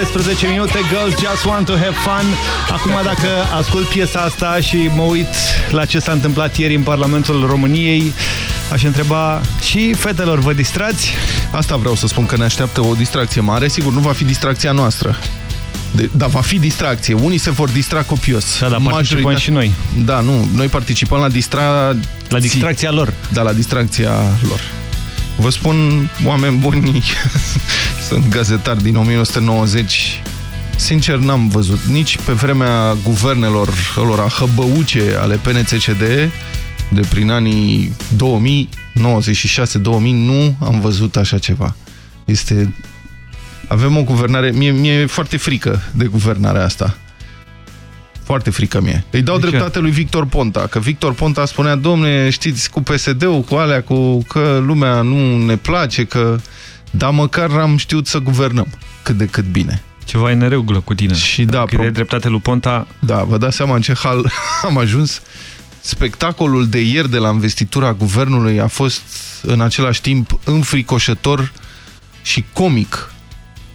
și 17 minute, Girls Just Want to Have Fun. Acum dacă ascult piesa asta și mă uit la ce s-a întâmplat ieri în Parlamentul României, aș întreba și fetelor, vă distrați? Asta vreau să spun, că ne așteaptă o distracție mare. Sigur, nu va fi distracția noastră. De, dar va fi distracție. Unii se vor distra copios. Da, dar participăm și noi. Da, nu. Noi participăm la distra... La distracția lor. Da, la distracția lor. Vă spun, oameni buni, sunt gazetar din 1990. Sincer, n-am văzut nici pe vremea guvernelor lor hăbăuce ale PNCCD, de prin anii 2000, 96-2000, nu am văzut așa ceva. Este... Avem o guvernare... Mie, mie e foarte frică de guvernarea asta. Foarte frică mie. Îi dau de dreptate ce? lui Victor Ponta, că Victor Ponta spunea, domne, știți, cu PSD-ul, cu alea, cu că lumea nu ne place, că... Dar măcar am știut să guvernăm cât de cât bine. Ceva e neregulă cu tine. Și da, pro... de dreptate lui Ponta... Da, vă dați seama în ce hal am ajuns? Spectacolul de ieri de la investitura guvernului a fost în același timp înfricoșător și comic.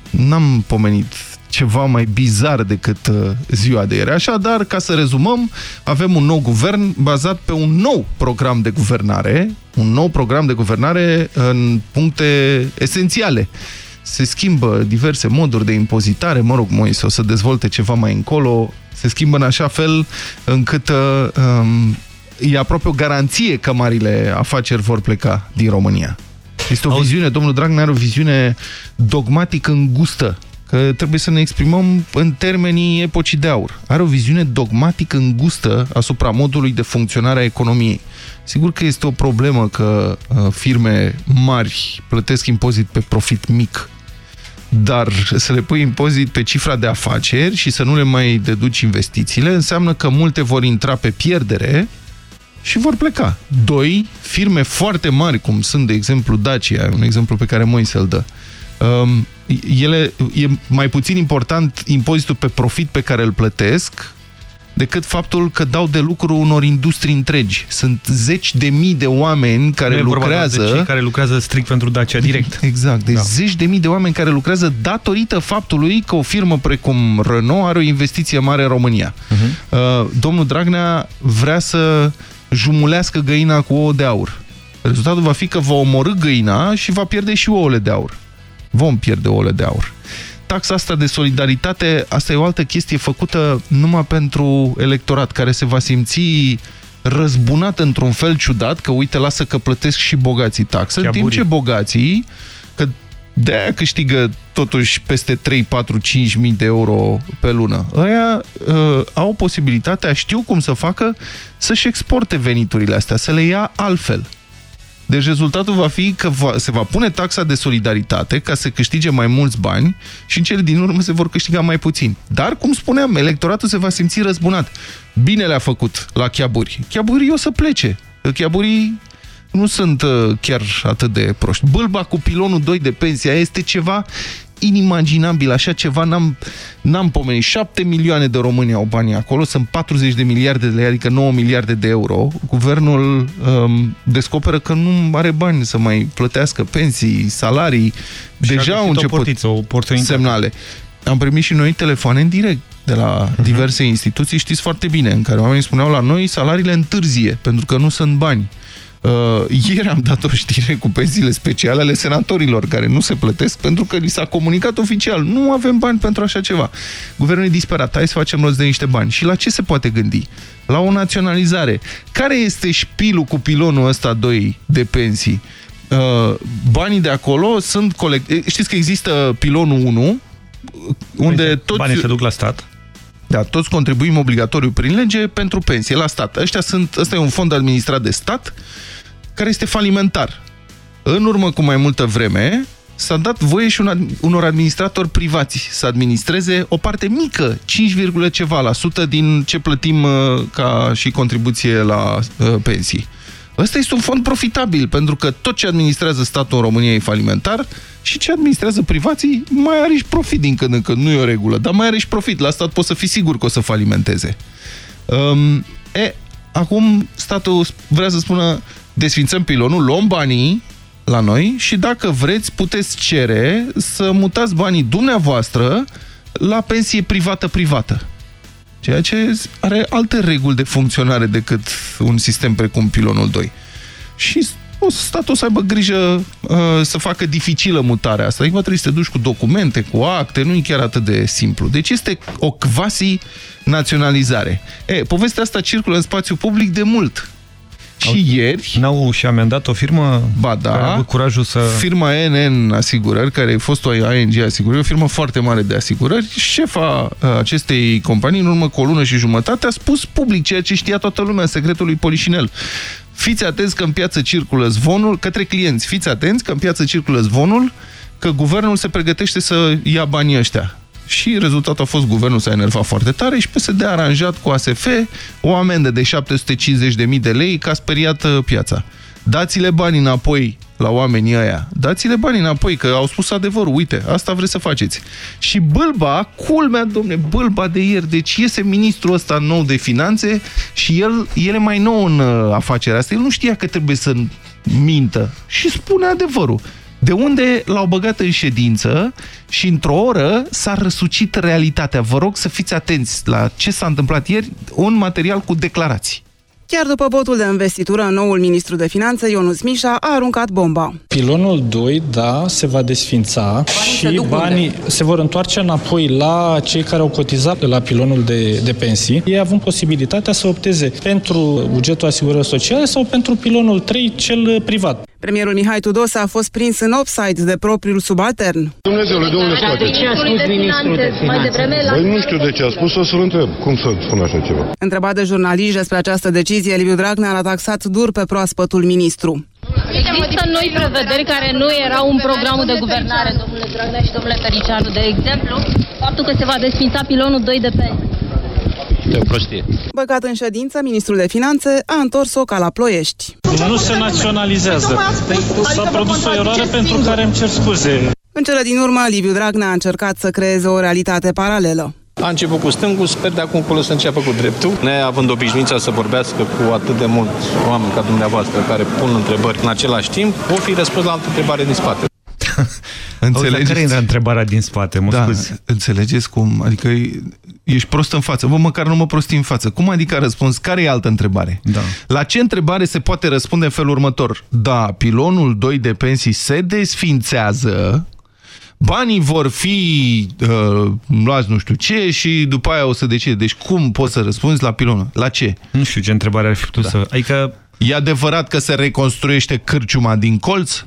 N-am pomenit ceva mai bizar decât uh, ziua de ieri. Așadar, ca să rezumăm, avem un nou guvern bazat pe un nou program de guvernare, un nou program de guvernare în puncte esențiale. Se schimbă diverse moduri de impozitare, mă rog, Moise o să dezvolte ceva mai încolo, se schimbă în așa fel încât uh, um, e aproape o garanție că marile afaceri vor pleca din România. Este o viziune, domnul Dragnea are o viziune dogmatic îngustă că trebuie să ne exprimăm în termenii epocii de aur. Are o viziune dogmatic îngustă asupra modului de funcționare a economiei. Sigur că este o problemă că uh, firme mari plătesc impozit pe profit mic, dar să le pui impozit pe cifra de afaceri și să nu le mai deduci investițiile înseamnă că multe vor intra pe pierdere și vor pleca. Doi, firme foarte mari, cum sunt, de exemplu, Dacia, un exemplu pe care Moise îl dă, um, ele, e mai puțin important impozitul pe profit pe care îl plătesc decât faptul că dau de lucru unor industrii întregi. Sunt zeci de mii de oameni care lucrează... De cei care lucrează strict pentru Dacia direct. Exact. Deci da. zeci de mii de oameni care lucrează datorită faptului că o firmă precum Renault are o investiție mare în România. Uh -huh. uh, domnul Dragnea vrea să jumulească găina cu ouă de aur. Rezultatul va fi că va omorâ găina și va pierde și ouăle de aur vom pierde ouăle de aur. Taxa asta de solidaritate, asta e o altă chestie făcută numai pentru electorat, care se va simți răzbunat într-un fel ciudat, că uite, lasă că plătesc și bogații taxă, în timp ce bogații, că de-aia câștigă totuși peste 3, 4, 5 mii de euro pe lună. Aia uh, au posibilitatea, știu cum să facă, să-și exporte veniturile astea, să le ia altfel. Deci rezultatul va fi că va, se va pune taxa de solidaritate ca să câștige mai mulți bani și în cele din urmă se vor câștiga mai puțin. Dar, cum spuneam, electoratul se va simți răzbunat. Bine le-a făcut la chiaburi. Chiaburii o să plece. Chiaburii nu sunt uh, chiar atât de proști. Bâlba cu pilonul 2 de pensia este ceva inimaginabil, așa ceva n-am pomenit. 7 milioane de români au banii acolo, sunt 40 de miliarde de lei, adică 9 miliarde de euro. Guvernul um, descoperă că nu are bani să mai plătească pensii, salarii. Și Deja au început o portiță, o semnale. Am primit și noi telefoane în direct de la uh mhm. -huh. diverse instituții, știți foarte bine, în care oamenii spuneau la noi salariile întârzie, pentru că nu sunt bani. Uh, ieri am dat o știre cu pensiile speciale ale senatorilor care nu se plătesc pentru că li s-a comunicat oficial. Nu avem bani pentru așa ceva. Guvernul e disperat. Hai să facem rost de niște bani. Și la ce se poate gândi? La o naționalizare. Care este șpilul cu pilonul ăsta 2 de pensii? Uh, banii de acolo sunt colect... Știți că există pilonul 1 unde toți... Banii se duc la stat. Da, toți contribuim obligatoriu prin lege pentru pensie la stat. Ăștia sunt, ăsta e un fond administrat de stat care este falimentar. În urmă cu mai multă vreme, s-a dat voie și un, unor administratori privați să administreze o parte mică, 5, ceva la sută din ce plătim uh, ca și contribuție la uh, pensii. Ăsta este un fond profitabil, pentru că tot ce administrează statul în România e falimentar și ce administrează privații mai are și profit din când în când, nu e o regulă, dar mai are și profit. La stat poți să fii sigur că o să falimenteze. Um, e, acum statul vrea să spună desfințăm pilonul, luăm banii la noi și dacă vreți puteți cere să mutați banii dumneavoastră la pensie privată-privată. Ceea ce are alte reguli de funcționare decât un sistem precum pilonul 2. Și o statul o să aibă grijă uh, să facă dificilă mutarea asta. Adică trebuie să te duci cu documente, cu acte, nu e chiar atât de simplu. Deci este o quasi naționalizare. E, povestea asta circulă în spațiu public de mult. Și ieri... N-au și amendat o firmă ba da, care a avut curajul să... Firma NN Asigurări, care a fost o ING Asigurări, o firmă foarte mare de asigurări, șefa uh, acestei companii, în urmă cu o lună și jumătate, a spus public ceea ce știa toată lumea, secretul lui Polișinel. Fiți atenți că în piață circulă zvonul, către clienți, fiți atenți că în piață circulă zvonul că guvernul se pregătește să ia banii ăștia. Și rezultatul a fost guvernul s-a enervat foarte tare și PSD a aranjat cu ASF o amendă de 750.000 de lei ca speriată piața. Dați-le bani înapoi la oamenii ăia. Dați-le bani înapoi, că au spus adevărul. Uite, asta vreți să faceți. Și bâlba, culmea, domne, bâlba de ieri, deci iese ministrul ăsta nou de finanțe și el, el e mai nou în uh, afacerea asta. El nu știa că trebuie să mintă și spune adevărul. De unde l-au băgat în ședință și într-o oră s-a răsucit realitatea. Vă rog să fiți atenți la ce s-a întâmplat ieri, un material cu declarații. Chiar după votul de investitură, noul ministru de finanțe, Ionus Mișa, a aruncat bomba. Pilonul 2, da, se va desfința banii și se banii unde? se vor întoarce înapoi la cei care au cotizat la pilonul de, de pensii. Ei având posibilitatea să opteze pentru bugetul asigurării sociale sau pentru pilonul 3, cel privat. Premierul Mihai Tudose a fost prins în offside de propriul subaltern. Dumnezeule, de unde scoate? De ce a spus ministrul de finanțe? Păi nu știu de ce a spus, o să-l întreb. Cum să spun așa ceva? Întrebat de jurnaliști despre această decizie, Liviu Dragnea a taxat dur pe proaspătul ministru. Există noi prevederi care nu erau în programul de guvernare, domnule Dragnea și domnule Tăricianu. De exemplu, faptul că se va desfința pilonul 2 de pensii. E o prostie. Băgat în ședință, ministrul de finanțe a întors-o ca la ploiești. Nu se naționalizează. S-a produs o eroare pentru care îmi cer scuze. În cele din urmă, Liviu Dragnea a încercat să creeze o realitate paralelă. A început cu stângul, sper de acum încolo să înceapă cu dreptul. Neavând obișnuința să vorbească cu atât de mulți oameni ca dumneavoastră care pun întrebări în același timp, o fi răspuns la altă întrebare din spate. Înțelegeți? Care era întrebarea din spate? Mă da, scuzi. înțelegeți cum? Adică ești prost în față. Bă, măcar nu mă prosti în față. Cum adică răspuns? Care e altă întrebare? Da. La ce întrebare se poate răspunde în felul următor? Da, pilonul 2 de pensii se desfințează, banii vor fi uh, luați nu știu ce și după aia o să decide. Deci cum poți să răspunzi la pilonul? La ce? Nu știu ce întrebare ar fi putut da. să... Adică... E adevărat că se reconstruiește cârciuma din colț?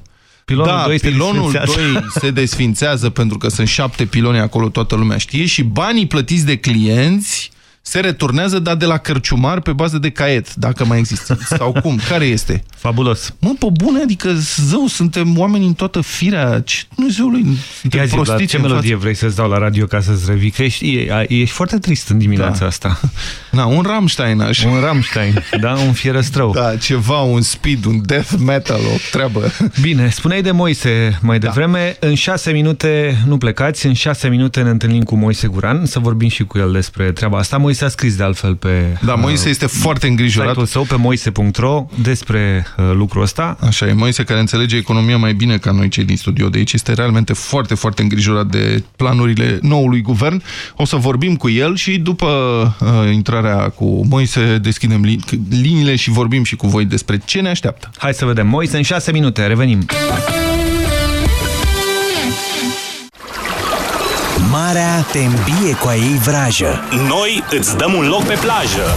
Pilonul da, 2 pilonul 2 se desfințează pentru că sunt șapte piloni acolo, toată lumea știe, și banii plătiți de clienți se returnează, dar de la cărciumar pe bază de caiet, dacă mai există. Sau cum? Care este? Fabulos. Mă, pe bune, adică, zău, suntem oameni în toată firea. Ce Dumnezeului, Ia zi, la ce melodie vrei să-ți dau la radio ca să-ți revii? Că ești, ești foarte trist în dimineața da. asta. Da, un Rammstein așa. Un Rammstein, da, un fierăstrău. Da, ceva, un speed, un death metal, o treabă. Bine, spuneai de Moise mai devreme. Da. În șase minute nu plecați, în șase minute ne întâlnim cu Moise Guran, să vorbim și cu el despre treaba asta. Moise a scris de altfel pe... Da, Moise uh, este foarte îngrijorat. Site-ul său pe moise.ro despre uh, lucrul ăsta. Așa e, Moise care înțelege economia mai bine ca noi cei din studio de aici. Este realmente foarte, foarte îngrijorat de planurile noului guvern. O să vorbim cu el și după uh, intrarea cu Moise deschidem li liniile și vorbim și cu voi despre ce ne așteaptă. Hai să vedem. Moise în șase minute. Revenim. Marea te îmbie cu a ei vrajă. Noi îți dăm un loc pe plajă.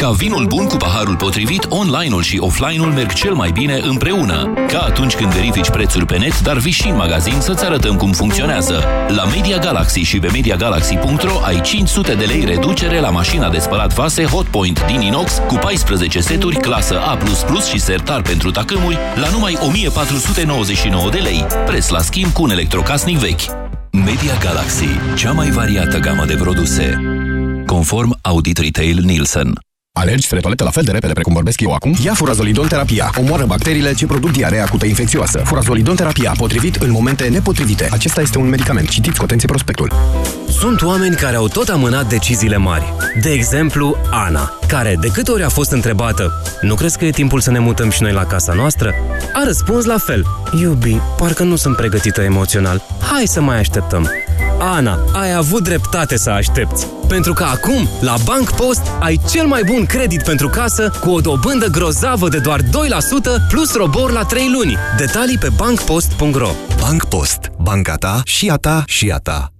ca vinul bun cu paharul potrivit, online-ul și offline-ul merg cel mai bine împreună. Ca atunci când verifici prețuri pe net, dar vii și în magazin să-ți arătăm cum funcționează. La Media Galaxy și pe MediaGalaxy.ro ai 500 de lei reducere la mașina de spălat vase Hotpoint din inox cu 14 seturi clasă A++ și sertar pentru tacâmuri la numai 1499 de lei. Preț la schimb cu un electrocasnic vechi. Media Galaxy, cea mai variată gamă de produse. Conform Audit Retail Nielsen. Alergi spre toaletă la fel de repede precum vorbesc eu acum? Ia furazolidon terapia. Omoară bacteriile ce produc diarea acută infecțioasă. Furazolidon terapia, potrivit în momente nepotrivite. Acesta este un medicament. Citiți cu atenție prospectul. Sunt oameni care au tot amânat deciziile mari. De exemplu, Ana, care de câte ori a fost întrebată Nu crezi că e timpul să ne mutăm și noi la casa noastră? A răspuns la fel Iubi, parcă nu sunt pregătită emoțional. Hai să mai așteptăm. Ana, ai avut dreptate să aștepți. Pentru că acum, la Bank Post, ai cel mai bun credit pentru casă cu o dobândă grozavă de doar 2% plus robor la 3 luni. Detalii pe bankpost.ro Bank Post. Banca ta și a ta și a ta.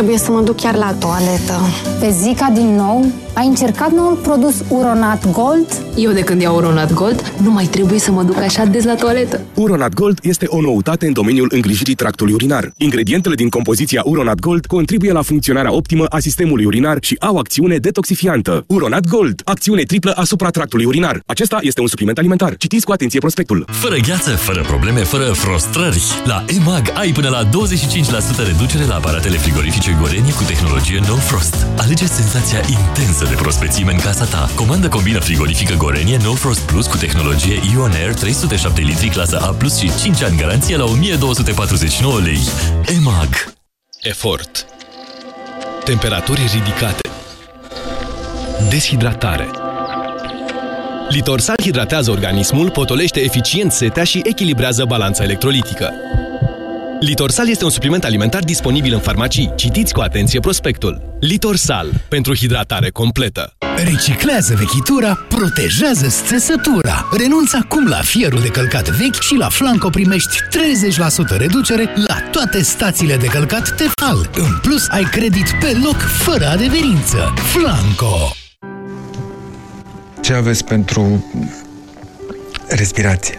trebuie să mă duc chiar la toaletă. Pe Zica din nou? Ai încercat noul produs Uronat Gold? Eu de când iau Uronat Gold, nu mai trebuie să mă duc așa des la toaletă. Uronat Gold este o noutate în domeniul îngrijirii tractului urinar. Ingredientele din compoziția Uronat Gold contribuie la funcționarea optimă a sistemului urinar și au acțiune detoxifiantă. Uronat Gold, acțiune triplă asupra tractului urinar. Acesta este un supliment alimentar. Citiți cu atenție prospectul. Fără gheață, fără probleme, fără frustrări. La EMAG ai până la 25% reducere la aparatele frigorifice Gorenie cu tehnologie No Frost. Alege senzația intensă de prospețime în casa ta. Comandă combina frigorifică Gorenie No Frost Plus cu tehnologie Ion Air 307 litri clasă A+, plus și 5 ani garanție la 1249 lei. EMAG. Efort. Temperaturi ridicate. Deshidratare. Litorsal hidratează organismul, potolește eficient setea și echilibrează balanța electrolitică. Litorsal este un supliment alimentar disponibil în farmacii. Citiți cu atenție prospectul. Litorsal. Pentru hidratare completă. Reciclează vechitura, protejează țesătura. Renunță acum la fierul de călcat vechi și la Flanco primești 30% reducere la toate stațiile de călcat Tefal. În plus, ai credit pe loc, fără adeverință. Flanco! Ce aveți pentru respirație?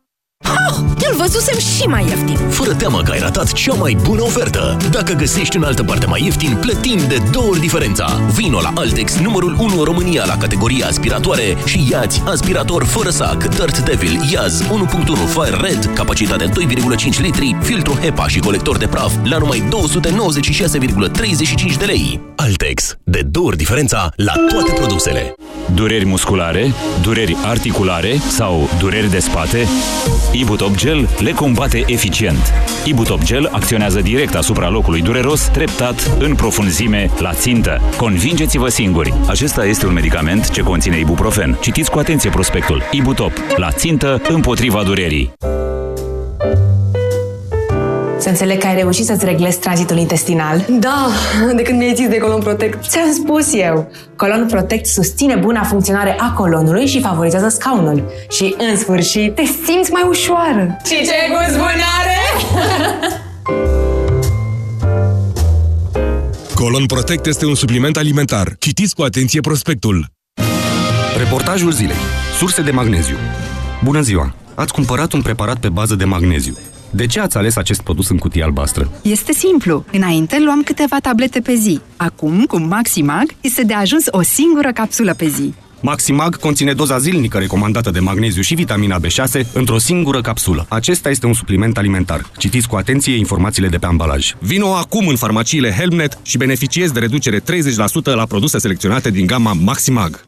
Oh, îl văzusem și mai ieftin. Fără teamă că ai ratat cea mai bună ofertă. Dacă găsești în altă parte mai ieftin, plătim de două ori diferența. Vino la Altex, numărul 1 în România la categoria aspiratoare și iați aspirator fără sac, Dirt Devil, Iaz 1.1 Fire Red, capacitate 2,5 litri, filtru HEPA și colector de praf la numai 296,35 de lei. Altex, de două ori diferența la toate produsele. Dureri musculare, dureri articulare sau dureri de spate? Ibutop Gel le combate eficient. Ibutop Gel acționează direct asupra locului dureros, treptat, în profunzime, la țintă. Convingeți-vă singuri! Acesta este un medicament ce conține ibuprofen. Citiți cu atenție prospectul. Ibutop. La țintă, împotriva durerii. Să înțeleg că ai reușit să-ți reglezi tranzitul intestinal. Da, de când mi-ai zis de Colon Protect. Ți-am spus eu. Colon Protect susține buna funcționare a colonului și favorizează scaunul. Și, în sfârșit, te simți mai ușoară. Și ce gust bun are! Colon Protect este un supliment alimentar. Citiți cu atenție prospectul. Reportajul zilei. Surse de magneziu. Bună ziua! Ați cumpărat un preparat pe bază de magneziu. De ce ați ales acest produs în cutie albastră? Este simplu. Înainte luam câteva tablete pe zi. Acum, cu Maximag, este de ajuns o singură capsulă pe zi. Maximag conține doza zilnică recomandată de magneziu și vitamina B6 într-o singură capsulă. Acesta este un supliment alimentar. Citiți cu atenție informațiile de pe ambalaj. Vino acum în farmaciile Helmnet și beneficiezi de reducere 30% la produse selecționate din gama Maximag.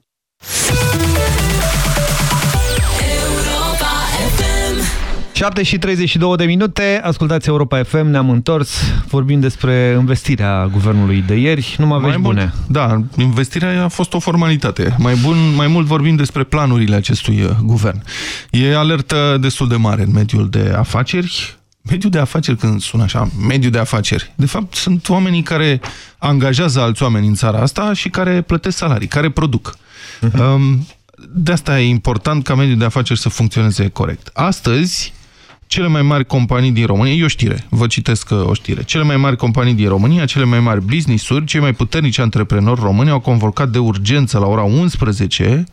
7 și 32 de minute, ascultați Europa FM, ne-am întors, vorbim despre investirea guvernului de ieri, nu mai aveți bune. Mult, da, investirea a fost o formalitate. Mai, bun, mai mult vorbim despre planurile acestui uh, guvern. E alertă destul de mare în mediul de afaceri, Mediul de afaceri, când sună așa, mediul de afaceri, de fapt sunt oamenii care angajează alți oameni în țara asta și care plătesc salarii, care produc. Uh -huh. um, de asta e important ca mediul de afaceri să funcționeze corect. Astăzi, cele mai mari companii din România, e o știre, vă citesc uh, o știre, cele mai mari companii din România, cele mai mari business-uri, cei mai puternici antreprenori români au convocat de urgență la ora 11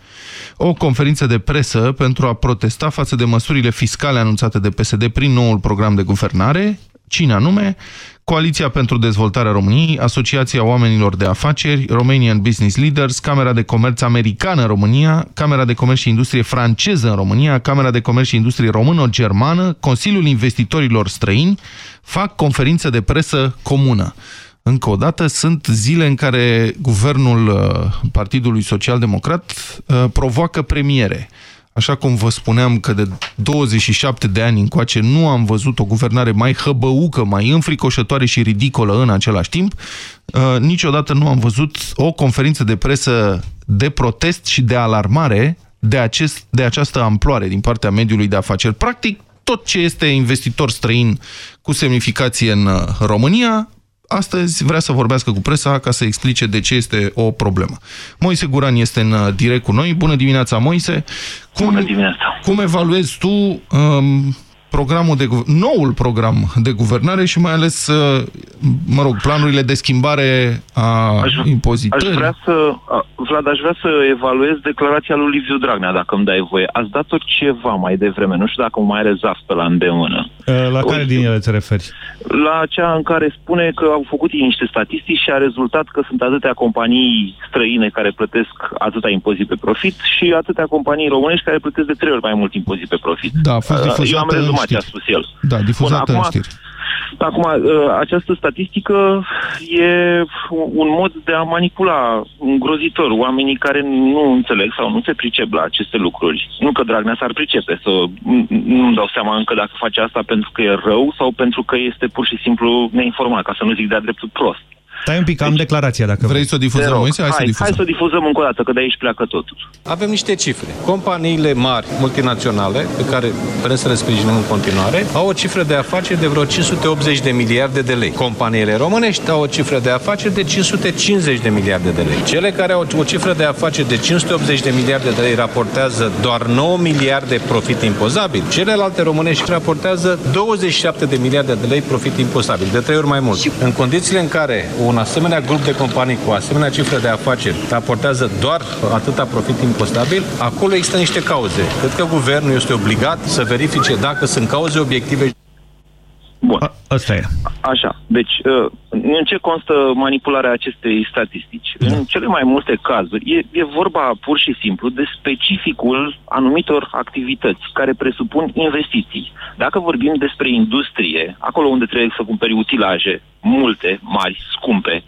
o conferință de presă pentru a protesta față de măsurile fiscale anunțate de PSD prin noul program de guvernare, cine anume, Coaliția pentru Dezvoltarea României, Asociația Oamenilor de Afaceri, Romanian Business Leaders, Camera de Comerț Americană în România, Camera de Comerț și Industrie franceză în România, Camera de Comerț și Industrie română-germană, Consiliul Investitorilor Străini, fac conferință de presă comună. Încă o dată, sunt zile în care guvernul uh, Partidului Social Democrat uh, provoacă premiere. Așa cum vă spuneam că de 27 de ani încoace nu am văzut o guvernare mai hăbăucă, mai înfricoșătoare și ridicolă în același timp, uh, niciodată nu am văzut o conferință de presă de protest și de alarmare de, acest, de această amploare din partea mediului de afaceri. Practic, tot ce este investitor străin cu semnificație în uh, România astăzi vrea să vorbească cu presa ca să explice de ce este o problemă. Moise Guran este în uh, direct cu noi. Bună dimineața, Moise! Cum, Bună dimineața! Cum evaluezi tu um, programul de, noul program de guvernare și mai ales, uh, mă rog, planurile de schimbare a aș, impozitării. Aș vrea să, Vlad, aș vrea să evaluez declarația lui Liviu Dragnea, dacă îmi dai voie. Ați dat-o ceva mai devreme, nu știu dacă mai rezaf pe la îndemână. Uh, la care din ele te referi? La cea în care spune că au făcut niște statistici și a rezultat că sunt atâtea companii străine care plătesc atâta impozit pe profit și atâtea companii românești care plătesc de trei ori mai mult impozit pe profit. Da, a fost difuzată Eu am rezumat ce a spus el. Da, difuzată Bun, acum, în știri. Acum, ă, această statistică e un mod de a manipula îngrozitor oamenii care nu înțeleg sau nu se pricep la aceste lucruri. Nu că Dragnea s-ar pricepe, să nu-mi dau seama încă dacă face asta pentru că e rău sau pentru că este pur și simplu neinformat, ca să nu zic de-a dreptul prost. Stai un pic, am deci, declarația dacă vrei. să o difuzăm, Moise? Hai, hai, să difuzăm. hai să o difuzăm încă o dată, că de aici pleacă totul. Avem niște cifre. Companiile mari, multinaționale, pe care vrem să le sprijinim în continuare, au o cifră de afaceri de vreo 580 de miliarde de lei. Companiile românești au o cifră de afaceri de 550 de miliarde de lei. Cele care au o cifră de afaceri de 580 de miliarde de lei raportează doar 9 miliarde profit impozabil. Celelalte românești raportează 27 de miliarde de lei profit impozabil, de trei ori mai mult. În condițiile în care un asemenea grup de companii cu asemenea cifre de afaceri raportează doar atâta profit impostabil, acolo există niște cauze. Cred că guvernul este obligat să verifice dacă sunt cauze obiective. Bun. A, asta e. Așa. Deci, uh, în ce constă manipularea acestei statistici? Da. În cele mai multe cazuri e, e vorba pur și simplu de specificul anumitor activități care presupun investiții. Dacă vorbim despre industrie, acolo unde trebuie să cumperi utilaje, multe, mari, scumpe,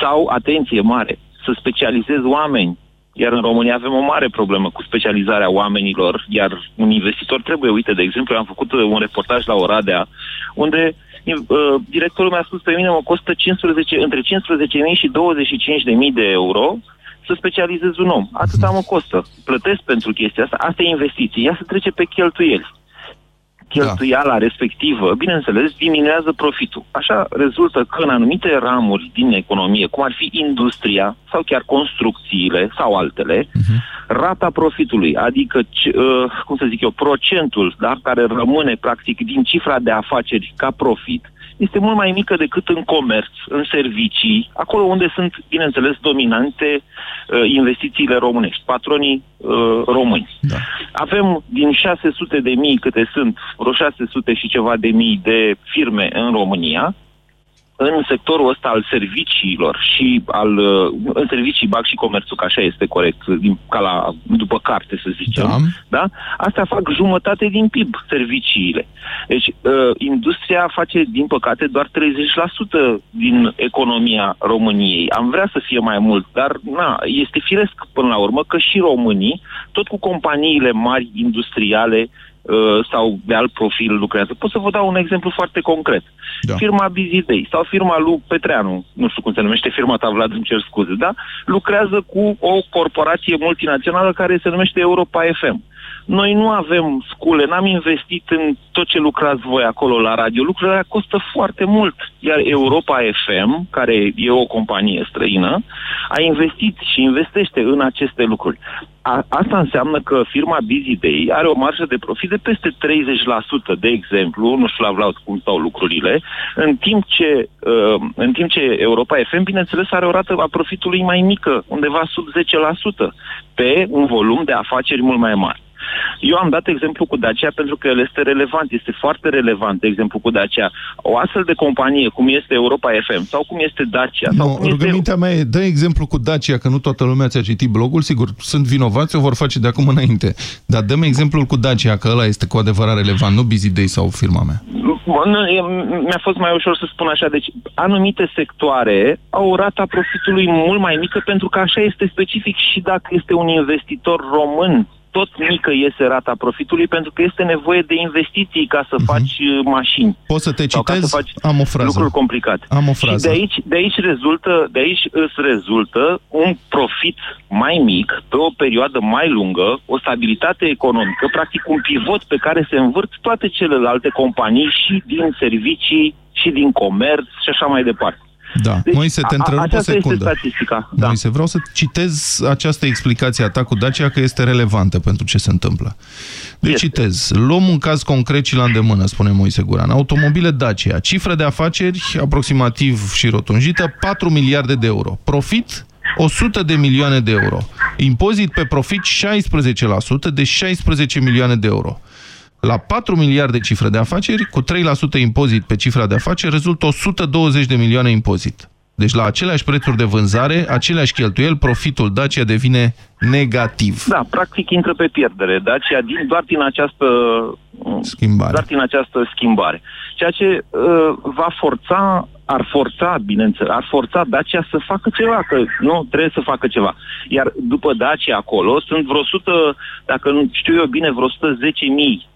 sau, atenție mare, să specializezi oameni iar în România avem o mare problemă cu specializarea oamenilor, iar un investitor trebuie, uite, de exemplu, am făcut un reportaj la Oradea, unde uh, directorul mi-a spus pe mine mă costă 15, între 15.000 și 25.000 de euro să specializez un om. Atâta mă costă. Plătesc pentru chestia asta. Asta e investiție. Ea se trece pe cheltuieli cheltuiala da. respectivă, bineînțeles, diminuează profitul. Așa rezultă că în anumite ramuri din economie, cum ar fi industria sau chiar construcțiile sau altele, uh-huh. rata profitului, adică, uh, cum să zic eu, procentul da, care rămâne practic din cifra de afaceri ca profit, este mult mai mică decât în comerț, în servicii, acolo unde sunt, bineînțeles, dominante uh, investițiile românești, patronii uh, români. Da. Avem din 600 de mii câte sunt, vreo 600 și ceva de mii de firme în România, în sectorul ăsta al serviciilor și al uh, în servicii bag și comerțul, că așa este corect, din, ca la, după carte să zicem, da. da? Astea fac jumătate din PIB, serviciile. Deci uh, industria face, din păcate, doar 30% din economia României. Am vrea să fie mai mult, dar na, este firesc până la urmă că și românii, tot cu companiile mari industriale, Uh, sau de alt profil lucrează. Pot să vă dau un exemplu foarte concret. Da. Firma Busy Day sau firma lui Petreanu, nu știu cum se numește firma ta, Vlad, îmi cer scuze, da? lucrează cu o corporație multinațională care se numește Europa FM. Noi nu avem scule, n-am investit în tot ce lucrați voi acolo la radio. Lucrurile costă foarte mult. Iar Europa FM, care e o companie străină, a investit și investește în aceste lucruri. A, asta înseamnă că firma Busy Day are o marjă de profit de peste 30%, de exemplu, nu știu la Vlad cum stau lucrurile, în timp ce, uh, în timp ce Europa FM, bineînțeles, are o rată a profitului mai mică, undeva sub 10%, pe un volum de afaceri mult mai mare. Eu am dat exemplu cu Dacia pentru că el este relevant, este foarte relevant exemplu cu Dacia. O astfel de companie, cum este Europa FM sau cum este Dacia... Nu, sau cum rugămintea este... mea e, dă exemplu cu Dacia, că nu toată lumea ți-a citit blogul, sigur, sunt vinovați, o vor face de acum înainte. Dar dăm exemplul cu Dacia, că ăla este cu adevărat relevant, nu Busy Day sau firma mea. Mi-a fost mai ușor să spun așa, deci anumite sectoare au o rata profitului mult mai mică pentru că așa este specific și dacă este un investitor român tot mică iese rata profitului pentru că este nevoie de investiții ca să uh-huh. faci uh, mașini. Poți să te citez? Să faci Am o frază. Lucruri complicate. Am o frază. Și de aici, de aici rezultă, de aici îți rezultă un profit mai mic pe o perioadă mai lungă, o stabilitate economică, practic un pivot pe care se învârt toate celelalte companii și din servicii și din comerț și așa mai departe. Da. Deci, Moise, te întrerup o secundă. Este statistica. Da. Moise, vreau să citez această explicație a ta cu Dacia că este relevantă pentru ce se întâmplă. Deci este. citez. Luăm un caz concret și la îndemână, spune Moise Guran. Automobile Dacia. Cifră de afaceri aproximativ și rotunjită 4 miliarde de euro. Profit 100 de milioane de euro. Impozit pe profit 16%, de 16 milioane de euro. La 4 miliarde cifră de afaceri, cu 3% impozit pe cifra de afaceri, rezultă 120 de milioane impozit. Deci la aceleași prețuri de vânzare, aceleași cheltuieli, profitul Dacia devine negativ. Da, practic intră pe pierdere. Dacia din, doar din această schimbare. Doar din această schimbare. Ceea ce uh, va forța ar forța, bineînțeles, ar forța Dacia să facă ceva, că nu, trebuie să facă ceva. Iar după Dacia acolo sunt vreo 100, dacă nu știu eu bine, vreo 110.000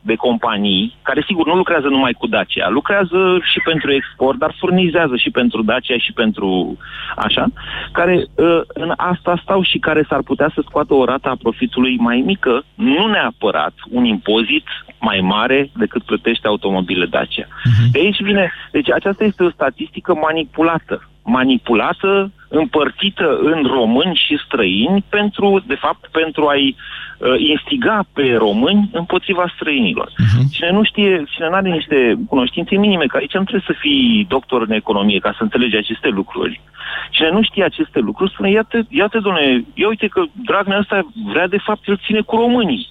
de companii, care sigur nu lucrează numai cu Dacia, lucrează și pentru export, dar furnizează și pentru Dacia și pentru așa, care uh, în asta stau și care s-ar putea să scoată o rată a profitului mai mică, nu neapărat un impozit mai mare decât plătește automobile Dacia. Uh-huh. De aici vine, deci aceasta este o statistică manipulată. Manipulată, împărțită în români și străini pentru, de fapt, pentru a-i uh, instiga pe români împotriva străinilor. Uh-huh. Cine nu știe, cine nu are niște cunoștințe minime, că aici nu trebuie să fii doctor în economie ca să înțelegi aceste lucruri. Cine nu știe aceste lucruri spune, iată, iată domnule, ia uite că Dragnea ăsta vrea de fapt el ține cu românii.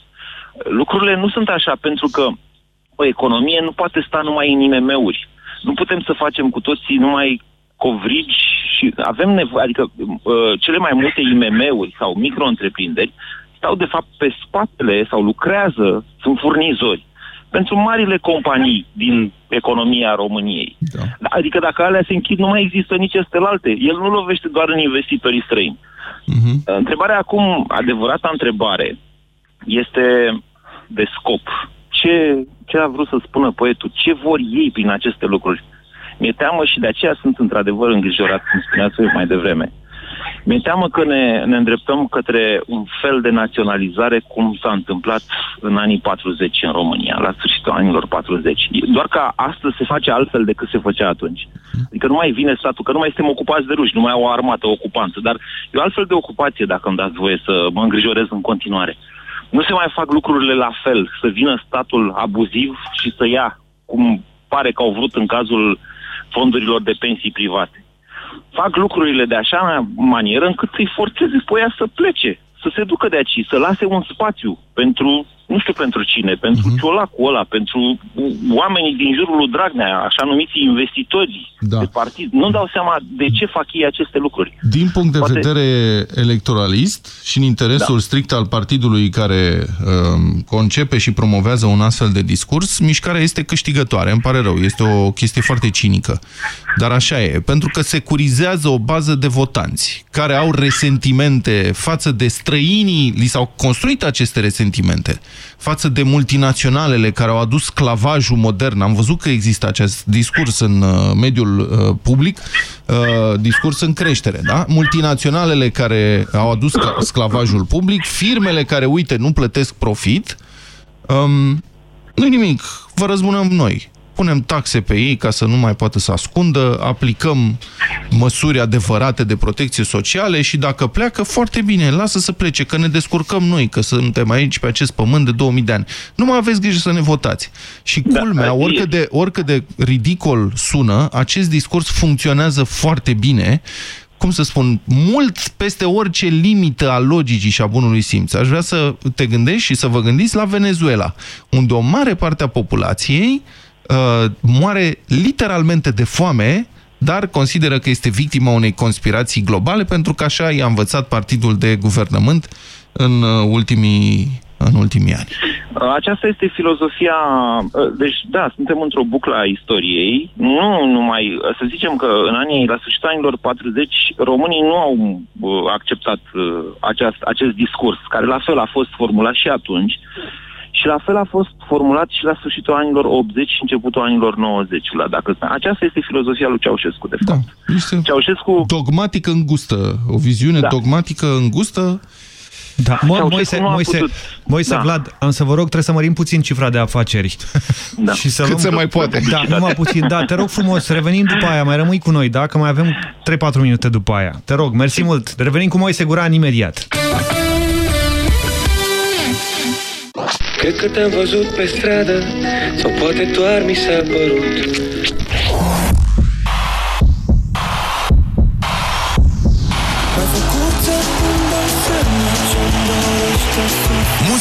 Lucrurile nu sunt așa, pentru că o economie nu poate sta numai în IMM-uri. Nu putem să facem cu toții numai covrigi și avem nevoie, adică uh, cele mai multe IMM-uri sau micro-întreprinderi stau de fapt pe spatele sau lucrează, sunt furnizori pentru marile companii din economia României. Da. Adică dacă alea se închid, nu mai există nici celelalte. El nu lovește doar în investitorii străini. Uh-huh. Întrebarea acum, adevărata întrebare, este de scop. Ce, ce a vrut să spună poetul? Ce vor ei prin aceste lucruri? Mi-e teamă și de aceea sunt într-adevăr îngrijorat, cum spuneați mai devreme. Mi-e teamă că ne, ne îndreptăm către un fel de naționalizare cum s-a întâmplat în anii 40 în România, la sfârșitul anilor 40. Doar că astăzi se face altfel decât se făcea atunci. Adică nu mai vine statul, că nu mai suntem ocupați de ruși, nu mai au o armată ocupantă, dar e o altfel de ocupație, dacă îmi dați voie să mă îngrijorez în continuare. Nu se mai fac lucrurile la fel, să vină statul abuziv și să ia, cum pare că au vrut în cazul fondurilor de pensii private. Fac lucrurile de așa manieră încât să-i forțeze pe ea să plece, să se ducă de aici, să lase un spațiu pentru nu știu pentru cine, pentru uh-huh. ciolacul ăla, pentru oamenii din jurul lui Dragnea, așa numiți investitori da. de partid. Nu dau seama de ce fac ei aceste lucruri. Din punct de Poate... vedere electoralist și în interesul da. strict al partidului care um, concepe și promovează un astfel de discurs, mișcarea este câștigătoare. Îmi pare rău, este o chestie foarte cinică. Dar așa e, pentru că securizează o bază de votanți care au resentimente față de străinii, li s-au construit aceste resentimente față de multinaționalele care au adus sclavajul modern. Am văzut că există acest discurs în uh, mediul uh, public, uh, discurs în creștere, da? Multinaționalele care au adus sclavajul public, firmele care, uite, nu plătesc profit, um, nu nimic, vă răzbunăm noi punem taxe pe ei ca să nu mai poată să ascundă, aplicăm măsuri adevărate de protecție sociale și dacă pleacă, foarte bine, lasă să plece, că ne descurcăm noi, că suntem aici pe acest pământ de 2000 de ani. Nu mai aveți grijă să ne votați. Și da, culmea, oricât de, oricât de ridicol sună, acest discurs funcționează foarte bine cum să spun, mult peste orice limită a logicii și a bunului simț. Aș vrea să te gândești și să vă gândiți la Venezuela, unde o mare parte a populației uh, moare literalmente de foame, dar consideră că este victima unei conspirații globale, pentru că așa i-a învățat partidul de guvernământ în uh, ultimii, în ultimii ani. Aceasta este filozofia, uh, deci da, suntem într-o buclă a istoriei, nu numai, să zicem că în anii, la sfârșitul anilor 40, românii nu au uh, acceptat acest, acest discurs, care la fel a fost formulat și atunci, și la fel a fost formulat și la sfârșitul anilor 80 și începutul anilor 90. La, dacă, aceasta este filozofia lui Ceaușescu, de fapt. Da, este Ceaușescu... dogmatică îngustă, o viziune da. dogmatică îngustă da, Mo Moise, Moise, putut... Moise da. Vlad, am să vă rog, trebuie să mărim puțin cifra de afaceri. Da. și să Cât se mai poate. Da, numai puțin. Da, te rog frumos, revenim după aia, mai rămâi cu noi, da? Că mai avem 3-4 minute după aia. Te rog, mersi mult. Revenim cu Moise Guran imediat. Cred că te-am văzut pe stradă Sau poate doar mi s-a părut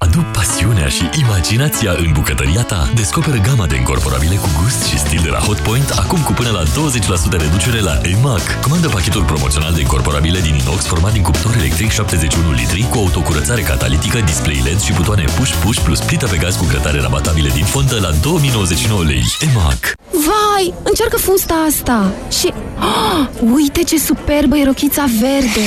Adu pasiunea și imaginația în bucătăria ta. Descoperă gama de incorporabile cu gust și stil de la Hotpoint, acum cu până la 20% reducere la EMAG. Comandă pachetul promoțional de incorporabile din inox format din cuptor electric 71 litri cu autocurățare catalitică, display LED și butoane push-push plus plită pe gaz cu grătare rabatabile din fontă la 2099 lei. EMAG. Vai, încearcă fusta asta și... Oh, uite ce superbă e rochița verde!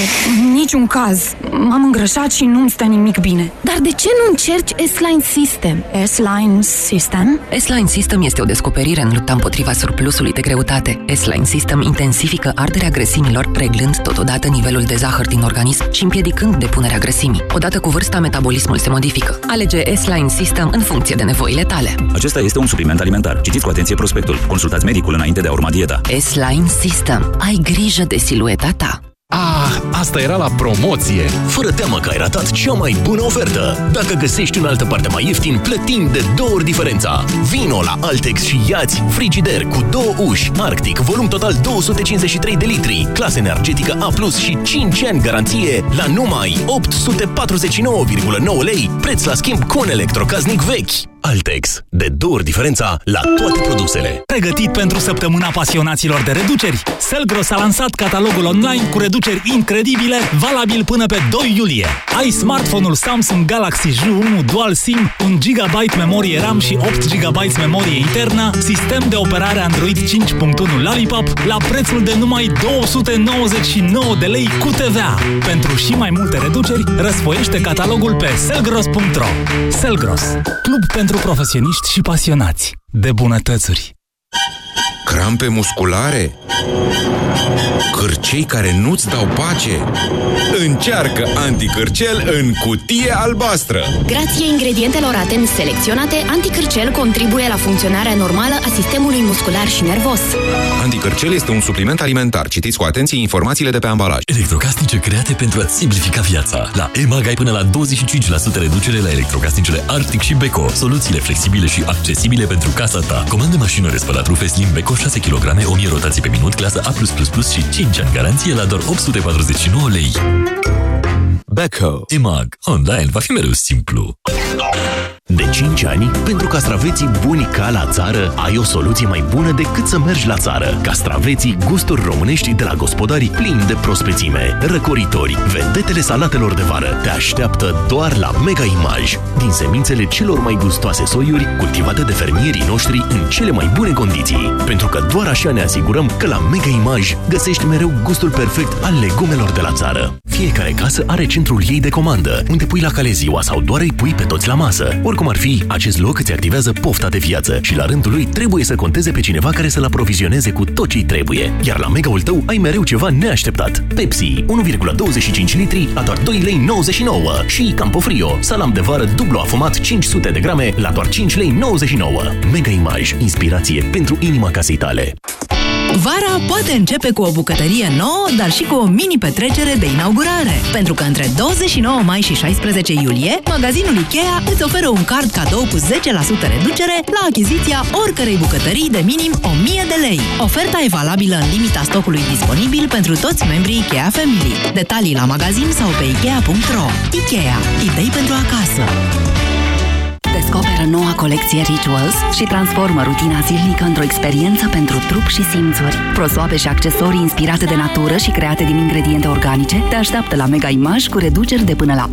Niciun caz. M-am îngrășat și nu-mi stă nimic bine. Dar de ce nu încerci S-Line System? S-Line System? S-Line System este o descoperire în lupta împotriva surplusului de greutate. S-Line System intensifică arderea grăsimilor, reglând totodată nivelul de zahăr din organism și împiedicând depunerea grăsimii. Odată cu vârsta, metabolismul se modifică. Alege S-Line System în funcție de nevoile tale. Acesta este un supliment alimentar. Citiți cu atenție prospectul. Consultați medicul înainte de a urma dieta. S-Line System. Ai grijă de silueta ta. Ah, asta era la promoție! Fără teamă că ai ratat cea mai bună ofertă. Dacă găsești în altă parte mai ieftin, plătim de două ori diferența. Vino la Altex și iați frigider cu două uși, Arctic, volum total 253 de litri, clasă energetică A+, și 5 ani garanție la numai 849,9 lei, preț la schimb cu un electrocaznic vechi. Altex. De două ori diferența la toate produsele. Pregătit pentru săptămâna pasionaților de reduceri? Selgros a lansat catalogul online cu reduceri incredibile, valabil până pe 2 iulie. Ai smartphone-ul Samsung Galaxy J1 Dual SIM, 1 GB memorie RAM și 8 GB memorie internă, sistem de operare Android 5.1 Lollipop la prețul de numai 299 de lei cu TVA. Pentru și mai multe reduceri, răsfoiește catalogul pe selgros.ro. Selgros, club pentru profesioniști și pasionați de bunătățuri. Crampe musculare? Cârcei care nu-ți dau pace? Încearcă anticârcel în cutie albastră! Grație ingredientelor atent selecționate, anticârcel contribuie la funcționarea normală a sistemului muscular și nervos. Anticârcel este un supliment alimentar. Citiți cu atenție informațiile de pe ambalaj. Electrocasnice create pentru a simplifica viața. La EMAG ai până la 25% reducere la electrocasnicele Arctic și Beko. Soluțiile flexibile și accesibile pentru casa ta. Comandă mașină de spălat rufe Slim Beko 6 kg, 1000 rotații pe minut, clasă A+++ și 5 ani garanție la doar 849 lei. Beko. EMAG. Online va fi mereu simplu. De 5 ani, pentru castraveții buni ca la țară, ai o soluție mai bună decât să mergi la țară. Castraveții gusturi românești de la gospodarii plini de prospețime, răcoritori, vedetele salatelor de vară te așteaptă doar la Mega Image. Din semințele celor mai gustoase soiuri, cultivate de fermierii noștri în cele mai bune condiții. Pentru că doar așa ne asigurăm că la Mega Image găsești mereu gustul perfect al legumelor de la țară. Fiecare casă are centrul ei de comandă, unde pui la cale ziua sau doar îi pui pe toți la masă. Oricum ar fi, acest loc îți activează pofta de viață și la rândul lui trebuie să conteze pe cineva care să-l aprovizioneze cu tot ce trebuie. Iar la mega-ul tău ai mereu ceva neașteptat. Pepsi, 1,25 litri la doar 2 lei 99 și Campofrio, salam de vară dublu afumat 500 de grame la doar 5 lei 99. Mega Image, inspirație pentru inima casei tale. Vara poate începe cu o bucătărie nouă, dar și cu o mini-petrecere de inaugurare. Pentru că între 29 mai și 16 iulie, magazinul Ikea îți oferă un card cadou cu 10% reducere la achiziția oricărei bucătării de minim 1000 de lei. Oferta e valabilă în limita stocului disponibil pentru toți membrii Ikea Family. Detalii la magazin sau pe Ikea.ro. Ikea. Idei pentru acasă. Descoperă noua colecție Rituals și transformă rutina zilnică într-o experiență pentru trup și simțuri. Prosoape și accesorii inspirate de natură și create din ingrediente organice te așteaptă la Mega Image cu reduceri de până la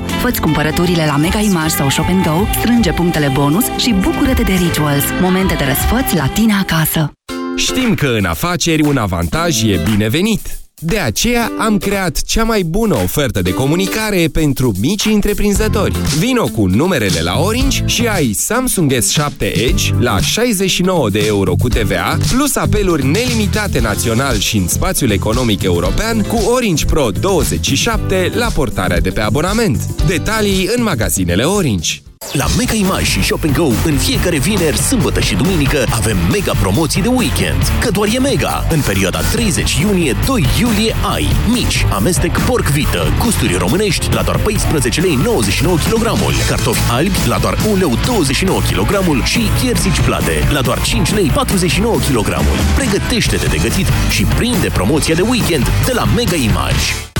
80%. Fă-ți cumpărăturile la Mega Image sau Shop Go, strânge punctele bonus și bucură-te de Rituals, momente de răsfăț la tine acasă. Știm că în afaceri un avantaj e binevenit. De aceea am creat cea mai bună ofertă de comunicare pentru mici întreprinzători. Vino cu numerele la Orange și ai Samsung S7 Edge la 69 de euro cu TVA, plus apeluri nelimitate național și în spațiul economic european cu Orange Pro 27 la portarea de pe abonament. Detalii în magazinele Orange. La Mega Image și Shop Go în fiecare vineri, sâmbătă și duminică avem mega promoții de weekend. Că doar e mega! În perioada 30 iunie-2 iulie ai mici, amestec porc vită, gusturi românești la doar 14 lei 99 kg, cartofi albi la doar 1 leu 29 kg și chersici plate la doar 5 lei 49 kg. Pregătește-te de gătit și prinde promoția de weekend de la Mega Image.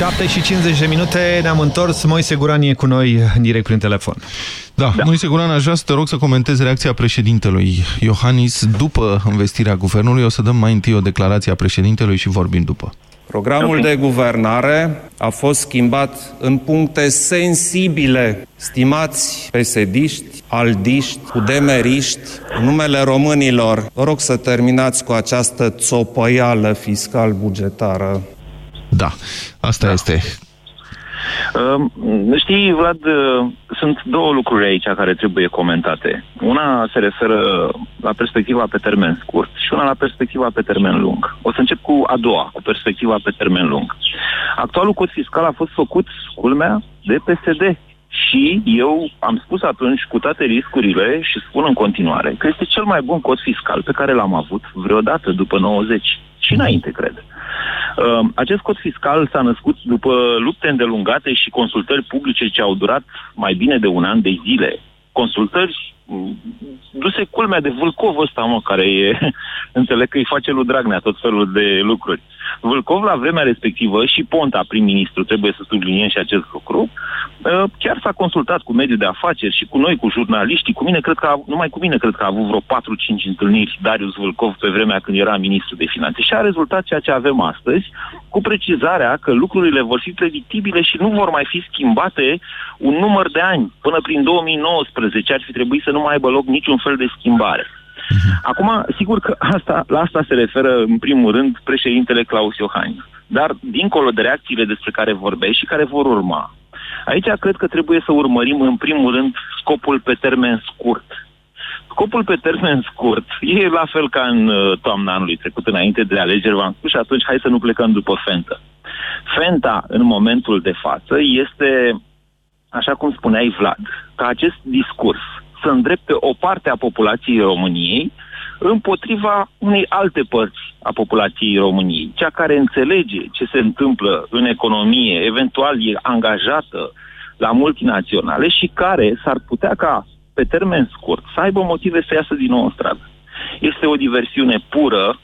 7 și 50 de minute, ne-am întors. Moise Guran e cu noi în direct prin telefon. Da, da. Moise Guran, aș vrea să te rog să comentezi reacția președintelui Iohannis după investirea guvernului. O să dăm mai întâi o declarație a președintelui și vorbim după. Programul de guvernare a fost schimbat în puncte sensibile. Stimați pesediști, aldiști, udemeriști, în numele românilor, vă rog să terminați cu această țopăială fiscal-bugetară. Da, asta da. este. Uh, știi, Vlad, uh, sunt două lucruri aici care trebuie comentate. Una se referă la perspectiva pe termen scurt și una la perspectiva pe termen lung. O să încep cu a doua, cu perspectiva pe termen lung. Actualul cod fiscal a fost făcut, culmea, de PSD. Și eu am spus atunci, cu toate riscurile, și spun în continuare, că este cel mai bun cod fiscal pe care l-am avut vreodată după 90 și înainte, cred. Uh, acest cod fiscal s-a născut după lupte îndelungate și consultări publice ce au durat mai bine de un an de zile. Consultări mm, duse culmea de Vâlcov ăsta, mă, care e, înțeleg că îi face lui Dragnea tot felul de lucruri. Vâlcov, la vremea respectivă, și Ponta, prim-ministru, trebuie să subliniem și acest lucru, uh, chiar s-a consultat cu mediul de afaceri și cu noi, cu jurnaliștii, cu mine, cred că, a, numai cu mine, cred că a avut vreo 4-5 întâlniri Darius Vâlcov pe vremea când era ministru de finanțe și a rezultat ceea ce avem astăzi, cu precizarea că lucrurile vor fi predictibile și nu vor mai fi schimbate un număr de ani. Până prin 2019 ar fi trebuit să nu mai aibă loc niciun fel de schimbare. Acum, sigur că asta, la asta se referă, în primul rând, președintele Claus Iohannis. Dar, dincolo de reacțiile despre care vorbești și care vor urma, aici cred că trebuie să urmărim, în primul rând, scopul pe termen scurt. Scopul pe termen scurt e la fel ca în uh, toamna anului trecut, înainte de alegeri, v-am spus, și atunci hai să nu plecăm după Fenta. Fenta, în momentul de față, este, așa cum spuneai Vlad, ca acest discurs să îndrepte o parte a populației României împotriva unei alte părți a populației României, cea care înțelege ce se întâmplă în economie, eventual e angajată la multinaționale și care s-ar putea ca pe termen scurt să aibă motive să iasă din nou în stradă. Este o diversiune pură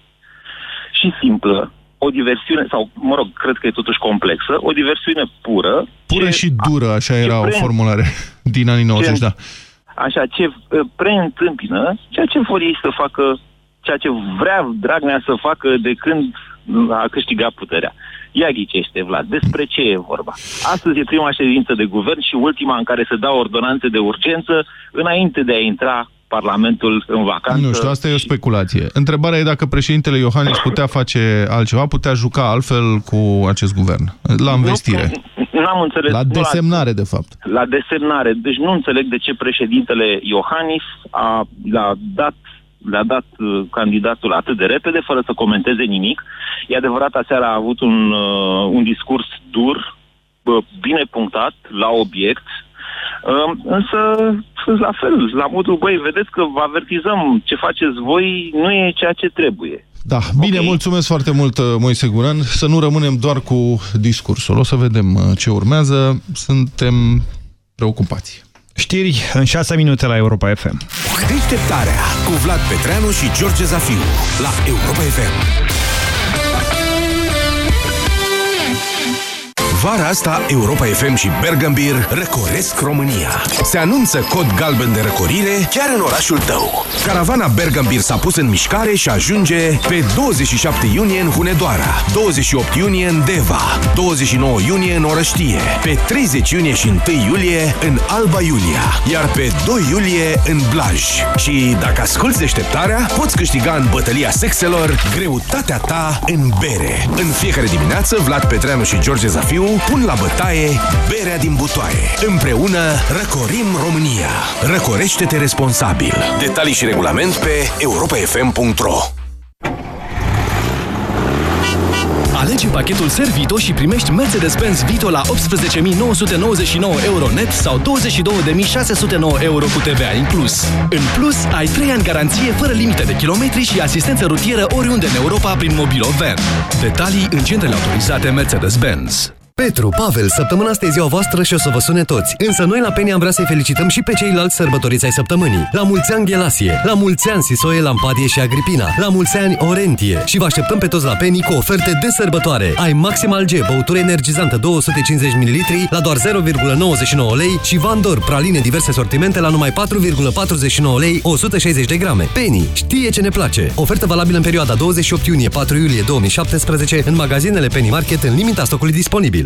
și simplă, o diversiune, sau mă rog, cred că e totuși complexă, o diversiune pură. Pură ce- și dură, așa ce era o pre- formulare din anii 90, ce- da. Așa, ce uh, preîntâmpină ceea ce vor ei să facă, ceea ce vrea Dragnea să facă de când a câștigat puterea. Ia ghicește, Vlad, despre ce e vorba? Astăzi e prima ședință de guvern și ultima în care se dau ordonanțe de urgență înainte de a intra Parlamentul în vacanță. Nu știu, asta e o speculație. Întrebarea e dacă președintele Iohannis putea face altceva, putea juca altfel cu acest guvern, la învestire. N-am înțeles. La nu desemnare, de fapt. la desemnare. Deci nu înțeleg de ce președintele Iohannis a, l-a dat le-a dat uh, candidatul atât de repede, fără să comenteze nimic. E adevărat, aseară a avut un, uh, un discurs dur, bă, bine punctat, la obiect, uh, însă, la fel, la modul, băi, vedeți că vă avertizăm, ce faceți voi nu e ceea ce trebuie. Da, bine, mulțumesc foarte mult, uh, Moise Guran. Să nu rămânem doar cu discursul. O să vedem uh, ce urmează. Suntem preocupați. Știri în 6 minute la Europa FM. Deșteptarea cu Vlad Petreanu și George Zafiu la Europa FM. Vara asta, Europa FM și Bergambir răcoresc România. Se anunță cod galben de răcorire chiar în orașul tău. Caravana Bergambir s-a pus în mișcare și ajunge pe 27 iunie în Hunedoara, 28 iunie în Deva, 29 iunie în Orăștie, pe 30 iunie și 1 iulie în Alba Iulia, iar pe 2 iulie în Blaj. Și dacă asculti deșteptarea, poți câștiga în bătălia sexelor greutatea ta în bere. În fiecare dimineață, Vlad Petreanu și George Zafiu pun la bătaie berea din butoaie. Împreună răcorim România. Răcorește-te responsabil. Detalii și regulament pe europafm.ro Alege pachetul Servito și primești Mercedes-Benz Vito la 18.999 euro net sau 22.609 euro cu TVA inclus. În plus, ai 3 ani garanție fără limite de kilometri și asistență rutieră oriunde în Europa prin Mobilo Van. Detalii în centrele autorizate Mercedes-Benz. Petru, Pavel, săptămâna asta e ziua voastră și o să vă sune toți. Însă noi la Penny am vrea să-i felicităm și pe ceilalți sărbătoriți ai săptămânii. La mulți ani Ghelasie, la mulți ani Sisoie, Lampadie și Agripina, la mulți ani Orentie și vă așteptăm pe toți la Penny cu oferte de sărbătoare. Ai Maximal G, băutură energizantă 250 ml la doar 0,99 lei și Vandor, praline diverse sortimente la numai 4,49 lei 160 de grame. Penny știe ce ne place. Ofertă valabilă în perioada 28 iunie-4 iulie 2017 în magazinele Penny Market în limita stocului disponibil.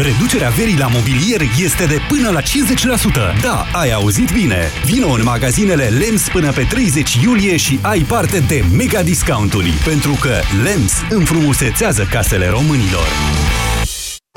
Reducerea verii la mobilier este de până la 50%. Da, ai auzit bine! Vino în magazinele LEMS până pe 30 iulie și ai parte de mega discounturi, pentru că LEMS înfrumusețează casele românilor.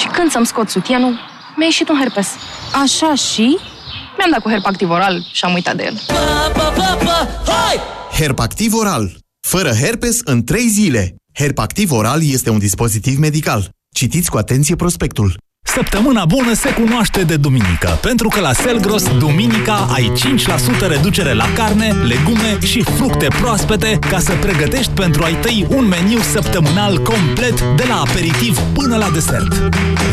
Și când să-mi scot sutienul, mi-a ieșit un herpes. Așa și? l-am dat cu Herpactiv oral și am uitat de el. Herpactiv oral. Fără herpes în 3 zile. Herpactiv oral este un dispozitiv medical. Citiți cu atenție prospectul. Săptămâna bună se cunoaște de duminică, pentru că la Selgros, duminica, ai 5% reducere la carne, legume și fructe proaspete ca să pregătești pentru ai tăi un meniu săptămânal complet de la aperitiv până la desert.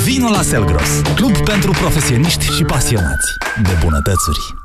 Vino la Selgros, club pentru profesioniști și pasionați de bunătățuri.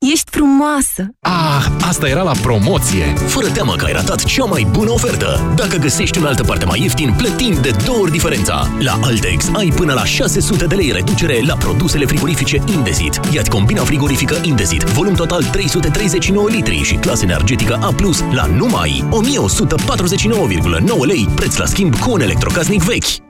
ești frumoasă! Ah, asta era la promoție! Fără teamă că ai ratat cea mai bună ofertă! Dacă găsești în altă parte mai ieftin, plătim de două ori diferența! La Altex ai până la 600 de lei reducere la produsele frigorifice Indesit. Ia-ți combina frigorifică Indesit, volum total 339 litri și clasă energetică A+, la numai 1149,9 lei, preț la schimb cu un electrocasnic vechi.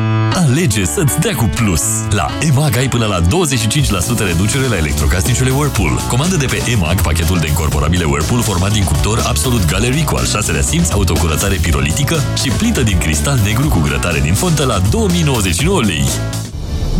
Alege să-ți dea cu plus. La EMAG ai până la 25% reducere la electrocasnicele Whirlpool. Comandă de pe EMAG pachetul de incorporabile Whirlpool format din cuptor Absolut Gallery cu al șaselea simț, autocurățare pirolitică și plită din cristal negru cu grătare din fontă la 2099 lei.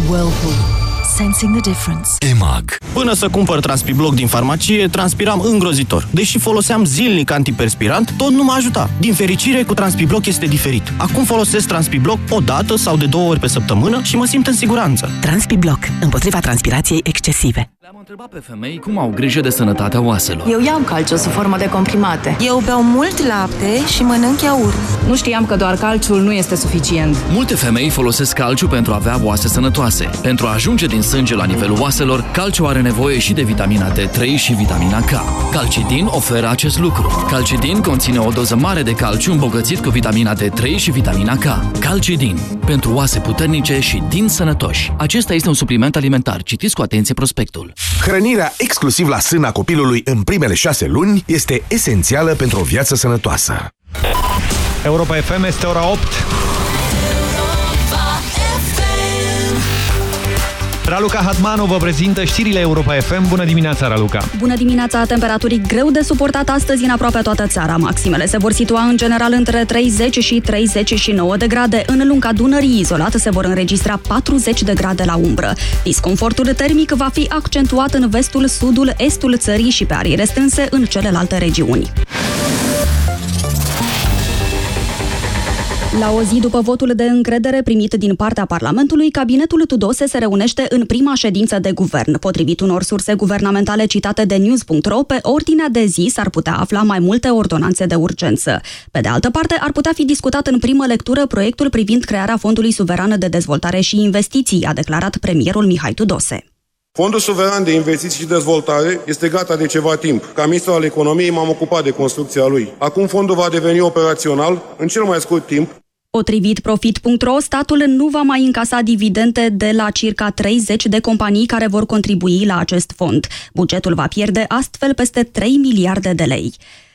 Whirlpool. Sensing the difference. EMAG. Până să cumpăr Transpibloc din farmacie, transpiram îngrozitor. Deși foloseam zilnic antiperspirant, tot nu mă ajuta. Din fericire, cu Transpibloc este diferit. Acum folosesc Transpibloc o dată sau de două ori pe săptămână și mă simt în siguranță. Transpibloc, împotriva transpirației excesive. Le-am întrebat pe femei cum au grijă de sănătatea oaselor. Eu iau calciu sub formă de comprimate. Eu beau mult lapte și mănânc iaurt. Nu știam că doar calciul nu este suficient. Multe femei folosesc calciu pentru a avea oase sănătoase. Pentru a ajunge din sânge la nivelul oaselor, calciu are nevoie și de vitamina D3 și vitamina K. Calcidin oferă acest lucru. Calcidin conține o doză mare de calciu îmbogățit cu vitamina D3 și vitamina K. Calcidin. Pentru oase puternice și din sănătoși. Acesta este un supliment alimentar. Citiți cu atenție prospectul. Hrănirea exclusiv la sâna copilului în primele șase luni este esențială pentru o viață sănătoasă. Europa FM este ora 8. Raluca Hatmanu vă prezintă știrile Europa FM. Bună dimineața, Raluca! Bună dimineața! Temperaturii greu de suportat astăzi în aproape toată țara. Maximele se vor situa în general între 30 și 39 de grade. În lunga Dunării, izolat, se vor înregistra 40 de grade la umbră. Disconfortul termic va fi accentuat în vestul, sudul, estul țării și pe arii restrânse în celelalte regiuni. La o zi după votul de încredere primit din partea Parlamentului, cabinetul Tudose se reunește în prima ședință de guvern. Potrivit unor surse guvernamentale citate de News.ro, pe ordinea de zi s-ar putea afla mai multe ordonanțe de urgență. Pe de altă parte, ar putea fi discutat în primă lectură proiectul privind crearea Fondului Suveran de Dezvoltare și Investiții, a declarat premierul Mihai Tudose. Fondul Suveran de Investiții și Dezvoltare este gata de ceva timp. Ca ministru al economiei m-am ocupat de construcția lui. Acum fondul va deveni operațional în cel mai scurt timp Potrivit Profit.ro, statul nu va mai încasa dividende de la circa 30 de companii care vor contribui la acest fond. Bugetul va pierde astfel peste 3 miliarde de lei.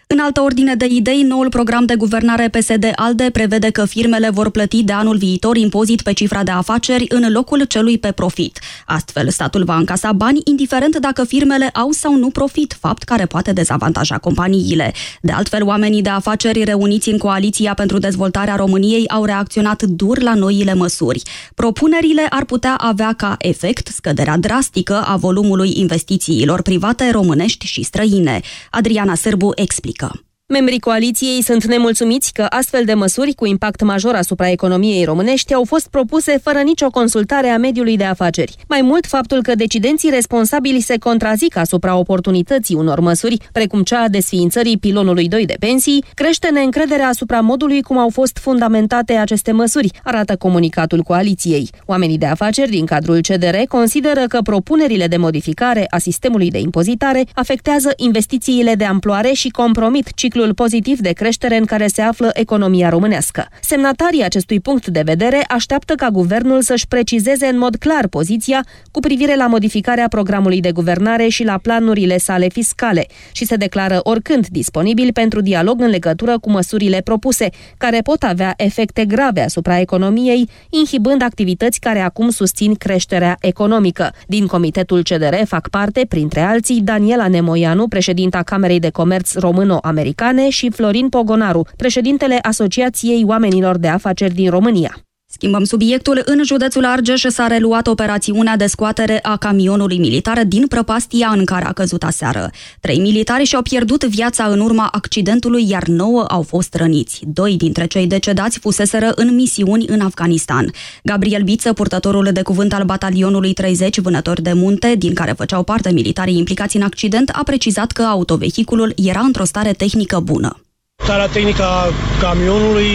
În altă ordine de idei, noul program de guvernare PSD-ALDE prevede că firmele vor plăti de anul viitor impozit pe cifra de afaceri în locul celui pe profit. Astfel, statul va încasa bani indiferent dacă firmele au sau nu profit, fapt care poate dezavantaja companiile. De altfel, oamenii de afaceri reuniți în Coaliția pentru Dezvoltarea României au reacționat dur la noile măsuri. Propunerile ar putea avea ca efect scăderea drastică a volumului investițiilor private românești și străine. Adriana Sârbu explică. Come. Membrii coaliției sunt nemulțumiți că astfel de măsuri cu impact major asupra economiei românești au fost propuse fără nicio consultare a mediului de afaceri. Mai mult, faptul că decidenții responsabili se contrazic asupra oportunității unor măsuri, precum cea a desființării pilonului 2 de pensii, crește neîncrederea asupra modului cum au fost fundamentate aceste măsuri, arată comunicatul coaliției. Oamenii de afaceri din cadrul CDR consideră că propunerile de modificare a sistemului de impozitare afectează investițiile de amploare și compromit ciclul ciclul pozitiv de creștere în care se află economia românească. Semnatarii acestui punct de vedere așteaptă ca guvernul să-și precizeze în mod clar poziția cu privire la modificarea programului de guvernare și la planurile sale fiscale și se declară oricând disponibil pentru dialog în legătură cu măsurile propuse, care pot avea efecte grave asupra economiei, inhibând activități care acum susțin creșterea economică. Din comitetul CDR fac parte, printre alții, Daniela Nemoianu, președinta Camerei de Comerț Româno-American, Americane și Florin Pogonaru, președintele Asociației Oamenilor de Afaceri din România. Schimbăm subiectul. În județul Argeș s-a reluat operațiunea de scoatere a camionului militar din prăpastia în care a căzut aseară. Trei militari și-au pierdut viața în urma accidentului, iar nouă au fost răniți. Doi dintre cei decedați fuseseră în misiuni în Afganistan. Gabriel Biță, purtătorul de cuvânt al batalionului 30 vânători de munte, din care făceau parte militarii implicați în accident, a precizat că autovehiculul era într-o stare tehnică bună. Starea tehnică a camionului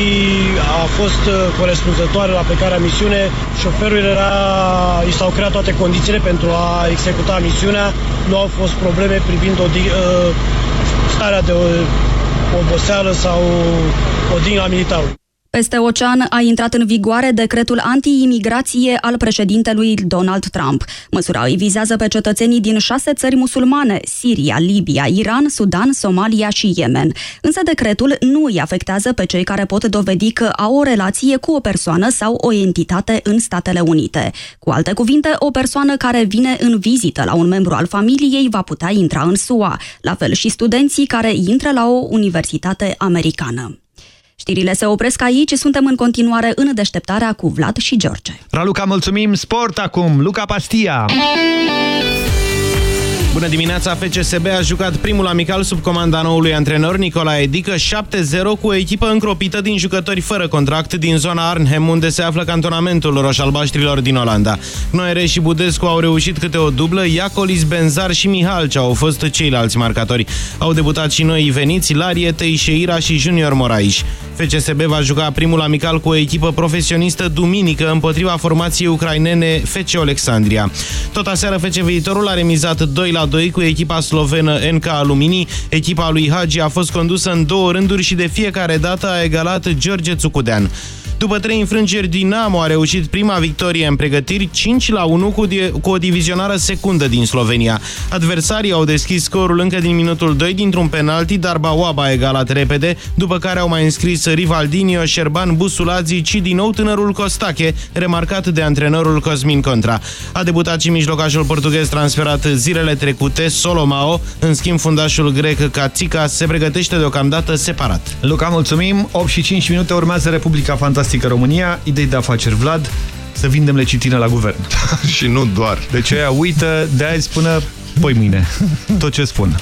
a fost uh, corespunzătoare la plecarea misiune. Șoferul era, i s-au creat toate condițiile pentru a executa misiunea. Nu au fost probleme privind o, uh, starea de oboseală sau odihna militarului. Peste ocean a intrat în vigoare decretul anti-imigrație al președintelui Donald Trump. Măsura îi vizează pe cetățenii din șase țări musulmane, Siria, Libia, Iran, Sudan, Somalia și Yemen. Însă decretul nu îi afectează pe cei care pot dovedi că au o relație cu o persoană sau o entitate în Statele Unite. Cu alte cuvinte, o persoană care vine în vizită la un membru al familiei va putea intra în SUA, la fel și studenții care intră la o universitate americană. Știrile se opresc aici, suntem în continuare în deșteptarea cu Vlad și George. Raluca, mulțumim! Sport acum, Luca Pastia! Bună dimineața! FCSB a jucat primul amical sub comanda noului antrenor Nicolae Dică 7-0 cu o echipă încropită din jucători fără contract din zona Arnhem, unde se află cantonamentul roșalbaștrilor din Olanda. Noere și Budescu au reușit câte o dublă, Iacolis, Benzar și Mihalce au fost ceilalți marcatori. Au debutat și noi veniți, Larie, Teixeira și Junior Moraes. FCSB va juca primul amical cu o echipă profesionistă duminică împotriva formației ucrainene FC Alexandria. Tot aseară FC Viitorul a remizat 2 la 2 cu echipa slovenă NK Alumini. Echipa lui Hagi a fost condusă în două rânduri și de fiecare dată a egalat George Țucudean. După trei înfrângeri, Dinamo a reușit prima victorie în pregătiri 5 la 1 cu, cu o divizionară secundă din Slovenia. Adversarii au deschis scorul încă din minutul 2 dintr-un penalti, dar Bawaba a egalat repede, după care au mai înscris Rivaldinho, Șerban, Busulazi și din nou tânărul Costache, remarcat de antrenorul Cosmin Contra. A debutat și mijlocașul portughez transferat zilele trecute, Solomao, în schimb fundașul grec Katsika se pregătește deocamdată separat. Luca, mulțumim! 8 și 5 minute urmează Republica Fantastică Fantastică România, idei de afaceri Vlad, să vindem lecitină la guvern. și nu doar. Deci aia uită de azi până poi mâine. Tot ce spun.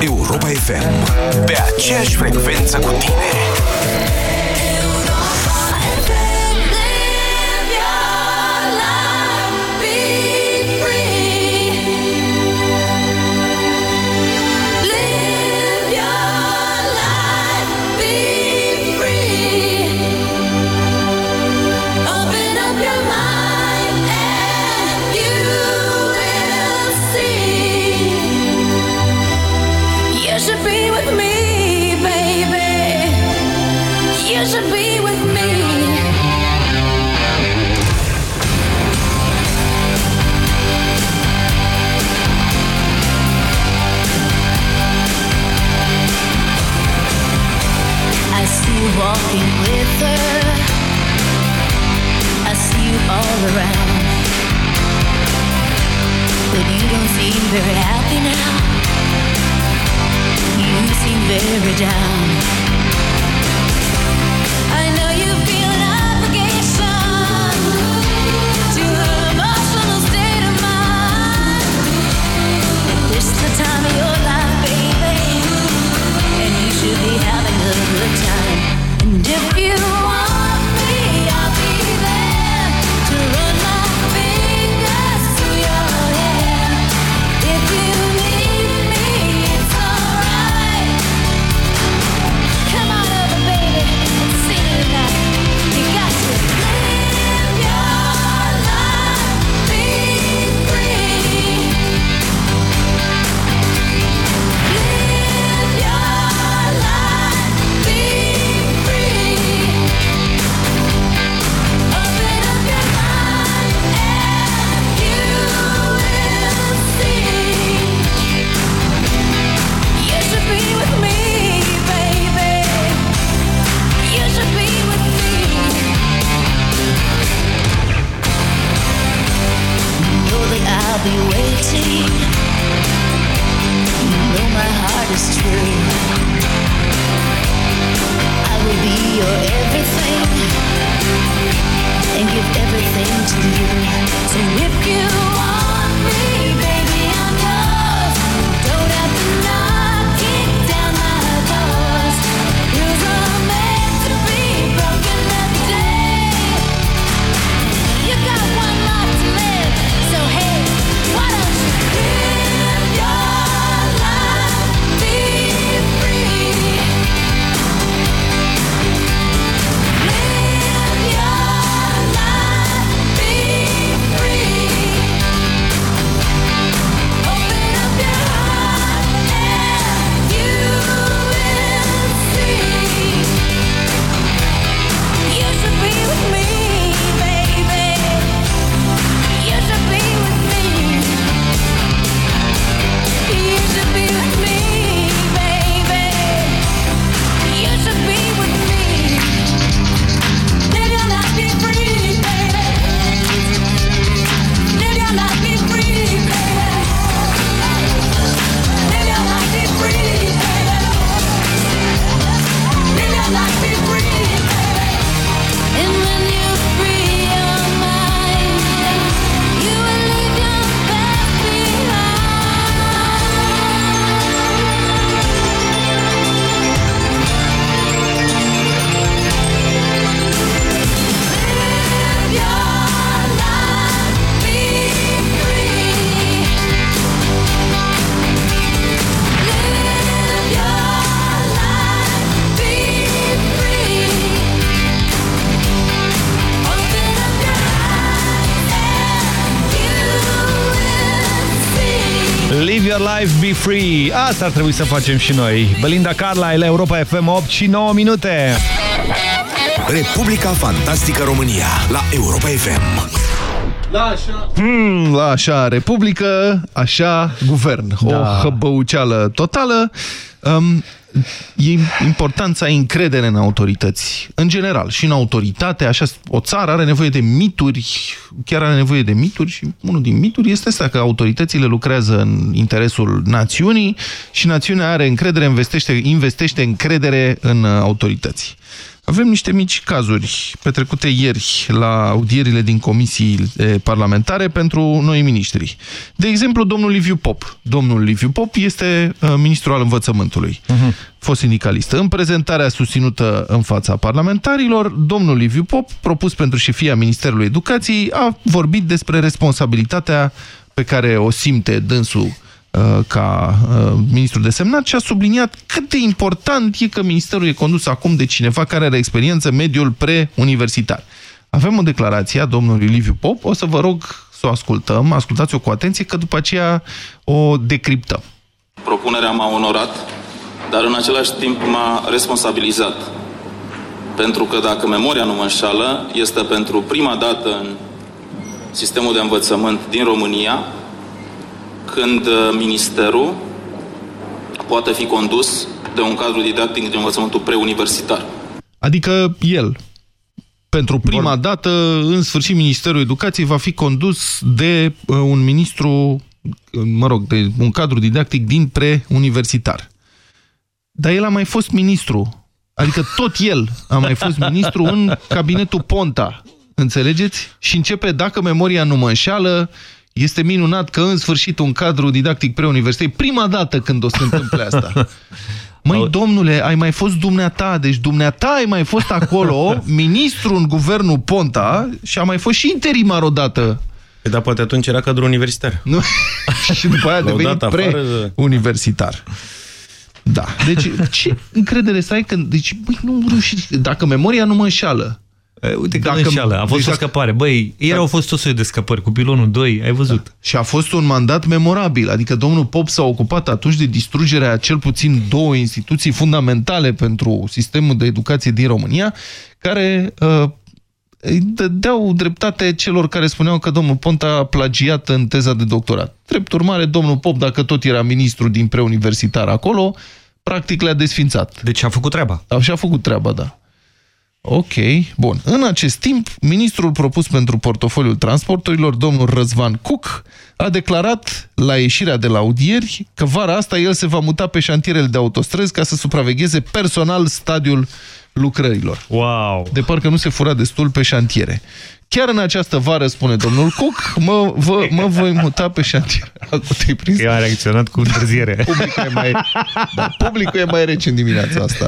Europa FM. Pe aceeași frecvență cu tine. Seem very happy now. You seem very down. I know free. Asta ar trebui să facem și noi. Belinda Carla, la Europa FM 8 și 9 minute. Republica Fantastică România la Europa FM. La așa... Hmm, la așa Republică, așa Guvern. Da. O hăbăuceală totală. Um, e important să ai încredere în autorități, în general, și în autoritate. Așa, o țară are nevoie de mituri, chiar are nevoie de mituri și unul din mituri este asta, că autoritățile lucrează în interesul națiunii și națiunea are încredere, investește, investește încredere în uh, autorități. Avem niște mici cazuri petrecute ieri la audierile din comisii parlamentare pentru noi miniștri. De exemplu, domnul Liviu Pop. Domnul Liviu Pop este uh, ministru al învățământului, uh -huh. fost sindicalist. În prezentarea susținută în fața parlamentarilor, domnul Liviu Pop, propus pentru șefia Ministerului Educației, a vorbit despre responsabilitatea pe care o simte dânsul ca uh, ministru desemnat și a subliniat cât de important e că ministerul e condus acum de cineva care are experiență în mediul pre-universitar. Avem o declarație a domnului Liviu Pop, o să vă rog să o ascultăm, ascultați-o cu atenție, că după aceea o decriptăm. Propunerea m-a onorat, dar în același timp m-a responsabilizat. Pentru că dacă memoria nu mă înșală, este pentru prima dată în sistemul de învățământ din România când uh, ministerul poate fi condus de un cadru didactic de învățământul preuniversitar. Adică el, pentru prima Bun. dată, în sfârșit, Ministerul Educației va fi condus de uh, un ministru, mă rog, de un cadru didactic din preuniversitar. Dar el a mai fost ministru, adică tot el a mai fost ministru în cabinetul Ponta, înțelegeți? Și începe, dacă memoria nu mă înșală, este minunat că în sfârșit un cadru didactic preuniversitar, prima dată când o să se întâmple asta. Măi, domnule, ai mai fost dumneata, deci dumneata ai mai fost acolo, ministru în guvernul Ponta și a mai fost și interimar odată. Păi, dar poate atunci era cadru universitar. Nu? și după aia a devenit pre-universitar. Da. Deci, ce încredere să ai când... Deci, băi, nu reușiți. Dacă memoria nu mă înșală, Uite că dacă, înșeală. A fost deci o scăpare. Băi, ieri da. au fost tot soiul de scăpări cu pilonul 2, ai văzut. Da. Și a fost un mandat memorabil. Adică domnul Pop s-a ocupat atunci de distrugerea cel puțin două instituții fundamentale pentru sistemul de educație din România, care uh, dădeau dreptate celor care spuneau că domnul Ponta a plagiat în teza de doctorat. Drept urmare, domnul Pop, dacă tot era ministru din preuniversitar acolo, practic le-a desfințat. Deci a făcut treaba. Și a făcut treaba, da. Ok, bun. În acest timp, ministrul propus pentru portofoliul transporturilor, domnul Răzvan Cuc, a declarat la ieșirea de la audieri că vara asta el se va muta pe șantierele de autostrăzi ca să supravegheze personal stadiul lucrărilor. Wow! De parcă nu se fura destul pe șantiere. Chiar în această vară, spune domnul Cook, mă, vă, mă voi muta pe șantier. Te-ai prins? Eu am reacționat cu întârziere. Publicul e mai, da, publicul e mai rece în dimineața asta.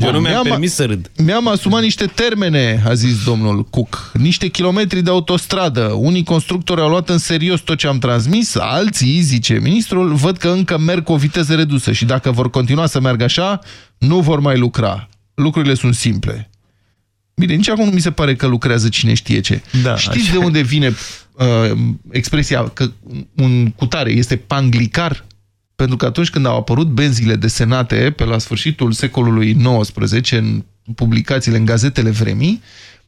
Eu nu mi-am Mi-am- permis să râd. Mi-am asumat niște termene, a zis domnul Cook, niște kilometri de autostradă. Unii constructori au luat în serios tot ce am transmis, alții, zice ministrul, văd că încă merg cu o viteză redusă și dacă vor continua să meargă așa, nu vor mai lucra. Lucrurile sunt simple. Bine, nici acum nu mi se pare că lucrează cine știe ce. Da, Știți așa de unde vine uh, expresia că un cutare este panglicar? Pentru că atunci când au apărut benzile desenate pe la sfârșitul secolului XIX în publicațiile, în gazetele vremii,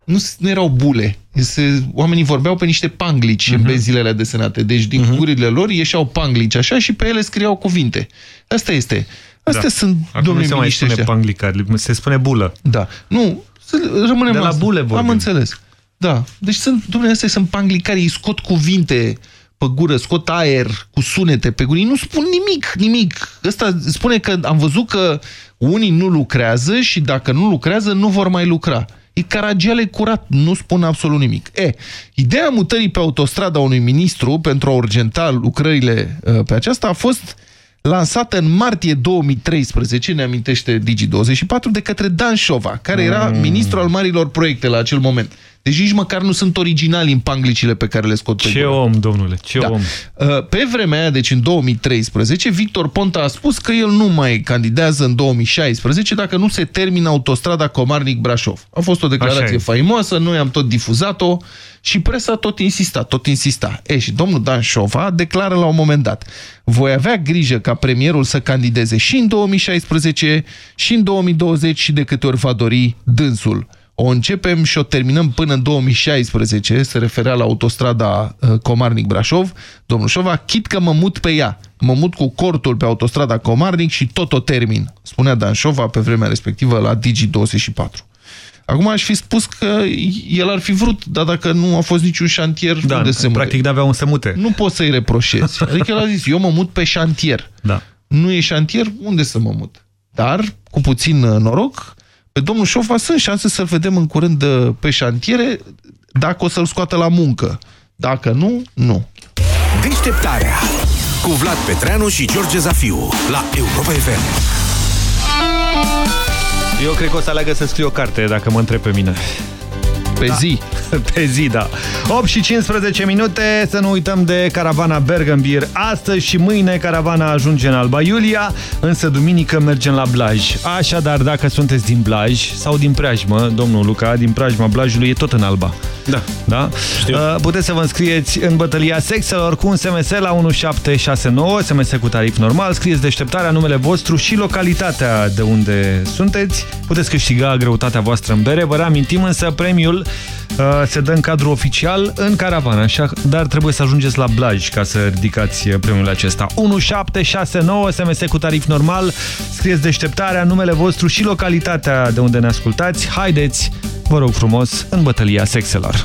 nu, s- nu erau bule. Se, oamenii vorbeau pe niște panglici Mhm. în benzile alea desenate. Deci din gurile lor ieșeau panglici așa și pe ele scriau cuvinte. Asta este. Astea Da. sunt, Acum nu domnule se mai miniștri spune ăștia. panglicar, se spune bulă. Da. Nu, să rămânem De la asta. bule vorbim. Am înțeles. Da. Deci sunt, domnule, astea sunt panglicari, ei scot cuvinte pe gură, scot aer cu sunete pe gură, ei nu spun nimic, nimic. Ăsta spune că am văzut că unii nu lucrează și dacă nu lucrează, nu vor mai lucra. E caragiale curat, nu spun absolut nimic. E, ideea mutării pe autostrada unui ministru pentru a urgenta lucrările uh, pe aceasta a fost lansată în martie 2013, ne amintește Digi24, de către Dan Șova, care era Mm. ministru al marilor proiecte la acel moment. Deci nici măcar nu sunt originali în panglicile pe care le scot pe Ce gură. om, domnule, ce Da. om. Uh, Pe vremea aia, deci în 2013, Victor Ponta a spus că el nu mai candidează în 2016 dacă nu se termină autostrada Comarnic-Brașov. A fost o Așa declarație e. faimoasă, noi am tot difuzat-o și presa tot insista, tot insista. E, și domnul Dan Șova declară la un moment dat, voi avea grijă ca premierul să candideze și în 2016 și în 2020 și de câte ori va dori dânsul. O începem și o terminăm până în 2016, se referea la autostrada uh, Comarnic-Brașov, domnul Șova, chit că mă mut pe ea. Mă mut cu cortul pe autostrada Comarnic și tot o termin, spunea Dan Șova pe vremea respectivă la Digi24. Acum aș fi spus că el ar fi vrut, dar dacă nu a fost niciun șantier, Da, unde se mute? practic n-avea un să mute. Nu poți să-i reproșezi. Adică el a zis, eu mă mut pe șantier. Da. Nu e șantier, unde să mă mut? Dar, cu puțin uh, noroc, pe domnul Șofa sunt șanse să-l vedem în curând uh, pe șantiere, dacă o să-l scoată la muncă. Dacă nu, nu. Deșteptarea cu Vlad Petreanu și George Zafiu la Europa FM. Eu cred că o să aleagă să scriu o carte, dacă mă întreb pe mine. Pe zi. Pe zi, da. 8 și 15 minute, să nu uităm de caravana Bergambir. Astăzi și mâine caravana ajunge în Alba Iulia, însă duminică mergem la Blaj. Așadar, dacă sunteți din Blaj sau din preajmă, domnul Luca, din preajma Blajului e tot în Alba. Da. Da? Știu. Uh, Puteți să vă înscrieți în bătălia sexelor cu un SMS la 1769, SMS cu tarif normal, scrieți deșteptarea, numele vostru și localitatea de unde sunteți. Puteți câștiga greutatea voastră în bere. Vă reamintim însă, premiul uh, se dă în cadru oficial în caravană, așa, dar trebuie să ajungeți la Blaj ca să ridicați uh, premiul acesta. 1769, SMS cu tarif normal, scrieți deșteptarea, numele vostru și localitatea de unde ne ascultați. Haideți, vă rog frumos, în bătălia sexelor.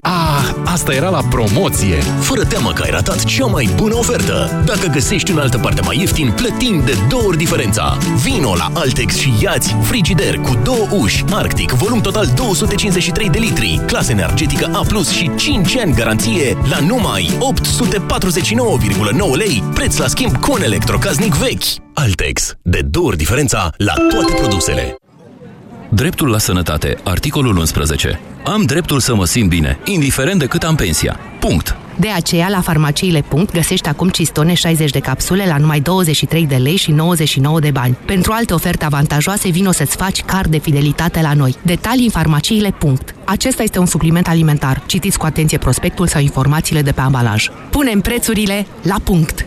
Ah, asta era la promoție! Fără teamă că ai ratat cea mai bună ofertă! Dacă găsești în altă parte mai ieftin, plătim de două ori diferența! Vino la Altex și iați frigider cu două uși, Arctic, volum total 253 de litri, clasă energetică A+, și 5 ani garanție la numai 849,9 lei, preț la schimb cu un electrocasnic vechi. Altex, de două ori diferența la toate produsele. Dreptul la sănătate, articolul 11. Am dreptul să mă simt bine, indiferent de cât am pensia. Punct. De aceea, la farmaciile. găsești acum cistone 60 de capsule la numai 23 de lei și 99 de bani. Pentru alte oferte avantajoase, vino să-ți faci card de fidelitate la noi. Detalii în farmaciile. Acesta este un supliment alimentar. Citiți cu atenție prospectul sau informațiile de pe ambalaj. Punem prețurile la punct!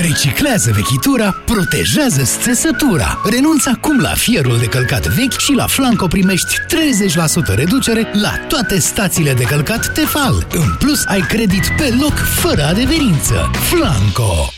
Reciclează vechitura, protejează țesătura. Renunță acum la fierul de călcat vechi și la Flanco primești 30% reducere la toate stațiile de călcat Tefal. În plus, ai credit pe loc, fără adeverință. Flanco!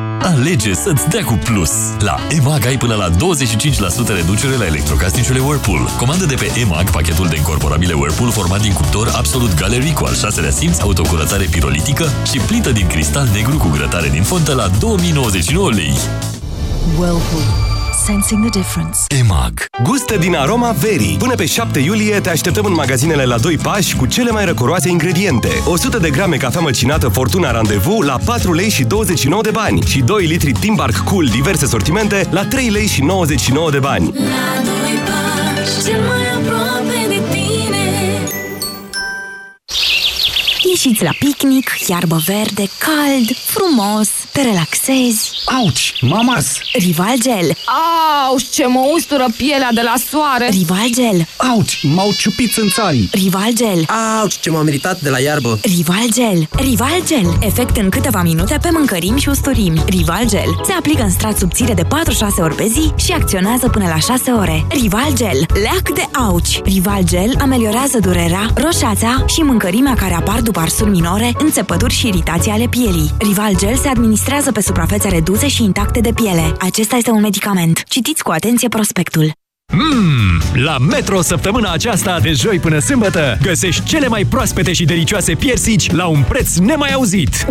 Alege să-ți dea cu plus! La EMAG ai până la 25% reducere la electrocasnicele Whirlpool. Comandă de pe EMAG pachetul de incorporabile Whirlpool format din cuptor Absolut Gallery cu al șaselea simț, autocurățare pirolitică și plită din cristal negru cu grătare din fontă la 2099 lei. Whirlpool. Sensing the difference. EMAG Gustă din aroma verii. Până pe 7 iulie te așteptăm în magazinele la 2 pași cu cele mai răcoroase ingrediente. 100 de grame cafea măcinată Fortuna Randevu la 4 lei și 29 de bani și 2 litri Timbark Cool diverse sortimente la 3 lei și 99 de bani. La doi pași, cel mai aproape de tine. Ieșiți la picnic, iarbă verde, cald, frumos, te relaxezi. Auci, mamas! Rival Gel. Auzi, ce mă ustură pielea de la soare! Rival Gel. Auci, m-au ciupit în țarii! Rival Gel. Auci, ce m-am meritat de la iarbă! Rival Gel. Rival Gel. Efect în câteva minute pe mâncărimi și usturimi. Rival Gel. Se aplică în strat subțire de 4-6 ori pe zi și acționează până la 6 ore. Rival Gel. Leac de auci. Rival Gel ameliorează durerea, roșața și mâncărimea care apar după arsuri minore, înțepături și iritații ale pielii. Rival Gel se administrează pe suprafețe reduse și intacte de piele. Acesta este un medicament. Citiți cu atenție prospectul. Mmm, la Metro săptămâna aceasta de joi până sâmbătă găsești cele mai proaspete și delicioase piersici la un preț nemai auzit. 1,99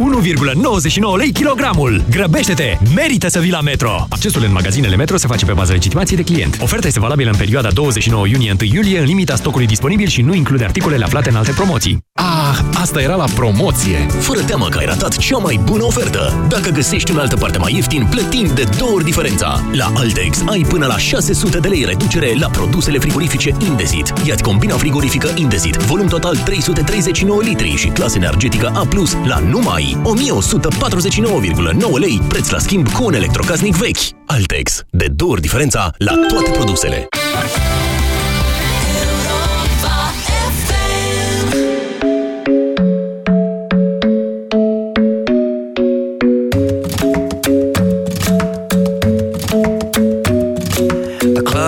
lei kilogramul. Grăbește-te! Merită să vii la Metro! Accesul în magazinele Metro se face pe bază legitimației de client. Oferta este valabilă în perioada 29 iunie-1 iulie în limita stocului disponibil și nu include articolele aflate în alte promoții. Ah, asta era la promoție! Fără teamă că ai ratat cea mai bună ofertă. Dacă găsești în altă parte mai ieftin, plătim de două ori diferența. La Altex ai până la 600 de lei reducere la produsele frigorifice Indesit. Iați combina frigorifică Indesit, volum total 339 litri și clasă energetică A+, la numai 1149,9 lei, preț la schimb cu un electrocasnic vechi. Altex. De două ori diferența la toate produsele.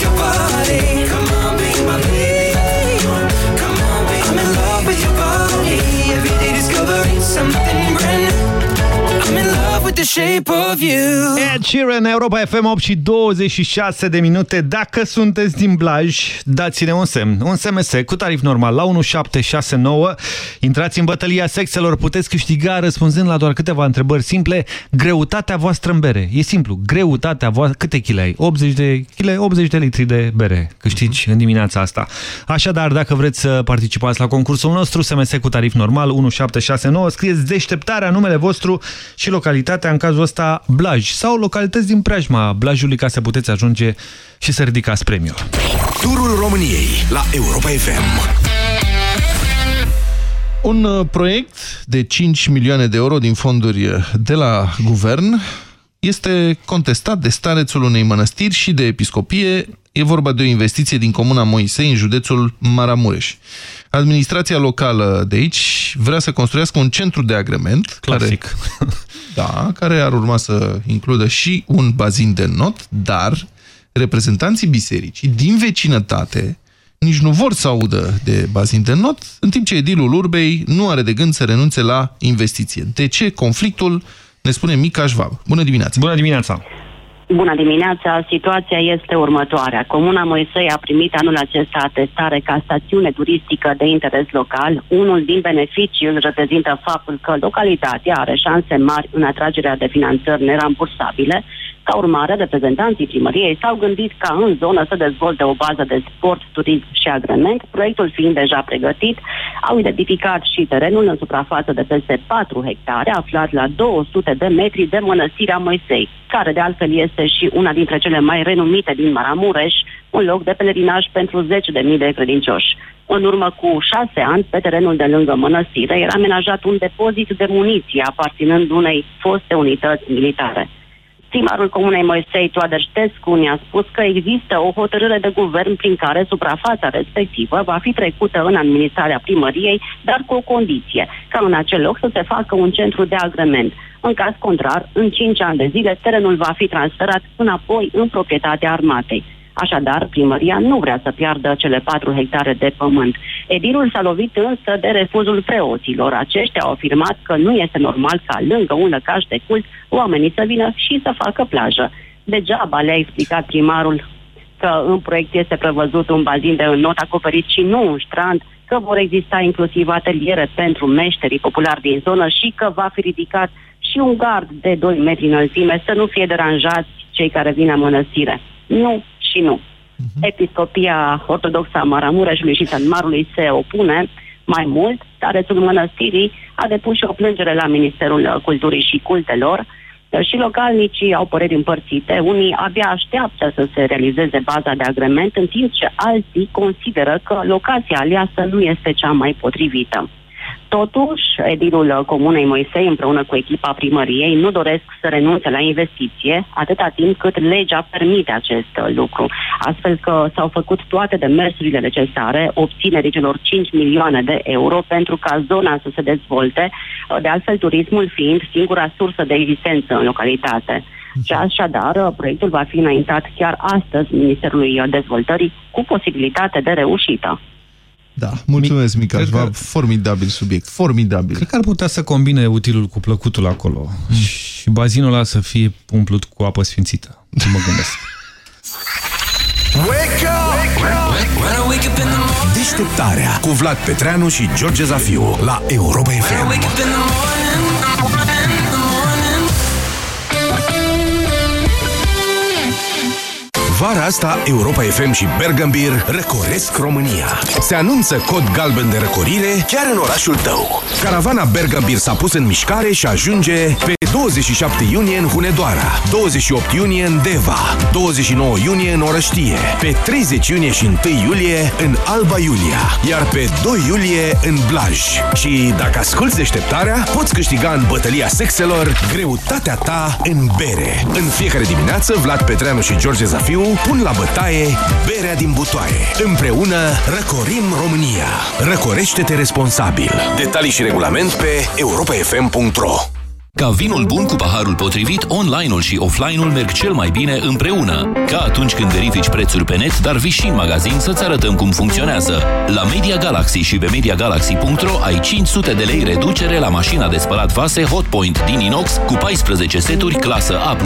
Your body. The shape of you. Ed Sheeran, Europa FM 8 și 26 de minute. Dacă sunteți din Blaj, dați-ne un semn. Un SMS cu tarif normal la 1769. Intrați în bătălia sexelor, puteți câștiga răspunzând la doar câteva întrebări simple. Greutatea voastră în bere. E simplu. Greutatea voastră. Câte chile ai? 80 de chile, 80 de litri de bere. Câștigi în dimineața asta. Așadar, dacă vreți să participați la concursul nostru, SMS cu tarif normal 1769, scrieți deșteptarea, numele vostru și localitatea, în cazul ăsta Blaj, sau localități din preajma Blajului ca să puteți ajunge și să ridicați premiul. Turul României la Europa FM. Un uh, proiect de 5 milioane de euro din fonduri uh, de la guvern este contestat de starețul unei mănăstiri și de episcopie. E vorba de o investiție din comuna Moisei, în județul Maramureș. Administrația locală de aici vrea să construiască un centru de agrement. Clasic. Care, da, care ar urma să includă și un bazin de not, dar reprezentanții bisericii din vecinătate nici nu vor să audă de bazin de not, în timp ce edilul urbei nu are de gând să renunțe la investiție. De ce conflictul? Ne spune Mica Șvab. Bună dimineața! Bună dimineața! Bună dimineața! Situația este următoarea. Comuna Moisei a primit anul acesta atestare ca stațiune turistică de interes local. Unul din beneficii îl reprezintă faptul că localitatea are șanse mari în atragerea de finanțări nerambursabile. Ca urmare, reprezentanții primăriei s-au gândit ca în zonă să dezvolte o bază de sport, turism și agrement. Proiectul fiind deja pregătit, au identificat și terenul în suprafață de peste 4 hectare, aflat la 200 de metri de mănăstirea Moisei, care de altfel este și una dintre cele mai renumite din Maramureș, un loc de pelerinaj pentru zeci de mii de credincioși. În urmă cu șase ani, pe terenul de lângă mănăstire, era amenajat un depozit de muniție aparținând unei foste unități militare. Primarul Comunei Moisei, Toader Ștescu, ne-a spus că există o hotărâre de guvern prin care suprafața respectivă va fi trecută în administrarea primăriei, dar cu o condiție, ca în acel loc să se facă un centru de agrement. În caz contrar, în 5 ani de zile, terenul va fi transferat înapoi în proprietatea armatei. Așadar, primăria nu vrea să piardă cele 4 hectare de pământ. Edilul s-a lovit însă de refuzul preoților. Aceștia au afirmat că nu este normal ca lângă un lăcaș de cult oamenii să vină și să facă plajă. Degeaba le-a explicat primarul că în proiect este prevăzut un bazin de înot acoperit și nu un strand, că vor exista inclusiv ateliere pentru meșterii populari din zonă și că va fi ridicat și un gard de 2 metri înălțime să nu fie deranjați cei care vin la mănăstire. Nu și nu. Uh-huh. Episcopia Ortodoxă a Maramureșului și San Marului se opune mai mult, starețul mănăstirii a depus și o plângere la Ministerul Culturii și Cultelor și localnicii au păreri împărțite. Unii abia așteaptă să se realizeze baza de agrement, în timp ce alții consideră că locația aleasă nu este cea mai potrivită. Totuși, edilul Comunei Moisei împreună cu echipa primăriei nu doresc să renunțe la investiție atâta timp cât legea permite acest lucru. Astfel că s-au făcut toate demersurile necesare obținerii celor 5 milioane de euro pentru ca zona să se dezvolte, de altfel turismul fiind singura sursă de existență în localitate. Și așadar, proiectul va fi înaintat chiar astăzi Ministerului Dezvoltării cu posibilitate de reușită. Da, mulțumesc, Mica. Că... Formidabil subiect, formidabil. Cred că ar putea să combine utilul cu plăcutul acolo mm. și bazinul ăla să fie umplut cu apă sfințită. Mă gândesc. Wake up! Wake up! Deșteptarea cu Vlad Petreanu și George Zafiu la Europa FM. Vara asta, Europa FM și Bergambir răcoresc România. Se anunță cod galben de răcorire chiar în orașul tău. Caravana Bergambir s-a pus în mișcare și ajunge pe 27 iunie în Hunedoara, 28 iunie în Deva, 29 iunie în Orăștie, pe 30 iunie și 1 iulie în Alba Iulia, iar pe 2 iulie în Blaj. Și dacă asculti deșteptarea, poți câștiga în bătălia sexelor greutatea ta în bere. În fiecare dimineață, Vlad Petreanu și George Zafiu pun la bătaie berea din butoaie. Împreună răcorim România. Răcorește-te responsabil. Detalii și regulament pe europafm.ro Ca vinul bun cu paharul potrivit, online-ul și offline-ul merg cel mai bine împreună. Ca atunci când verifici prețuri pe net, dar vii și în magazin să-ți arătăm cum funcționează. La Media Galaxy și pe MediaGalaxy.ro ai 500 de lei reducere la mașina de spălat vase Hotpoint din inox cu 14 seturi clasă A++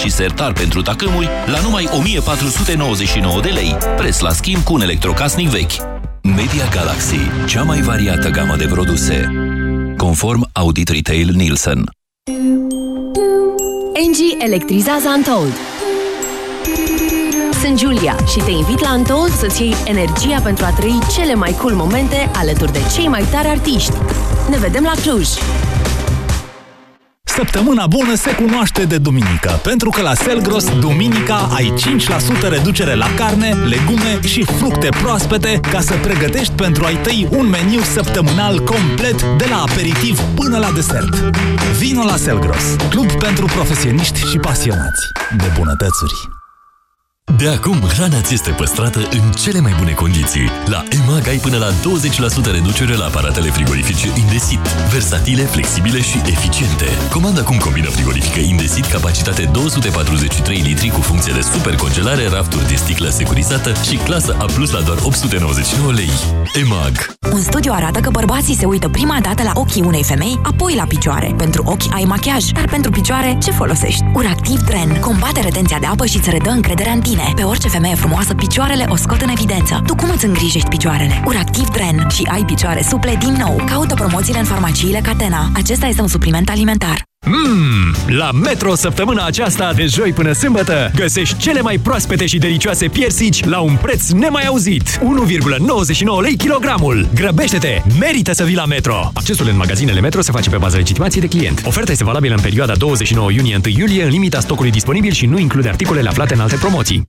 și sertar pentru tacâmuri la numai 1499 de lei. Preț la schimb cu un electrocasnic vechi. Media Galaxy, cea mai variată gamă de produse. Conform Audit Retail Nielsen. Engie electrizează Untold. Sunt Julia și te invit la Untold să-ți iei energia pentru a trăi cele mai cool momente alături de cei mai tari artiști. Ne vedem la Cluj! Săptămâna bună se cunoaște de duminică, pentru că la Selgros, duminica ai 5% reducere la carne, legume și fructe proaspete ca să pregătești pentru ai tăi un meniu săptămânal complet de la aperitiv până la desert. Vino la Selgros, club pentru profesioniști și pasionați de bunătățuri. De acum, hrana ți este păstrată în cele mai bune condiții. La EMAG ai până la 20% reducere la aparatele frigorifice Indesit. Versatile, flexibile și eficiente. Comanda acum combina frigorifică Indesit, capacitate 243 litri cu funcție de super congelare, rafturi de sticlă securizată și clasă A+, la doar 899 lei. EMAG Un studiu arată că bărbații se uită prima dată la ochii unei femei, apoi la picioare. Pentru ochi ai machiaj, dar pentru picioare ce folosești? Uractiv Dren combate retenția de apă și îți redă încredere în tine. Pe orice femeie frumoasă, picioarele o scot în evidență. Tu cum îți îngrijești picioarele? Uractiv Dren și ai picioare suple din nou. Caută promoțiile în farmaciile Catena. Acesta este un supliment alimentar. Mmm, la Metro săptămâna aceasta de joi până sâmbătă găsești cele mai proaspete și delicioase piersici la un preț nemai auzit. 1,99 lei kilogramul. Grăbește-te! Merită să vii la Metro! Accesul în magazinele Metro se face pe bază legitimației de client. Oferta este valabilă în perioada 29 iunie-1 iulie în limita stocului disponibil și nu include articolele aflate în alte promoții.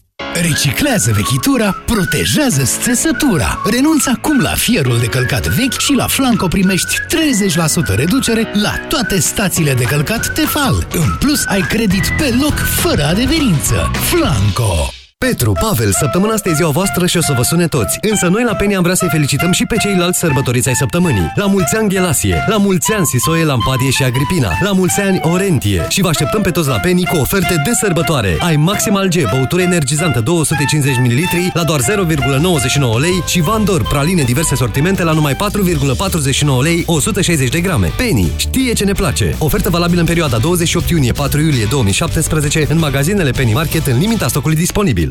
Reciclează vechitura, protejează țesătura. Renunță acum la fierul de călcat vechi și la Flanco primești 30% reducere la toate stațiile de călcat Tefal. În plus, ai credit pe loc, fără adeverință. Flanco! Petru, Pavel, săptămâna asta e ziua voastră și o să vă sune toți. Însă noi la Penny am vrea să-i felicităm și pe ceilalți sărbătoriți ai săptămânii. La mulți ani Ghelasie, la mulți ani Sisoie, Lampadie și Agripina, la mulți ani Orentie. Și vă așteptăm pe toți la Penny cu oferte de sărbătoare. Ai Maximal G, băutură energizantă 250 ml la doar 0,99 lei și Vandor, praline diverse sortimente la numai 4,49 lei 160 de grame. Penny știe ce ne place. Ofertă valabilă în perioada 28 iunie-4 iulie 2017 în magazinele Penny Market în limita stocului disponibil.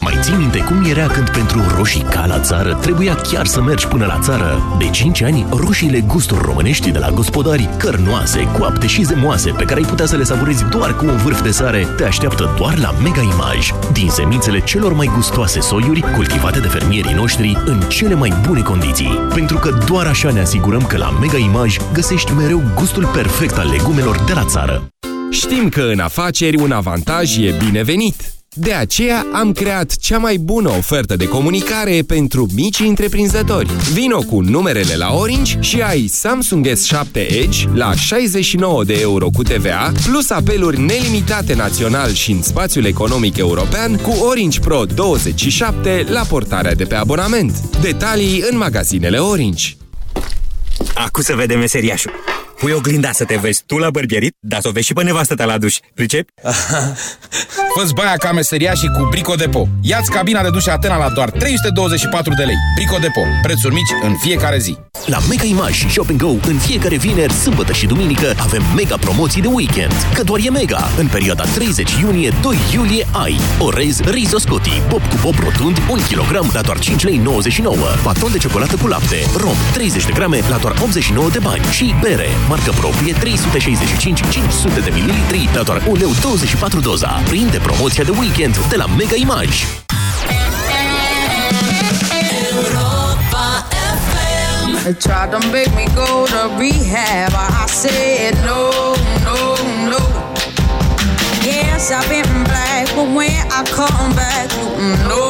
Mai ții minte cum era când pentru roșii ca la țară trebuia chiar să mergi până la țară? De 5 ani, roșiile gusturi românești de la gospodari, cărnoase, coapte și zemoase, pe care ai putea să le savurezi doar cu un vârf de sare, te așteaptă doar la Mega Image. Din semințele celor mai gustoase soiuri, cultivate de fermierii noștri în cele mai bune condiții. Pentru că doar așa ne asigurăm că la Mega Image găsești mereu gustul perfect al legumelor de la țară. Știm că în afaceri un avantaj e binevenit. De aceea am creat cea mai bună ofertă de comunicare pentru mici întreprinzători. Vino cu numerele la Orange și ai Samsung S7 Edge la 69 de euro cu TVA, plus apeluri nelimitate național și în spațiul economic european cu Orange Pro 27 la portarea de pe abonament. Detalii în magazinele Orange. Acum să vedem meseriașul. Pui oglinda să te vezi tu la bărbierit, dar să o vezi și pe nevastă ta la duș. Pricepi? Fă-ți baia ca meseria și cu Brico Depo. Ia-ți cabina de duș Atena la doar 324 de lei. Brico Depo. Prețuri mici în fiecare zi. La Mega Image și Shop Go, în fiecare vineri, sâmbătă și duminică, avem mega promoții de weekend. Că doar e mega! În perioada 30 iunie-2 iulie ai orez Rizo Scotti, bob cu bob rotund, 1 kg la doar 5 lei 99, baton de ciocolată cu lapte, rom 30 de grame la doar 89 de bani și bere, marcă proprie 365 500 de ml la doar 1 leu 24 doza. Prinde promoția de weekend de la Mega Image. They tried to make me go to rehab. I said no, no, no. Yes, I've been black, but when I come back, no, no,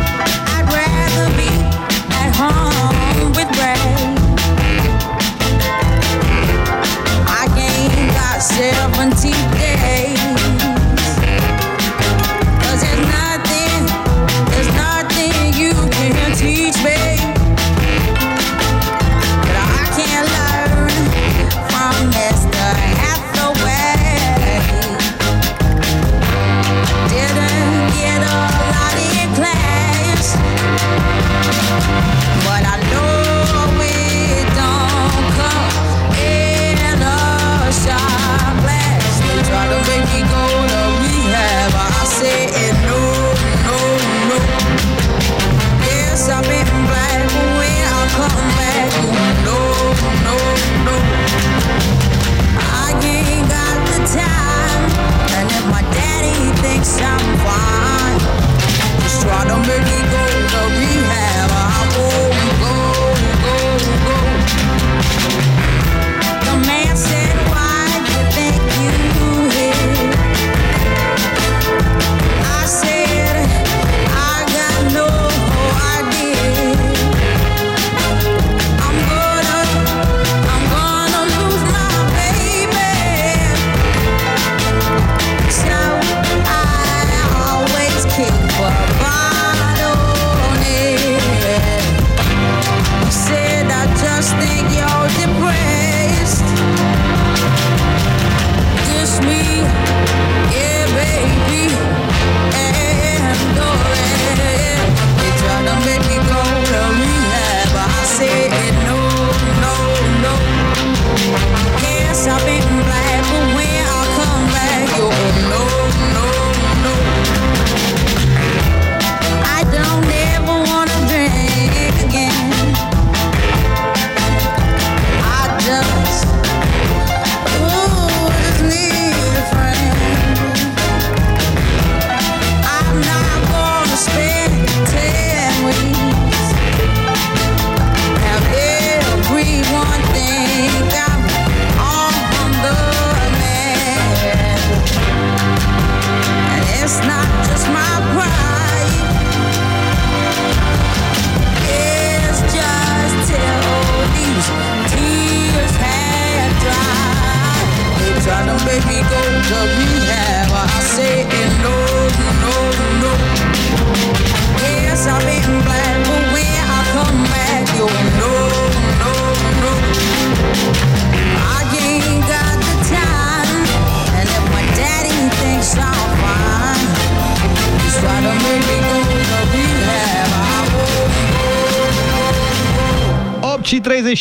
try to make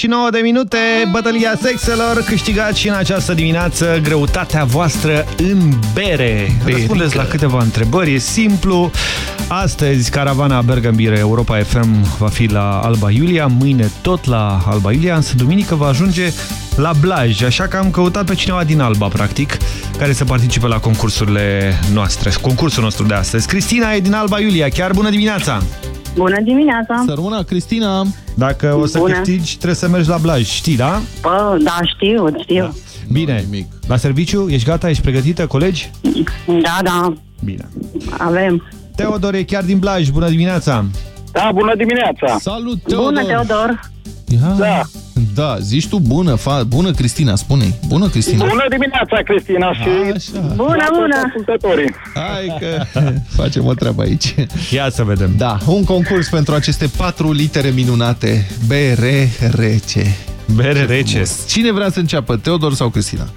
29 de minute, bătălia sexelor, câștigat și în această dimineață greutatea voastră în bere. Berică. Răspundeți la câteva întrebări, e simplu. Astăzi, caravana Bergambire Europa FM va fi la Alba Iulia, mâine tot la Alba Iulia, însă duminică va ajunge la Blaj, așa că am căutat pe cineva din Alba, practic, care să participe la concursurile noastre, concursul nostru de astăzi. Cristina e din Alba Iulia, chiar bună dimineața! Bună dimineața! Sărmâna, Cristina! Dacă o să Bună. câștigi, trebuie să mergi la Blaj, știi, da? Bă, da, știu, știu. Da. Bine. La serviciu? Ești gata? Ești pregătită, colegi? Da, da. Bine. Avem. Teodor e chiar din Blaj. Bună dimineața! Da, bună dimineața! Salut, Teodor! Bună, Teodor! Ia. Da. Da, zici tu bună, fa bună Cristina, spune Bună, Cristina. Bună dimineața, Cristina și Așa. Bună, bună! ascultătorii. Hai că facem o treabă aici. Ia să vedem. Da, un concurs pentru aceste patru litere minunate. BRRC. BRRC. Cine vrea să înceapă, Teodor sau Cristina?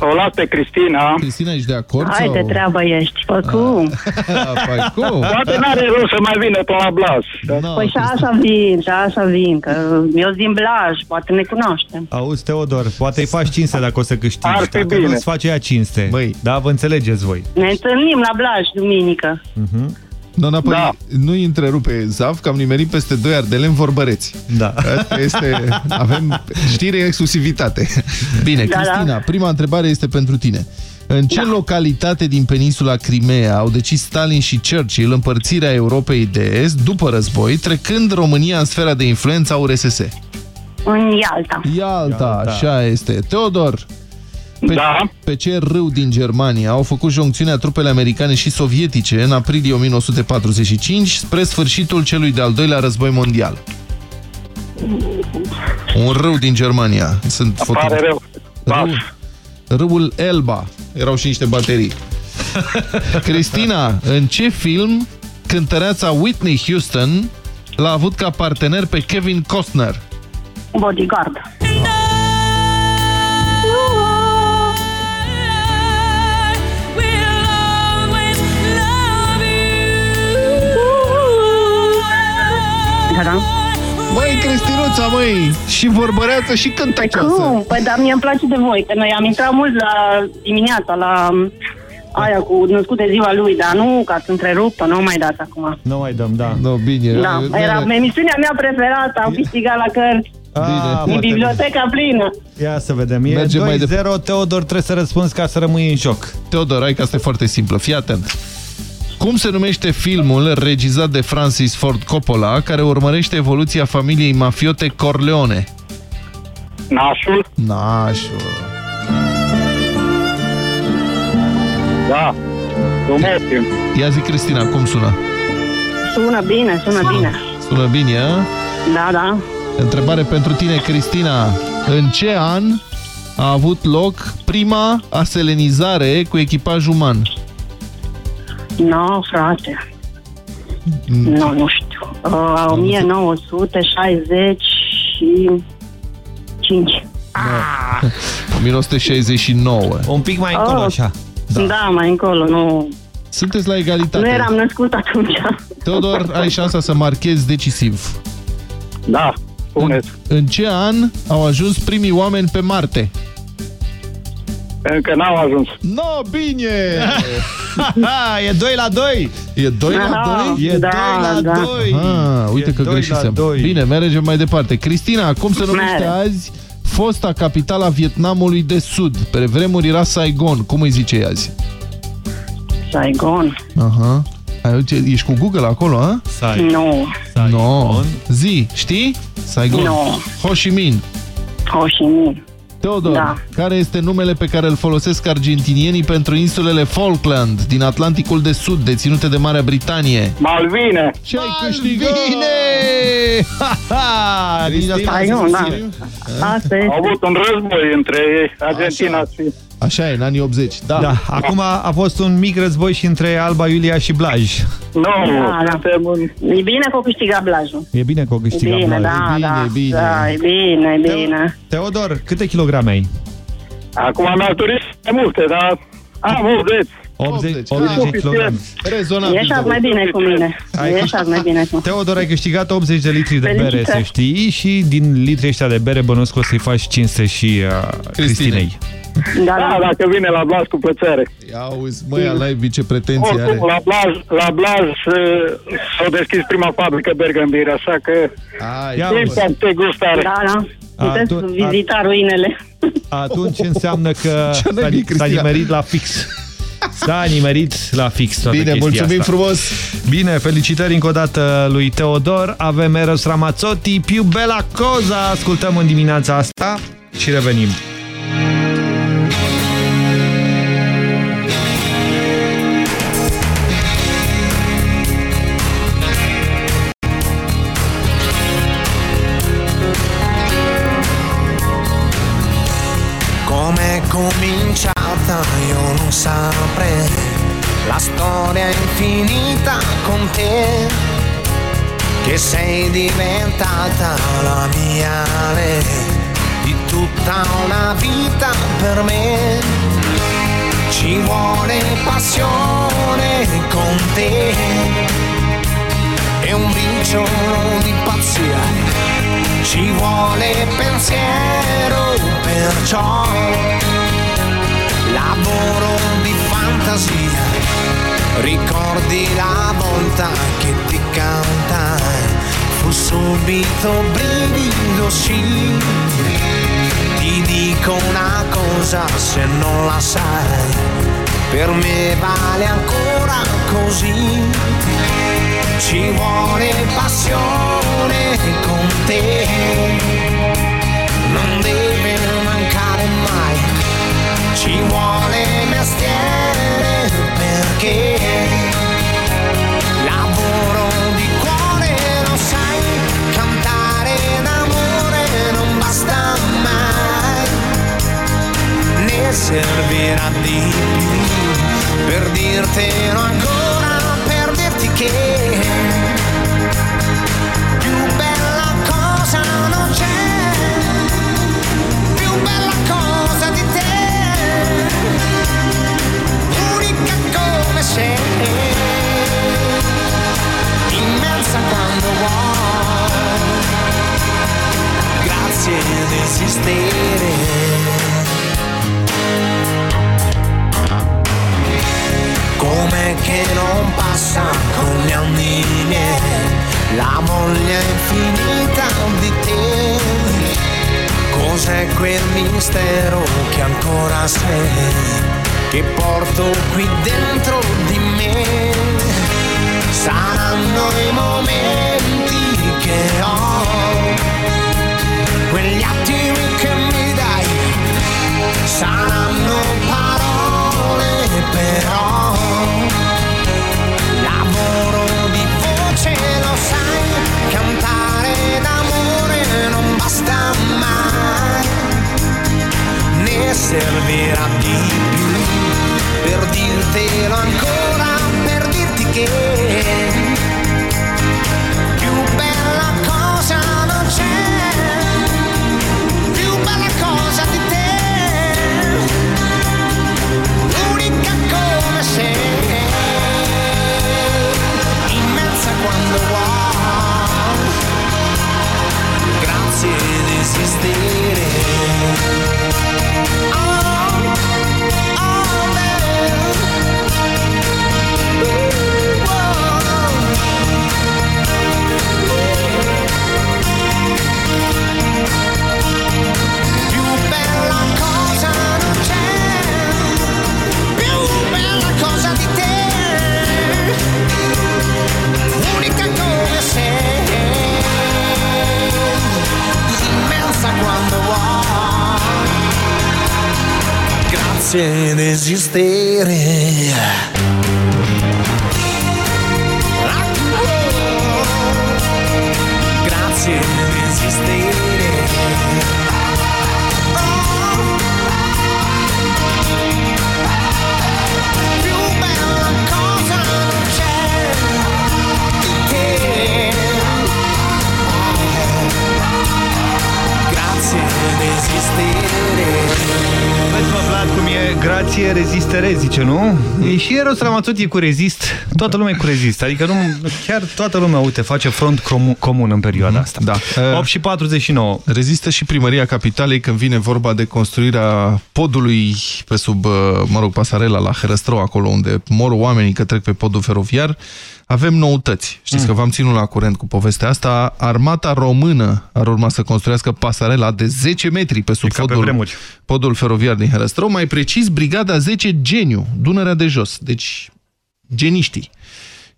O las pe Cristina. Cristina, ești de acord? Hai de sau... treabă ești, fă cum? Păi cum? Poate n-are rost să mai vină până la Blas. No, Păi și așa vin, și așa vin, că eu din Blaj, poate ne cunoaștem. Auzi, Teodor, poate îi faci cinste dacă o să câștigi. Ar fi dacă bine. nu îți face ea cinste. Băi. Da, vă înțelegeți voi. Ne întâlnim la Blaj, duminică. Mhm. Doamna Păi, da. nu întrerupe Zav, că am nimerit peste 2 ardele în vorbăreți. Da. Asta este, avem știre exclusivitate. Bine, Da, Cristina, da. prima întrebare este pentru tine. În ce da. localitate din peninsula Crimea au decis Stalin și Churchill împărțirea Europei de Est după război, trecând România în sfera de influență a URSS? În Ialta. Ialta, așa este. Teodor, pe, da. pe ce râu din Germania au făcut joncțiunea trupele americane și sovietice în aprilie 1945 spre sfârșitul celui de-al doilea război mondial? Un râu din Germania. Sunt foto... Pare rău. Râu, râul Elba. Erau și niște baterii. Cristina, în ce film cântăreața Whitney Houston l-a avut ca partener pe Kevin Costner? Bodyguard. Da, da. Măi, Cristinuța, măi, și vorbăreață și cântă Păi cum? Păi dar mie îmi place de voi, că noi am intrat mult la dimineața, la um, aia cu născut de ziua lui, dar nu, că ați întrerupt-o, nu o mai dați acum. Nu mai dăm, da. No, bine. Da, era emisiunea mea preferată, am câștigat la cărți. Ah, Din biblioteca plină. Ia să vedem. E Mergem mai 2-0, Teodor, trebuie să răspunzi ca să rămâi în joc. Teodor, hai că asta e foarte simplă. Fii atent. Cum se numește filmul regizat de Francis Ford Coppola care urmărește evoluția familiei mafiote Corleone? Nașul? Nașul. Da. Frumos. Ia zi, Cristina, cum sună? Sună bine, sună bine. Sună bine, a? Da, da. Întrebare pentru tine, Cristina. În ce an a avut loc prima aselenizare cu echipaj uman? No, frate. Nu, nu știu. Uh, 1965. 1969. Un pic mai încolo, Oh. așa. Da. da, mai încolo, nu... Sunteți la egalitate. Nu eram născut atunci. Teodor, ai șansa să marchezi decisiv. Da, spuneți. În, în ce an au ajuns primii oameni pe Marte? Încă n-au ajuns. No, bine! e 2 la 2! E 2 la 2? E 2 la 2! Ah, uite E că doi greșisem. la doi. Bine, mergem mai departe. Cristina, cum se numește Mere. azi fosta capitala Vietnamului de Sud? Pe vremuri era Saigon. Cum îi zice azi? Saigon. Aha. Ai, uite, ești cu Google acolo, a? Saigon. Nu. No. Zi, știi? Saigon. No. Ho Chi Minh. Ho Chi Minh. Teodor, Da. care este numele pe care îl folosesc argentinienii pentru insulele Falkland din Atlanticul de Sud, deținute de Marea Britanie? Malvine. Ce ai câștigat? Bine! Ha, ha! Nici asta Saigon, da. Asta Au este. avut un război între Argentina și... Așa e, în anii 80. Da. da. Acum a fost un mic război și între Alba Iulia și Blaj. Nu, Da, da. suntem în... E bine că o câștiga blajul. E bine că o E câștiga bine, Blaj. da, bine, da. e bine. Da, e bine, e bine. Teodor, câte kilograme ai? Acum mi-au turist mai multe, dar am 80. 80, 80, 80 de kilograme. Rezonabil. Ești mai bine cu mine. Ai Ești mai bine cu Teodor, ai câștigat 80 de litri de bere, Felicitări. să știi, și din litrii ăștia de bere bănuiesc că o să-i faci cinste și uh, Cristinei. Da, Da, dacă vine la Blaj cu plăcere. Ia auzi, măi, alaibii ce pretenții are. Oricum, la Blaj, la Blaj uh, s-a deschis prima fabrică Bergambir, așa că Ai, Ia știm uzi. cam ce gust are. Da, da. Puteți Atu- vizita ruinele. Atunci înseamnă că Ce-a s-a, năbit, s-a Cristina? nimerit la fix. S-a nimerit la fix toată Bine, chestia mulțumim asta. frumos. Bine, felicitări încă o dată lui Teodor. Avem Eros Ramazzotti, Più Bella Cosa. Ascultăm în dimineața asta și revenim. Come è cominciata io non saprei La storia è infinita con te Che sei diventata la mia re Di tutta una vita per me. Ci vuole passione con te E un briciolo di pazzia. Ci vuole pensiero, perciò lavoro di fantasia. Ricordi la volta che ti cantai, fu subito brivido, sì. Ti dico una cosa se non la sai, per me vale ancora così. Ci vuole passione con te, non deve mancare mai. Ci vuole mestiere perché lavoro di cuore, lo sai, cantare d'amore non basta mai, ne servirà di più per dirtelo ancora, per dirti che più bella cosa non c'è, come sei, immensa quando vuoi, grazie di esistere. Com'è che non passa con gli anni la voglia infinita di te? Cos'è quel mistero che ancora sei, che porto qui dentro di me? Saranno i momenti che ho, quegli attimi che mi dai, saranno parole però servirà di più. Per dirtelo ancora per dirti che più bella cosa non c'è più bella cosa di te. Unica come sei, immensa quando vuoi, grazie di esistere. desistirem. cum e grație, rezistere, zice, nu? Mm. E și Eros Ramazzotti cu rezist Toată lumea e cu rezist. Adică nu, chiar toată lumea, uite, face front comun, comun în perioada asta. Da. 8 și 49. Rezistă și primăria capitalei când vine vorba de construirea podului pe sub, uh, mă rog, pasarela la Herăstrău, acolo unde mor oamenii că trec pe podul feroviar. Avem noutăți. Știți mm. că v-am ținut la curent cu povestea asta. Armata română ar urma să construiască pasarela de 10 metri pe sub podul, pe podul feroviar din Herăstrău. Mai precis, Brigada 10 Geniu, Dunărea de Jos. Deci, geniștii.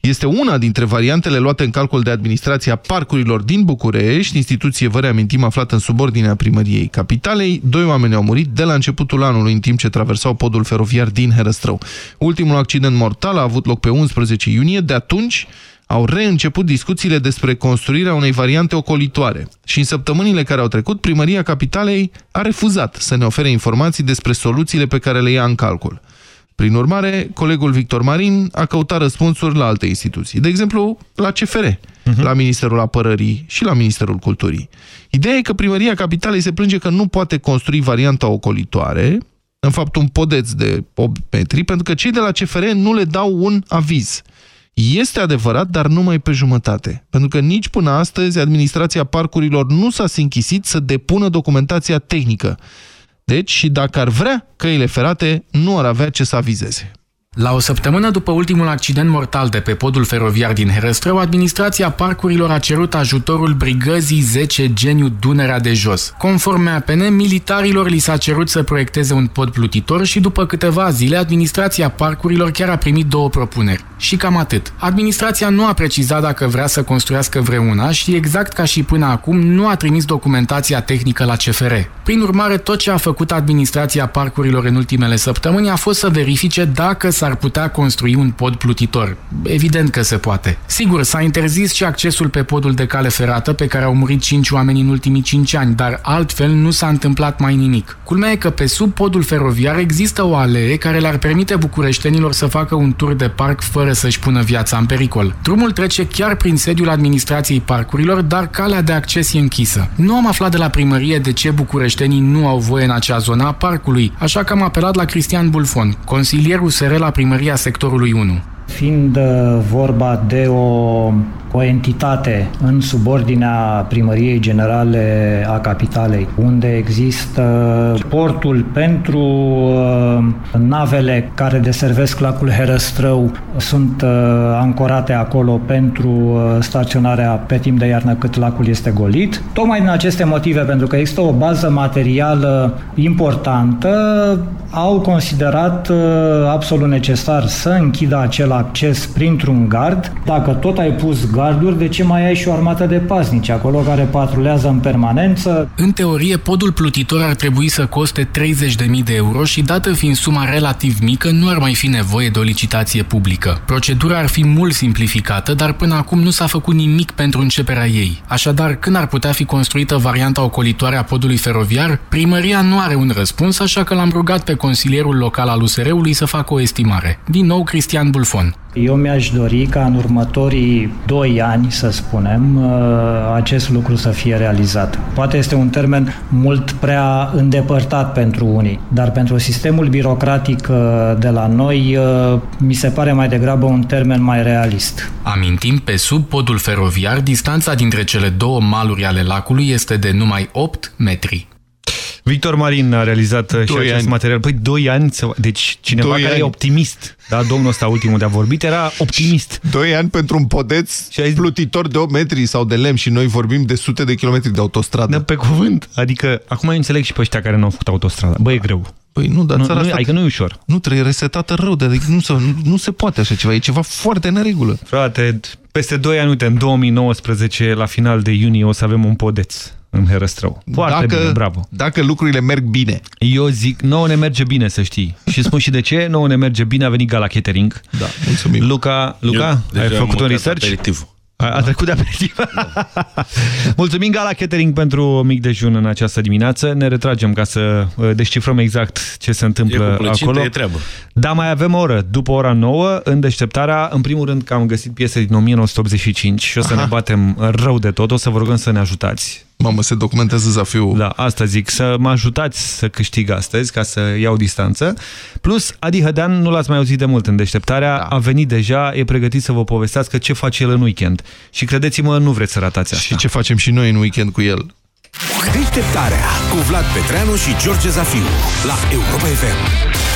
Este una dintre variantele luate în calcul de administrația parcurilor din București, instituție, vă reamintim, aflată în subordinea primăriei capitalei. Doi oameni au murit de la începutul anului în timp ce traversau podul feroviar din Herăstrău. Ultimul accident mortal a avut loc pe 11 iunie, de atunci au reînceput discuțiile despre construirea unei variante ocolitoare și în săptămânile care au trecut, primăria capitalei a refuzat să ne ofere informații despre soluțiile pe care le ia în calcul. Prin urmare, colegul Victor Marin a căutat răspunsuri la alte instituții, de exemplu la CFR, uh -huh. la Ministerul Apărării și la Ministerul Culturii. Ideea e că primăria capitalei se plânge că nu poate construi varianta ocolitoare, în fapt un podeț de 8 metri, pentru că cei de la CFR nu le dau un aviz. Este adevărat, dar numai pe jumătate. Pentru că nici până astăzi administrația parcurilor nu s-a sinchisit să depună documentația tehnică. Deci, și dacă ar vrea căile ferate, nu ar avea ce să avizeze. La o săptămână după ultimul accident mortal de pe podul feroviar din Herăstrău, administrația parcurilor a cerut ajutorul brigăzii 10 Geniu Dunărea de Jos. Conform APN, militarilor li s-a cerut să proiecteze un pod plutitor și după câteva zile, administrația parcurilor chiar a primit două propuneri. Și cam atât. Administrația nu a precizat dacă vrea să construiască vreuna și exact ca și până acum nu a trimis documentația tehnică la CFR. Prin urmare, tot ce a făcut administrația parcurilor în ultimele săptămâni a fost să verifice dacă s-ar putea construi un pod plutitor. Evident că se poate. Sigur, s-a interzis și accesul pe podul de cale ferată pe care au murit 5 oameni în ultimii 5 ani, dar altfel nu s-a întâmplat mai nimic. Culmea e că pe sub podul feroviar există o alee care le-ar permite bucureștenilor să facă un tur de parc fără să-și pună viața în pericol. Drumul trece chiar prin sediul administrației parcurilor, dar calea de acces e închisă. Nu am aflat de la primărie de ce bucureștenii nu au voie în acea zonă a parcului, așa că am apelat la Cristian Bulfon, consilierul SR la primăria sectorului 1. Fiind uh, vorba de o o entitate în subordinea Primăriei Generale a Capitalei, unde există portul pentru uh, navele care deservesc lacul Herăstrău, sunt uh, ancorate acolo pentru uh, staționarea pe timp de iarnă cât lacul este golit. Tocmai din aceste motive, pentru că există o bază materială importantă, au considerat absolut necesar să închidă acel acces printr-un gard. Dacă tot ai pus gard, garduri, de ce mai ai și o armată de paznici acolo care patrulează în permanență? În teorie, podul plutitor ar trebui să coste 30.000 de euro și, dată fiind suma relativ mică, nu ar mai fi nevoie de o licitație publică. Procedura ar fi mult simplificată, dar până acum nu s-a făcut nimic pentru începerea ei. Așadar, când ar putea fi construită varianta ocolitoare a podului feroviar, primăria nu are un răspuns, așa că l-am rugat pe consilierul local al USR-ului să facă o estimare. Din nou, Cristian Bulfon. Eu mi-aș dori ca în următorii 2 ani, să spunem, uh, acest lucru să fie realizat. Poate este un termen mult prea îndepărtat pentru unii, dar pentru sistemul birocratic uh, de la noi uh, mi se pare mai degrabă un termen mai realist. Amintim, pe sub podul feroviar, distanța dintre cele două maluri ale lacului este de numai 8 metri. Victor Marin a realizat doi și acest ani. material. Păi, doi ani. Deci cineva doi care ani. e optimist. Da, domnul ăsta ultimul de a vorbit era optimist. Doi ani pentru un podeț și plutitor de 8 metri sau de lemn și noi vorbim de sute de kilometri de autostradă. Da, pe cuvânt. Adică, acum eu înțeleg și pe ăștia care nu au făcut autostradă. Băi, e greu. Păi nu, dar nu, țara nu, asta... Adică nu e ușor. Nu, trebuie resetată rău, de, adică nu, se, nu, nu se poate așa ceva, e ceva foarte neregulă. Frate, peste 2 ani, uite, în 2019, la final de iunie, o să avem un podeț în Herăstrău. Foarte dacă, bine, bravo. Dacă lucrurile merg bine. Eu zic, nouă ne merge bine, să știi. Și spun și de ce, nouă ne merge bine, a venit Gala Catering. Da, mulțumim. Luca, Luca ai făcut un research? Aperitiv. A, a trecut de aperitiv. Mulțumim Gala Catering pentru mic dejun în această dimineață. Ne retragem ca să uh, descifrăm exact ce se întâmplă e acolo. E treabă. Da, mai avem o oră. După ora 9, în deșteptarea, în primul rând că am găsit piese din 1985 și o să Aha. ne batem rău de tot. O să vă rugăm să ne ajutați. Mamă, se documentează zafiul. Da, asta zic, să mă ajutați să câștig astăzi, ca să iau distanță. Plus, Adi Hădean, nu l-ați mai auzit de mult în deșteptarea, da. a venit deja, e pregătit să vă povestească ce face el în weekend. Și credeți-mă, nu vreți să ratați asta. Și ce facem și noi în weekend cu el. Deșteptarea cu Vlad Petreanu și George Zafiu la Europa FM.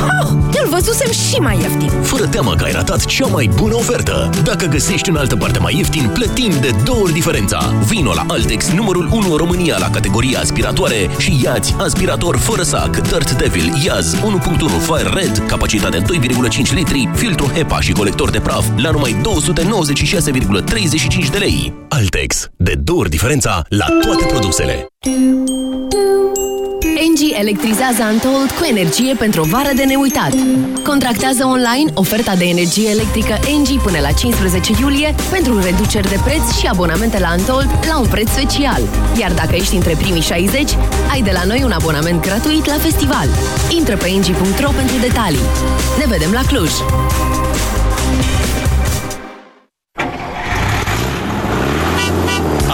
Oh, îl văzusem și mai ieftin. Fără teamă că ai ratat cea mai bună ofertă. Dacă găsești în altă parte mai ieftin, plătim de două ori diferența. Vino la Altex, numărul 1 în România la categoria aspiratoare și iați aspirator fără sac, Dirt Devil, Iaz 1.1 Fire Red, capacitate 2,5 litri, filtru HEPA și colector de praf la numai 296,35 de lei. Altex, de două ori diferența la toate produsele. Engie electrizează Untold cu energie pentru o vară de neuitat. Contractează online oferta de energie electrică Engie până la 15 iulie pentru reduceri de preț și abonamente la Untold la un preț special. Iar dacă ești între primii 60, ai de la noi un abonament gratuit la festival. Intră pe engie.ro pentru detalii. Ne vedem la Cluj!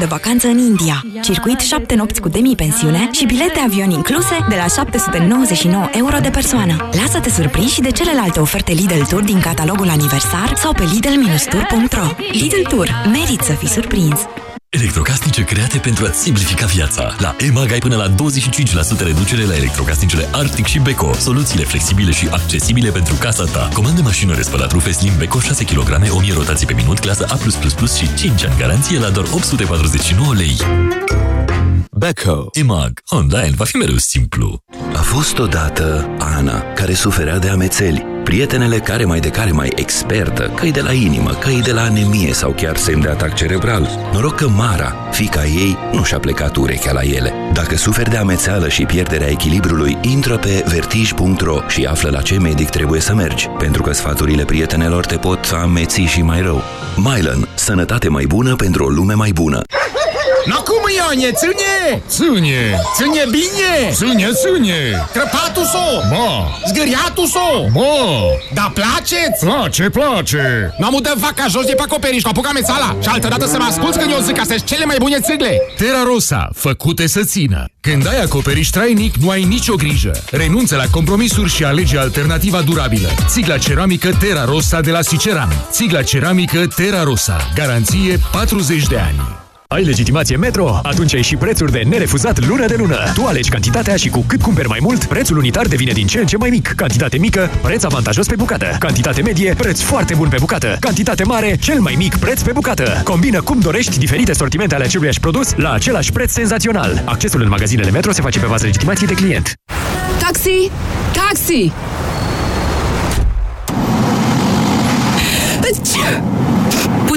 De vacanță în India. Circuit 7 nopți cu demi-pensiune și bilete avion incluse de la 799 euro de persoană. Lasă-te surprins și de celelalte oferte Lidl Tour din catalogul aniversar sau pe lidl-tour.ro Lidl Tour. Merit să fii surprins! Electrocasnice create pentru a-ți simplifica viața. La EMAG ai până la 25% reducere la electrocasnicele Arctic și Beko. Soluțiile flexibile și accesibile pentru casa ta. Comandă mașină de spălat rufe Slim Beko 6 kg, 1000 rotații pe minut, clasă A+++ și 5 ani garanție la doar 849 lei. Beko. EMAG. Online va fi mereu simplu. A fost odată Ana, care suferea de amețeli. Prietenele care mai de care mai expertă, că de la inimă, că de la anemie sau chiar semn de atac cerebral. Noroc că Mara, fica ei, nu și-a plecat urechea la ele. Dacă suferi de amețeală și pierderea echilibrului, intră pe vertij.ro și află la ce medic trebuie să mergi, pentru că sfaturile prietenelor te pot ameți și mai rău. Mylan. Sănătate mai bună pentru o lume mai bună. No cum, Ionie, ține! Ține! Ține bine! Ține, ține! Crăpatul so! Ma! Zgâriatul so! Ma! Da place-ți? Place, place! Nu am dă vaca jos de pe acoperiș, cu apuca mețala Și altă dată să mă asculți când eu zic că astea cele mai bune țigle Terra Rosa, făcute să țină. Când ai acoperiș trainic, nu ai nicio grijă. Renunță la compromisuri și alege alternativa durabilă. Țigla ceramică Terra Rosa de la Siceran. Țigla ceramică Terra Rosa. Garanție 40 de ani. Ai legitimație Metro? Atunci ai și prețuri de nerefuzat lună de lună. Tu alegi cantitatea și cu cât cumperi mai mult, prețul unitar devine din ce în ce mai mic. Cantitate mică, preț avantajos pe bucată. Cantitate medie, preț foarte bun pe bucată. Cantitate mare, cel mai mic preț pe bucată. Combină cum dorești diferite sortimente ale aceluiași produs la același preț senzațional. Accesul în magazinele Metro se face pe bază legitimației de client. Taxi! Taxi!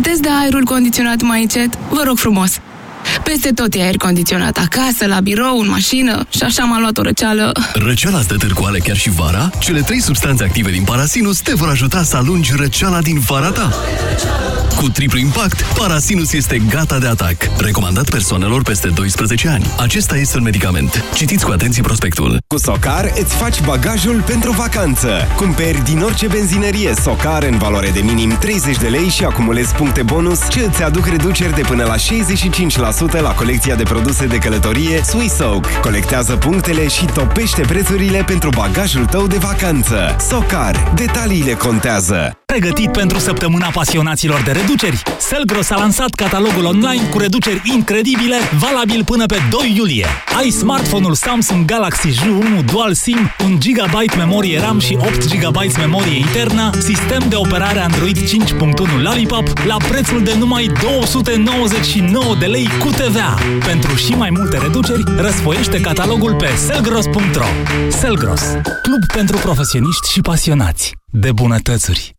Puteți da aerul condiționat mai încet? Vă rog frumos! Peste tot e aer condiționat, acasă, la birou, în mașină și așa m-a luat o răceală. Răceala stă târcoale chiar și vara? Cele trei substanțe active din Parasinus te vor ajuta să alungi răceala din vara ta. Cu triplu impact, Parasinus este gata de atac. Recomandat persoanelor peste 12 ani. Acesta este un medicament. Citiți cu atenție prospectul. Cu Socar îți faci bagajul pentru vacanță. Cumperi din orice benzinărie Socar în valoare de minim 30 de lei și acumulezi puncte bonus ce îți aduc reduceri de până la 65% la colecția de produse de călătorie Swissoak. Colectează punctele și topește prețurile pentru bagajul tău de vacanță. Socar. Detaliile contează. Pregătit pentru săptămâna pasionaților de reduceri? Selgros a lansat catalogul online cu reduceri incredibile, valabil până pe 2 iulie. Ai smartphone-ul Samsung Galaxy J1 Dual SIM, 1 GB memorie RAM și 8 GB memorie internă, sistem de operare Android 5.1 Lollipop la prețul de numai 299 de lei cu TVA. Pentru și mai multe reduceri, răsfoiește catalogul pe selgros.ro. Selgros, club pentru profesioniști și pasionați de bunătățuri.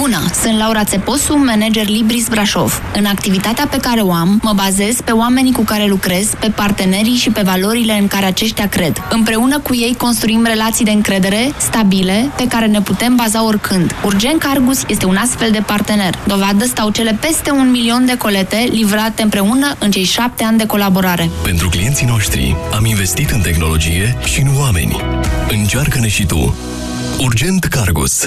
Bună, sunt Laura Țeposu, manager Libris Brașov. În activitatea pe care o am, mă bazez pe oamenii cu care lucrez, pe partenerii și pe valorile în care aceștia cred. Împreună cu ei construim relații de încredere, stabile, pe care ne putem baza oricând. Urgent Cargus este un astfel de partener. Dovadă stau cele peste un milion de colete livrate împreună în cei șapte ani de colaborare. Pentru clienții noștri am investit în tehnologie și în oameni. Încearcă-ne și tu. Urgent Cargus.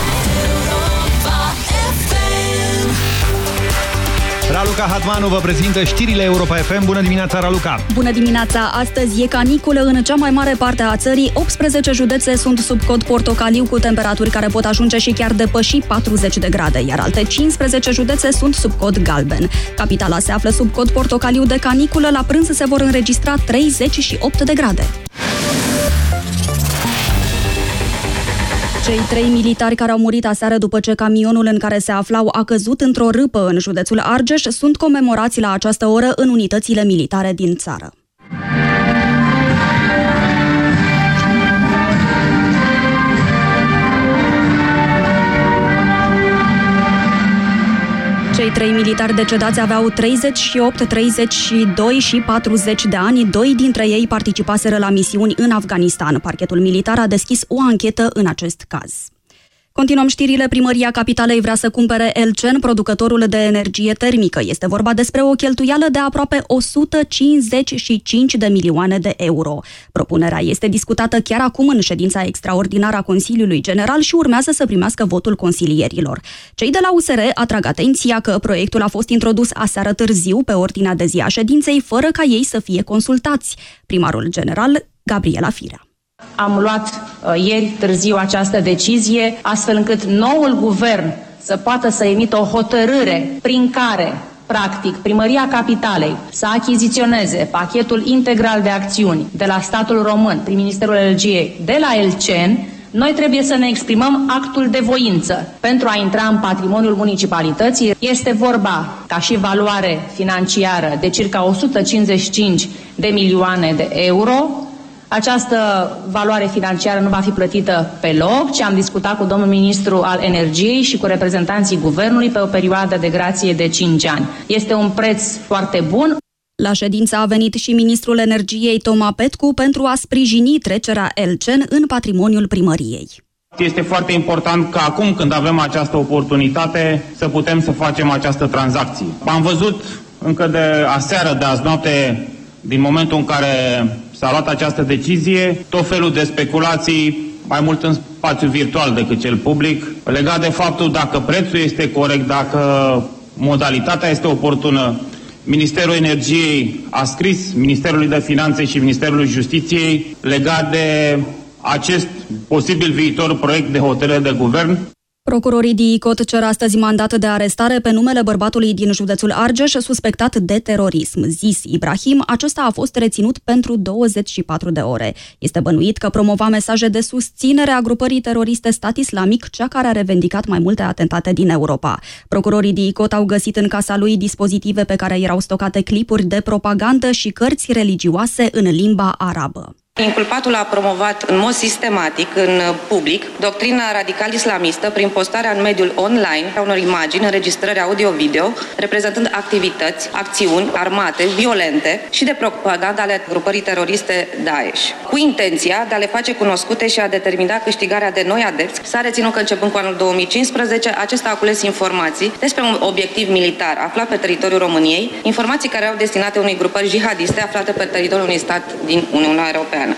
Raluca Hatmanu vă prezintă știrile Europa FM. Bună dimineața, Raluca! Bună dimineața! Astăzi e caniculă în cea mai mare parte a țării. 18 județe sunt sub cod portocaliu cu temperaturi care pot ajunge și chiar depăși 40 de grade, iar alte 15 județe sunt sub cod galben. Capitala se află sub cod portocaliu de caniculă. La prânz se vor înregistra 38 de grade. Cei trei militari care au murit aseară după ce camionul în care se aflau a căzut într-o râpă în județul Argeș sunt comemorați la această oră în unitățile militare din țară. Cei trei militari decedați aveau 38, 32 și 40 de ani. Doi dintre ei participaseră la misiuni în Afganistan. Parchetul militar a deschis o anchetă în acest caz. Continuăm știrile. Primăria Capitalei vrea să cumpere Elcen, producătorul de energie termică. Este vorba despre o cheltuială de aproape 155 de milioane de euro. Propunerea este discutată chiar acum în ședința extraordinară a Consiliului General și urmează să primească votul consilierilor. Cei de la USR atrag atenția că proiectul a fost introdus aseară târziu pe ordinea de zi a ședinței, fără ca ei să fie consultați. Primarul general, Gabriela Firea. Am luat uh, ieri târziu această decizie, astfel încât noul guvern să poată să emită o hotărâre prin care, practic, Primăria Capitalei să achiziționeze pachetul integral de acțiuni de la statul român prin Ministerul Energiei de la Elcen, noi trebuie să ne exprimăm actul de voință pentru a intra în patrimoniul municipalității. Este vorba, ca și valoare financiară, de circa 155 de milioane de euro, această valoare financiară nu va fi plătită pe loc, ci am discutat cu domnul ministru al energiei și cu reprezentanții guvernului pe o perioadă de grație de 5 ani. Este un preț foarte bun. La ședință a venit și ministrul energiei Toma Petcu pentru a sprijini trecerea Elcen în patrimoniul primăriei. Este foarte important ca acum când avem această oportunitate să putem să facem această tranzacție. Am văzut încă de aseară, de azi noapte, din momentul în care s-a luat această decizie, tot felul de speculații, mai mult în spațiu virtual decât cel public, legat de faptul dacă prețul este corect, dacă modalitatea este oportună. Ministerul Energiei a scris Ministerului de Finanțe și Ministerului Justiției legat de acest posibil viitor proiect de hotărâre de guvern. Procurorii DICOT cer astăzi mandat de arestare pe numele bărbatului din județul Argeș suspectat de terorism. Zis Ibrahim, acesta a fost reținut pentru 24 de ore. Este bănuit că promova mesaje de susținere a grupării teroriste stat islamic, cea care a revendicat mai multe atentate din Europa. Procurorii DICOT au găsit în casa lui dispozitive pe care erau stocate clipuri de propagandă și cărți religioase în limba arabă. Inculpatul a promovat în mod sistematic, în public, doctrina radical-islamistă prin postarea în mediul online a unor imagini, înregistrări audio-video, reprezentând activități, acțiuni armate, violente și de propaganda ale grupării teroriste Daesh. Cu intenția de a le face cunoscute și a determina câștigarea de noi adepți, s-a reținut că începând cu anul 2015, acesta a cules informații despre un obiectiv militar aflat pe teritoriul României, informații care au destinate unei grupări jihadiste aflate pe teritoriul unui stat din Uniunea Europeană.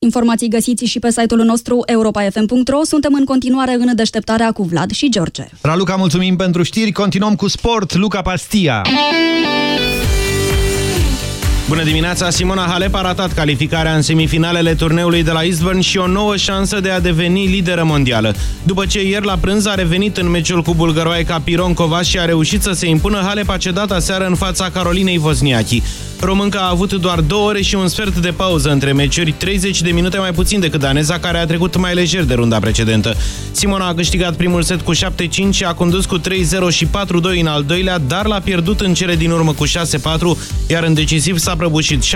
Informații găsiți și pe site-ul nostru europa.fm.ro. Suntem în continuare în deșteptarea cu Vlad și George. Raluca, mulțumim pentru știri. Continuăm cu sport. Luca Pastia. Bună dimineața! Simona Halep a ratat calificarea în semifinalele turneului de la Eastbourne și o nouă șansă de a deveni lideră mondială. După ce ieri la prânz a revenit în meciul cu bulgăroaica Pironkova și a reușit să se impună, Halep a cedat aseară în fața Carolinei Vozniachi. Românca a avut doar două ore și un sfert de pauză între meciuri, 30 de minute mai puțin decât daneza, care a trecut mai lejer de runda precedentă. Simona a câștigat primul set cu 7-5 și a condus cu 3-0 și 4-2 în al doilea, dar l-a pierdut în cele din urmă cu 6-4, iar în decisiv s-a prăbușit 6-1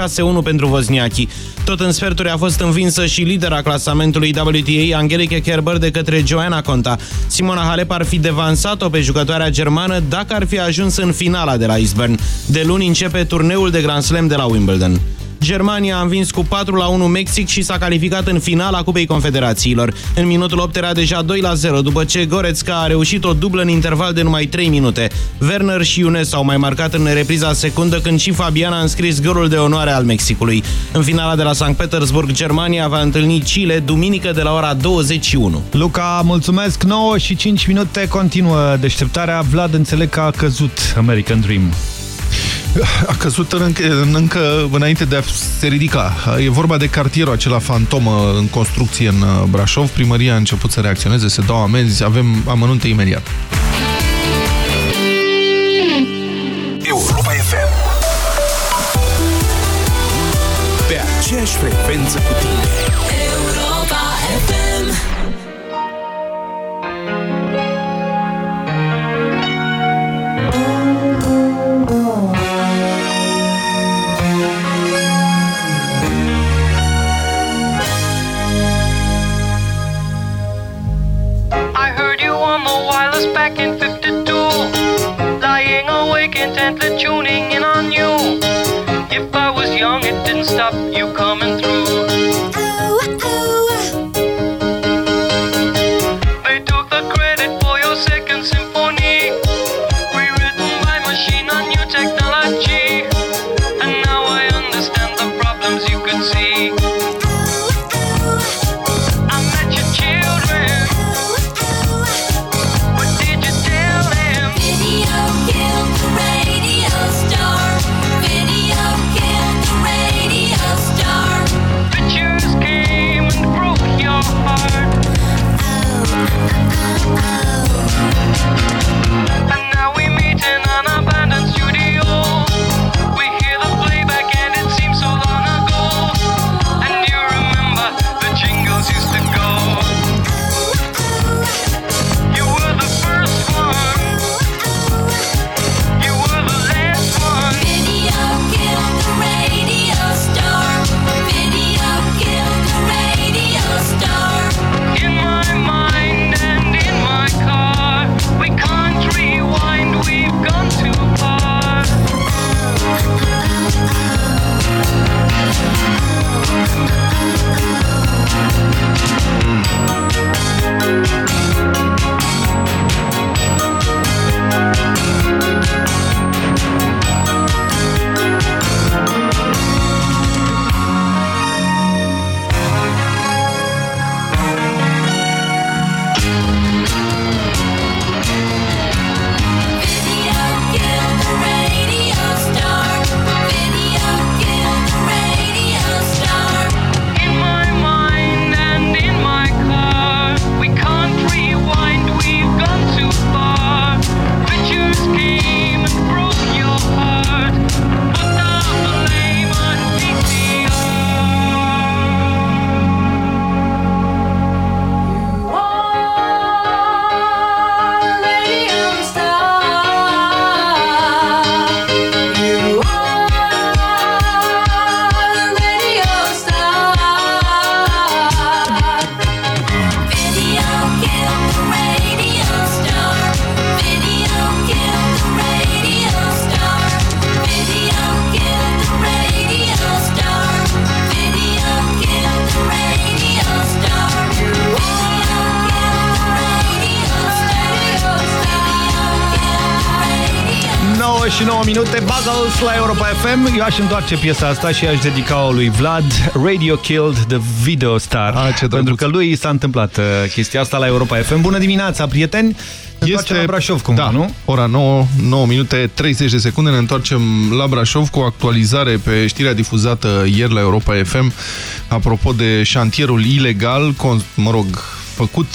pentru Vozniachi. Tot în sferturi a fost învinsă și lidera clasamentului WTA, Angelique Kerber, de către Joanna Conta. Simona Halep ar fi devansat-o pe jucătoarea germană dacă ar fi ajuns în finala de la Eastbourne. De luni începe turneul de Grand Slam de la Wimbledon. Germania a învins cu 4 la 1 Mexic și s-a calificat în finala Cupei Confederațiilor. În minutul 8 era deja 2 la 0, după ce Goretzka a reușit o dublă în interval de numai 3 minute. Werner și Iones au mai marcat în repriza secundă când și Fabian a înscris golul de onoare al Mexicului. În finala de la St. Petersburg, Germania va întâlni Chile duminică de la ora 21. Luca, mulțumesc! 9 și 5 minute continuă deșteptarea. Vlad, înțeleg că a căzut American Dream. A căzut încă, încă înainte de a se ridica. E vorba de cartierul acela fantomă în construcție în uh, Brașov. Primăria a început să reacționeze, se dau amenzi, avem amănunte imediat. Europa FM Pe aceeași frecvență cu tine stop și 9 minute, Buggles la Europa FM. Eu aș întoarce piesa asta și aș dedica-o lui Vlad, Radio Killed the Video Star. A, ce pentru că lui s-a întâmplat uh, chestia asta la Europa FM. Bună dimineața, prieteni! Ne este la Brașov, cumva, da, nu? ora 9, 9 minute 30 de secunde. Ne întoarcem la Brașov cu o actualizare pe știrea difuzată ieri la Europa FM apropo de șantierul ilegal, mă rog, făcut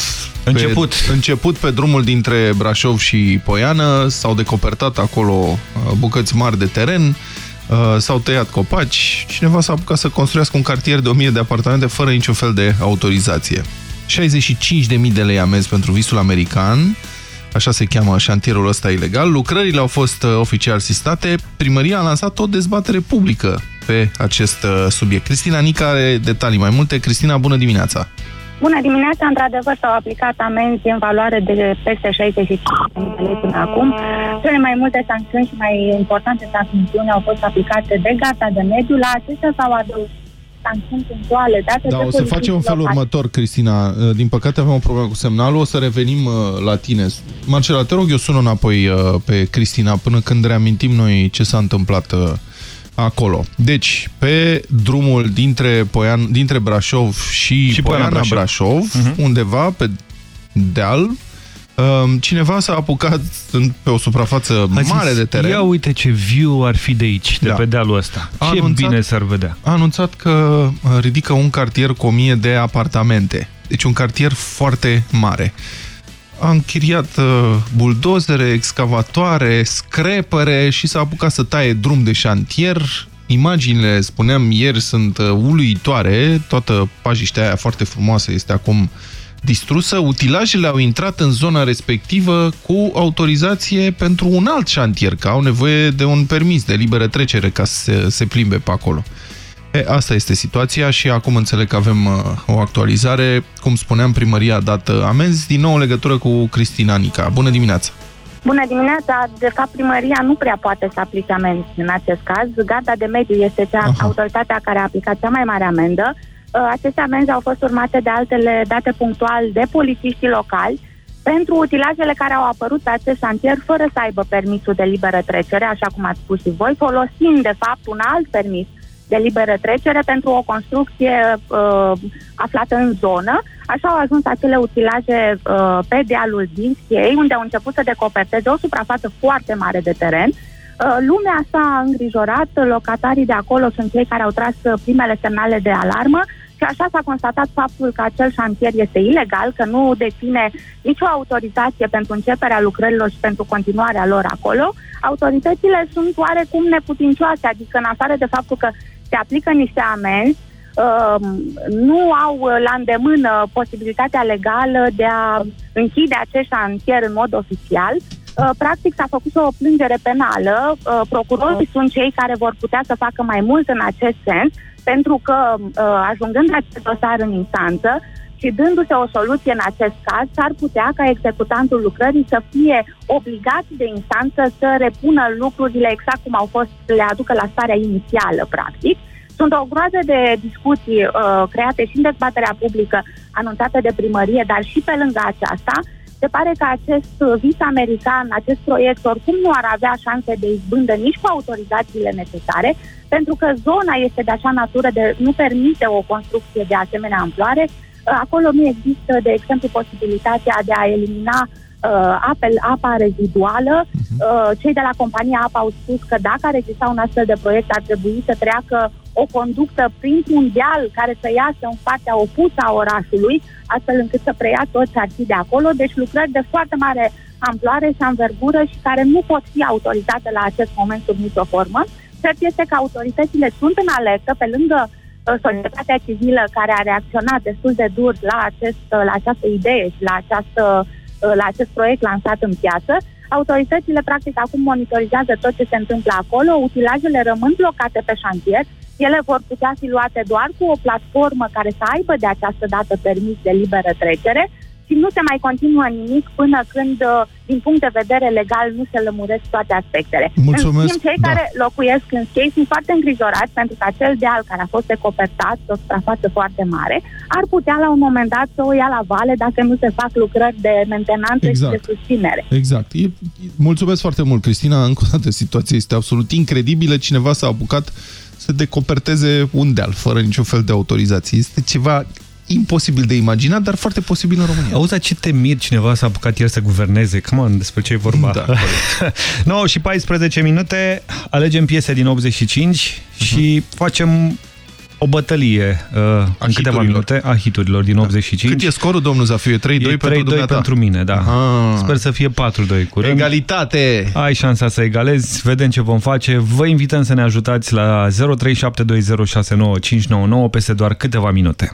Început. Pe, început pe drumul dintre Brașov și Poiană, s-au decopertat acolo uh, bucăți mari de teren, uh, s-au tăiat copaci, cineva s-a apucat să construiască un cartier de 1000 de apartamente fără niciun fel de autorizație. 65.000 de lei amenzi pentru visul american, așa se cheamă șantierul ăsta ilegal. Lucrările au fost uh, oficial sistate. Primăria a lansat o dezbatere publică pe acest subiect. Cristina Nica are detalii mai multe. Cristina, bună dimineața! Bună dimineața, într-adevăr s-au aplicat amenzi în valoare de peste 65 de lei până acum. Cele mai multe sancțiuni și mai importante sancțiuni au fost aplicate de gata de mediu. La acestea s-au adus sancțiuni punctuale date da, de o să facem în felul următor, Cristina. Din păcate avem o problemă cu semnalul, o să revenim uh, la tine. Marcela, te rog, eu sun înapoi uh, pe Cristina până când reamintim noi ce s-a întâmplat uh, acolo. Deci, pe drumul dintre, Poian, dintre Brașov și, și Poiana, Poiana Brașov, Brașov uh -huh. undeva pe deal, um, cineva s-a apucat pe o suprafață a mare zis, de teren. Ia uite ce view ar fi de aici, de Da. pe dealul ăsta. A Ce anunțat- bine s-ar vedea. A anunțat că uh, ridică un cartier cu o mie de apartamente. Deci un cartier foarte mare. A închiriat uh, buldozere, excavatoare, screpere și s-a apucat să taie drum de șantier. Imaginile, spuneam ieri, sunt uh, uluitoare. Toată pajiștea aia foarte frumoasă este acum distrusă. Utilajele au intrat în zona respectivă cu autorizație pentru un alt șantier, că au nevoie de un permis de liberă trecere ca să se, se plimbe pe acolo. E, asta este situația și acum înțeleg că avem uh, o actualizare. Cum spuneam, primăria a dat uh, amenzi. Din nou în legătură cu Cristina Nica. Bună dimineața! Bună dimineața! De fapt, primăria nu prea poate să aplice amenzi în acest caz. Garda de mediu este cea, autoritatea care a aplicat cea mai mare amendă. Uh, Aceste amenzi au fost urmate de altele date punctual de polițiștii locali pentru utilajele care au apărut pe acest șantier fără să aibă permisul de liberă trecere, așa cum ați spus și voi, folosind de fapt un alt permis de liberă trecere pentru o construcție uh, aflată în zonă. Așa au ajuns acele utilaje uh, pe dealul din Schiei, unde au început să decoperteze o suprafață foarte mare de teren. Uh, lumea s-a îngrijorat, locatarii de acolo sunt cei care au tras uh, primele semnale de alarmă și așa s-a constatat faptul că acel șantier este ilegal, că nu deține nicio autorizație pentru începerea lucrărilor și pentru continuarea lor acolo. Autoritățile sunt oarecum neputincioase, adică în afară de faptul că se aplică niște amenzi, uh, nu au uh, la îndemână posibilitatea legală de a închide acest șantier în mod oficial. Uh, Practic s-a făcut o plângere penală. Uh, Procurorii sunt cei care vor putea să facă mai mult în acest sens, pentru că uh, ajungând acest dosar în instanță și dându-se o soluție în acest caz, s-ar putea ca executantul lucrării să fie obligat de instanță să repună lucrurile exact cum au fost, să le aducă la starea inițială, practic. Sunt o groază de discuții uh, create și în dezbaterea publică anunțată de primărie, dar și pe lângă aceasta, se pare că acest uh, vis american, acest proiect, oricum nu ar avea șanse de izbândă nici cu autorizațiile necesare, pentru că zona este de așa natură de nu permite o construcție de asemenea amploare. Uh, Acolo nu există, de exemplu, posibilitatea de a elimina uh, apel, apa reziduală. Uh, cei de la compania APA au spus că dacă ar exista un astfel de proiect, ar trebui să treacă o conductă printr-un deal care să iasă în partea opusă a orașului, astfel încât să preia toți arții de acolo. Deci lucrări de foarte mare amploare și anvergură și care nu pot fi autorizate la acest moment sub nicio formă. Cert este că autoritățile sunt în alertă pe lângă uh, societatea civilă care a reacționat destul de dur la, acest, uh, la această idee și la, această, uh, la acest proiect lansat în piață. Autoritățile, practic, acum monitorizează tot ce se întâmplă acolo, utilajele rămân blocate pe șantier, ele vor putea fi luate doar cu o platformă care să aibă de această dată permis de liberă trecere și nu se mai continuă nimic până când, uh, din punct de vedere legal, nu se lămuresc toate aspectele. Mulțumesc, În schimb, cei da. care locuiesc în schei sunt foarte îngrijorați pentru că acel deal care a fost decopertat, o suprafață foarte mare, ar putea la un moment dat să o ia la vale dacă nu se fac lucrări de mentenanță Exact. și de susținere. Exact. E, mulțumesc foarte mult, Cristina. Încă o dată, situația este absolut incredibilă. Cineva s-a apucat să decoperteze un deal fără niciun fel de autorizație. Este ceva imposibil de imaginat, dar foarte posibil în România. Auzi, ce te mir cineva s-a apucat ieri să guverneze? Come on, despre ce e vorba? Da, 9 și 14 minute, alegem piese din 85 și facem o bătălie uh, în câteva minute a hiturilor din 85. Cât e scorul, domnul Zafiu? E 3-2 E 3-2 pentru dumneata? pentru mine, da. Aha. Sper să fie 4-2 curând. Egalitate! Ai șansa să egalezi, vedem ce vom face. Vă invităm să ne ajutați la 0372069599 peste doar câteva minute.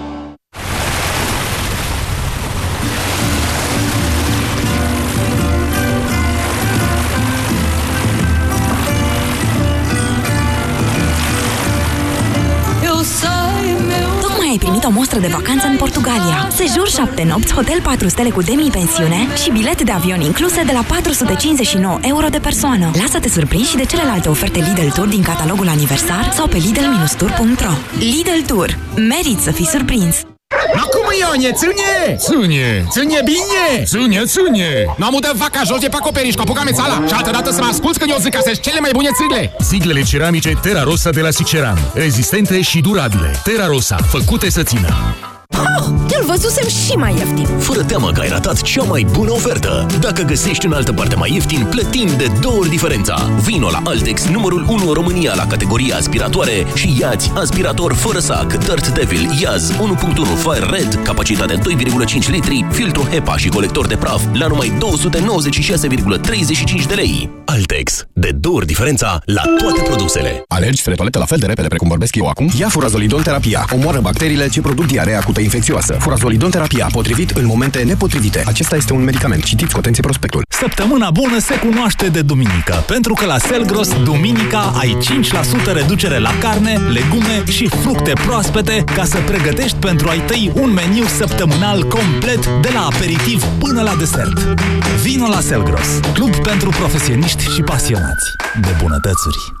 Ai primit o mostră de vacanță în Portugalia. Sejur 7 nopți, hotel 4 stele cu demi-pensiune și bilet de avion incluse de la 459 euro de persoană. Lasă-te surprins și de celelalte oferte Lidl Tour din catalogul aniversar sau pe lidl-tour.ro Lidl Tour. Merit să fii surprins! No cum Ionie, ține! Ține, ține bine! Ține, ține! Nu am udat vaca jos de pe acoperiș, cu apucame țala și altă dată să mă asculți când eu zic că sunt cele mai bune țigle! Siglele ceramice Terra Rosa de la Siceran. Rezistente și durabile. Terra Rosa, făcute să țină. Oh, îl văzusem și mai ieftin. Fără teamă că ai ratat cea mai bună ofertă. Dacă găsești în altă parte mai ieftin, plătim de două ori diferența. Vino la Altex, numărul 1 în România la categoria aspiratoare și iați aspirator fără sac Dirt Devil Iaz 1.1 Fire Red, capacitate 2,5 litri, filtru HEPA și colector de praf la numai 296,35 de lei. Altex, de două ori diferența la toate produsele. Alergi spre toaletă la fel de repede precum vorbesc eu acum? Ia furazolidon terapia. Omoară bacteriile ce produc diarea acută infecțioasă. Furazolidon terapia, potrivit în momente nepotrivite. Acesta este un medicament. Citiți cu atenție prospectul. Săptămâna bună se cunoaște de duminică, pentru că la Selgros, duminica ai 5% reducere la carne, legume și fructe proaspete ca să pregătești pentru ai tăi un meniu săptămânal complet de la aperitiv până la desert. Vino la Selgros, club pentru profesioniști și pasionați de bunătățuri.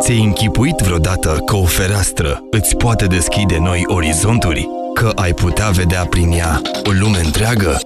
Ți-ai închipuit vreodată că o fereastră îți poate deschide noi orizonturi? Că ai putea vedea prin ea o lume întreagă?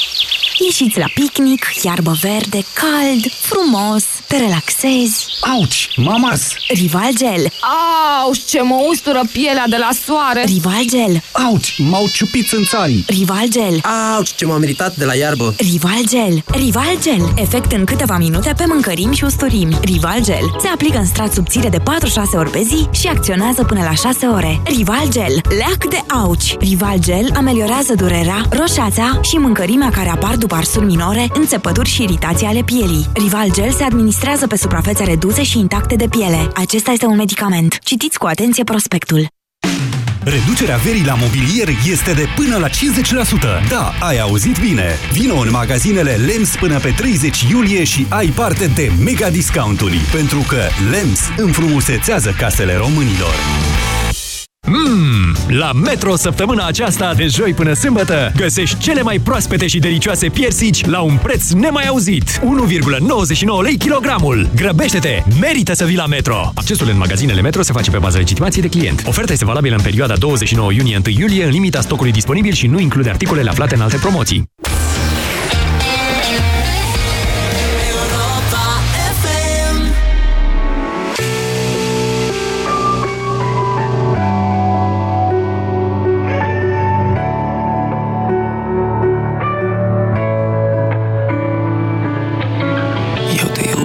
Ieșiți la picnic, iarbă verde, cald, frumos, te relaxezi. Auci, mamas! Rival Gel. Au, ce mă ustură pielea de la soare! Rival Gel. Auci, m-au ciupit țarii. Rival Gel. Auci, ce m-am meritat de la iarbă! Rival Gel. Rival Gel. Efect în câteva minute pe mâncărimi și usturimi. Rival Gel. Se aplică în strat subțire de 4-6 ori pe zi și acționează până la 6 ore. Rival Gel. Leac de auci. Rival Gel ameliorează durerea, roșața și mâncărimea care apar după arsuri minore, înțepături și iritații ale pielii. Rival Gel se administrează pe suprafețe reduse și intacte de piele. Acesta este un medicament. Citiți cu atenție prospectul. Reducerea verii la mobilier este de până la 50%. Da, ai auzit bine! Vino în magazinele LEMS până pe 30 iulie și ai parte de mega discounturi, pentru că LEMS înfrumusețează casele românilor. Mmm, la Metro săptămâna aceasta, de joi până sâmbătă, găsești cele mai proaspete și delicioase piersici la un preț nemai auzit. 1,99 lei kilogramul. Grăbește-te! Merită să vii la Metro! Accesul în magazinele Metro se face pe bază legitimației de client. Oferta este valabilă în perioada 29 iunie-1 iulie, în limita stocului disponibil și nu include articolele aflate în alte promoții.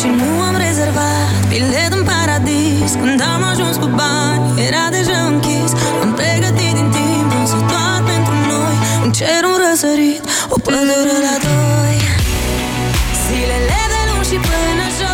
Și nu am rezervat bilet în paradis. Când am ajuns cu bani, era deja închis. Am pregătit din timp, însă doar pentru noi. Un cer, un răsărit, o pădure la doi. Zilele de luni și până joi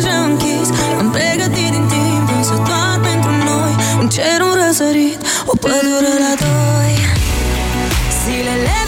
cer, un răsărit, o pădure la doi. Zilele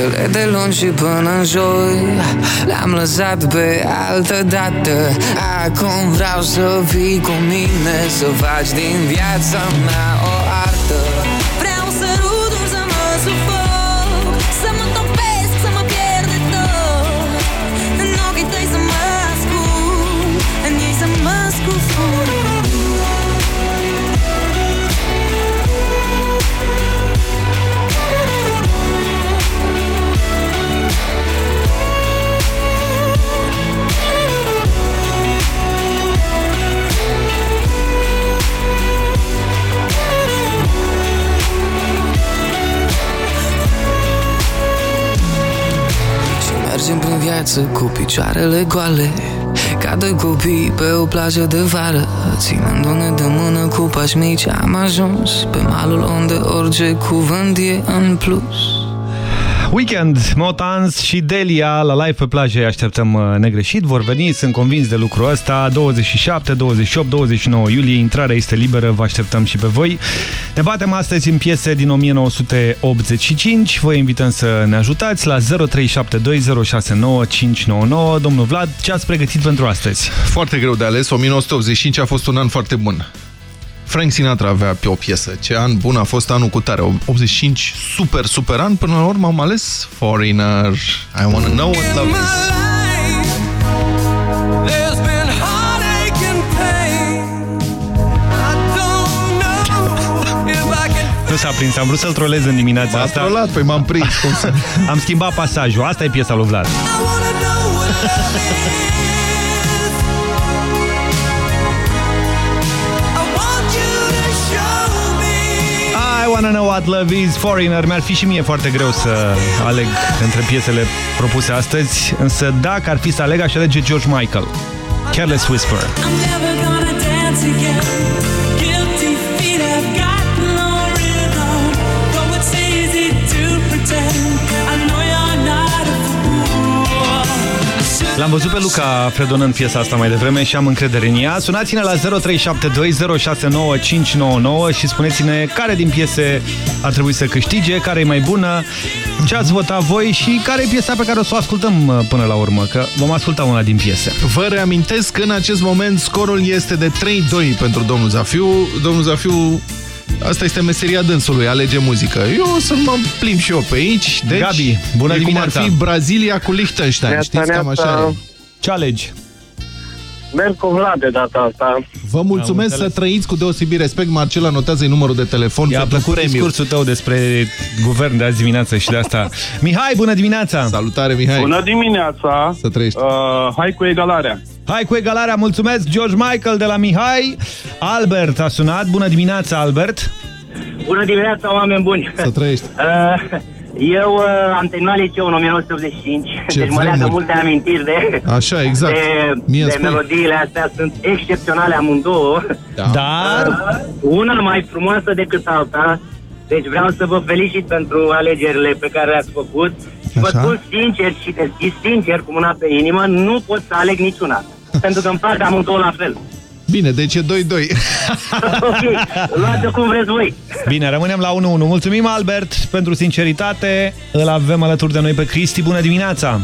Zilele de luni și până în joi. Le-am lăsat pe altă dată. Acum vreau să fii cu mine Să faci din viața mea viață cu picioarele goale Ca doi copii pe o plajă de vară Ținându-ne de mână cu pași mici Am ajuns pe malul unde orice cuvânt e în plus Weekend, Motans și Delia la live pe plajă îi așteptăm uh, negreșit. Vor veni, sunt convins de lucrul ăsta. 27, 28, 29 iulie, intrarea este liberă, vă așteptăm și pe voi. Ne batem astăzi în piese din 1985. Vă invităm să ne ajutați la 0372069599. Domnul Vlad, ce ați pregătit pentru astăzi? Foarte greu de ales. 1985 a fost un an foarte bun. Frank Sinatra avea pe o piesă. Ce an bun a fost anul cu tare. 85, super, super an. Până la urmă am ales Foreigner. I wanna know what love is. There's been heartache and pain. I don't know if I can Nu s-a prins, am vrut să-l trolez în dimineața M-a asta. trolat, păi m-am prins. Cum să... Am schimbat pasajul. Asta e piesa lui Vlad. Wanna know what love is Foreigner. Mi-ar fi și mie foarte greu să aleg între piesele propuse astăzi Însă dacă ar fi să aleg, aș alege George Michael. Careless Whisper. I'm never gonna dance again. L-am văzut pe Luca fredonând piesa asta mai devreme și am încredere în ea. Sunați-ne la 0372069599 și spuneți-ne care din piese ar trebui să câștige, care e mai bună, ce ați votat voi și care e piesa pe care o să o ascultăm uh, până la urmă, că vom asculta una din piese. Vă reamintesc că în acest moment scorul este de 3-2 pentru domnul Zafiu. Domnul Zafiu, asta este meseria dânsului, alege muzică. Eu să mă plimb și eu pe aici. Deci, Gabi, bună e dimineața. cum ar fi Brazilia cu Liechtenstein. Neața, Știți, cam așa neața. e. Ce alegi? Merg cu Vlad de data asta. Vă mulțumesc Am să înțeles. trăiți cu deosebit respect. Marcel, anotează numărul de telefon I-a pentru plăcut premiu. discursul tău despre guvern de azi dimineață și de asta. Mihai, bună dimineața! Salutare, Mihai! Bună dimineața! Să trăiești! Uh, hai cu egalarea! Hai cu egalarea, mulțumesc George Michael de la Mihai. Albert a sunat, bună dimineața Albert. Bună dimineața, oameni buni! Să trăiești! Uh, Eu uh, am terminat liceu în 1985, Ce deci mă leagă vremuri. multe amintiri de, Așa, exact. de, Mie îmi de spui. melodiile astea. Sunt excepționale amândouă. Da. Dar... Uh, una mai frumoasă decât alta. Deci vreau să vă felicit pentru alegerile pe care le-ați făcut. Și vă Așa. spun sincer și deschis sincer, cu mâna pe inimă, nu pot să aleg niciuna. Pentru că îmi plac amândouă la fel. Bine, deci e 2-2. ok, luați-o cum vreți voi. Bine, rămânem la 1-1. Mulțumim, Albert, pentru sinceritate. Îl avem alături de noi pe Cristi. Bună dimineața!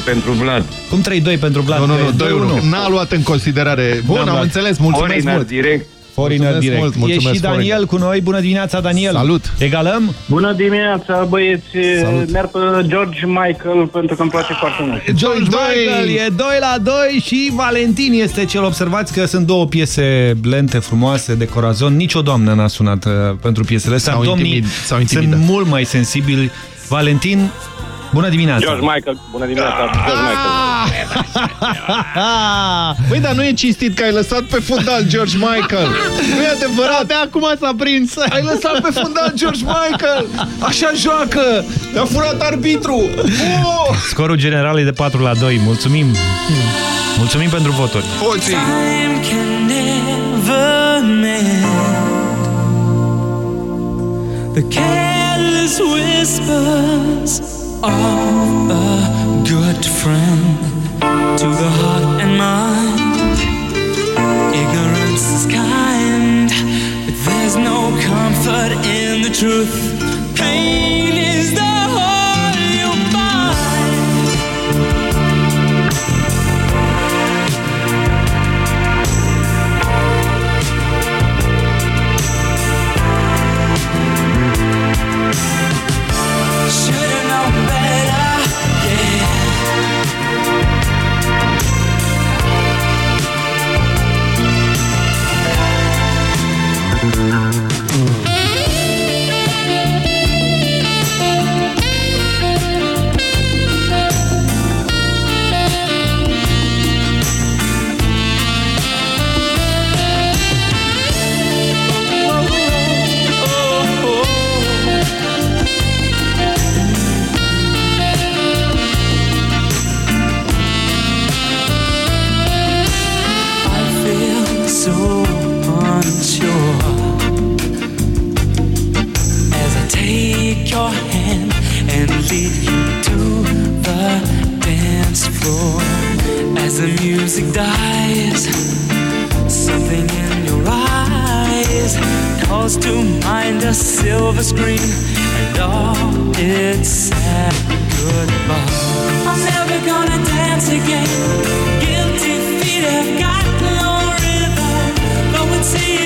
3-2 pentru Vlad. Cum 3-2 pentru Vlad? Nu, nu, nu, 2-1. 2-1. N-a luat în considerare. Bun, N-am am luat. înțeles. Mulțumesc Foreigner mult. direct. Foreigner Mulțumesc direct. mult, e mulțumesc, și Daniel Foreigner. cu noi. Bună dimineața, Daniel! Salut! Egalăm? Bună dimineața, băieți! Salut. Merg pe George Michael pentru că îmi place foarte mult. George Doi, doi. Michael e 2 la 2 și Valentin este cel. Observați că sunt două piese lente, frumoase, de corazon. Nici o doamnă n-a sunat uh, pentru piesele astea. S-au Domnii intimid- s-au sunt intimidat. mult mai sensibili. Valentin, bună dimineața! George Michael, bună dimineața, George Michael. Băi, dar nu e cinstit că ai lăsat pe fundal George Michael. Nu e adevărat. De acum s-a prins. Ai lăsat pe fundal George Michael. Așa joacă. Te-a furat arbitru. Oh! Scorul general e de 4 la 2. Mulțumim! Mulțumim pentru voturi! Hoții. Time can never mend the careless whispers a good friend to the heart and mind. Ignorance is kind, but there's no comfort in the truth. Pain is the lead you to the dance floor. As the music dies, something in your eyes calls to mind a silver screen and all its sad goodbyes. I'm never gonna dance again. Guilty feet have got no rhythm, but we'll see.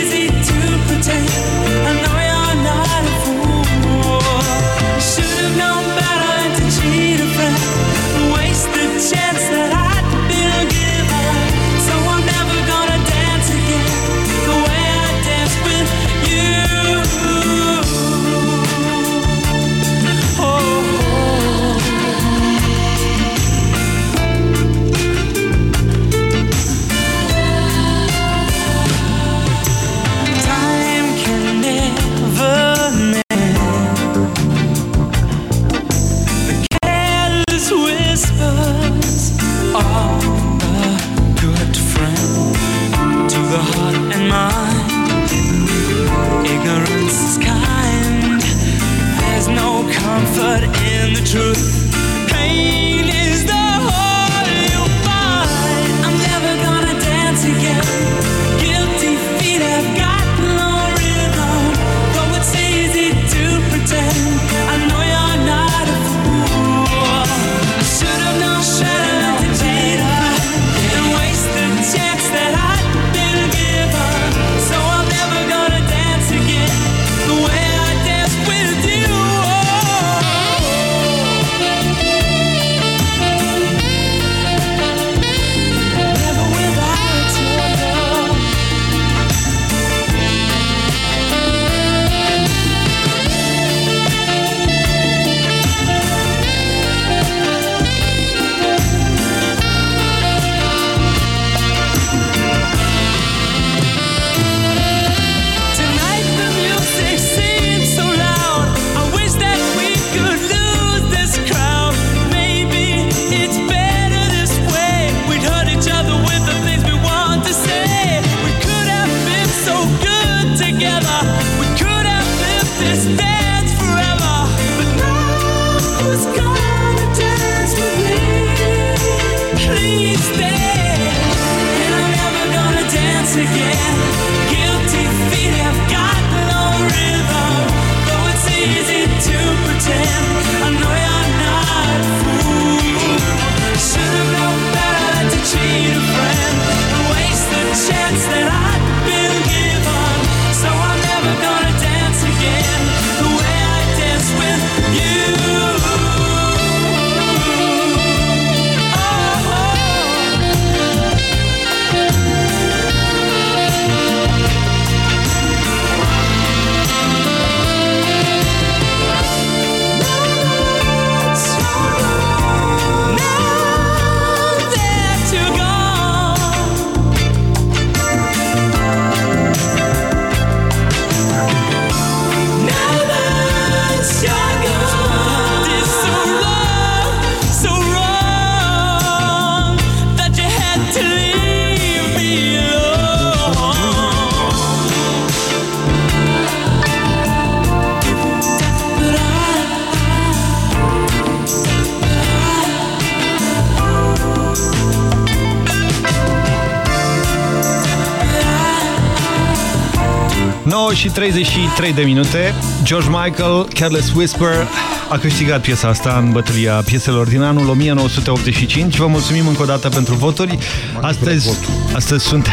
Și 33 de minute. George Michael, Careless Whisper, a câștigat piesa asta în bătălia pieselor din anul 1985. Vă mulțumim încă o dată pentru voturi. Astăzi, astăzi sunt...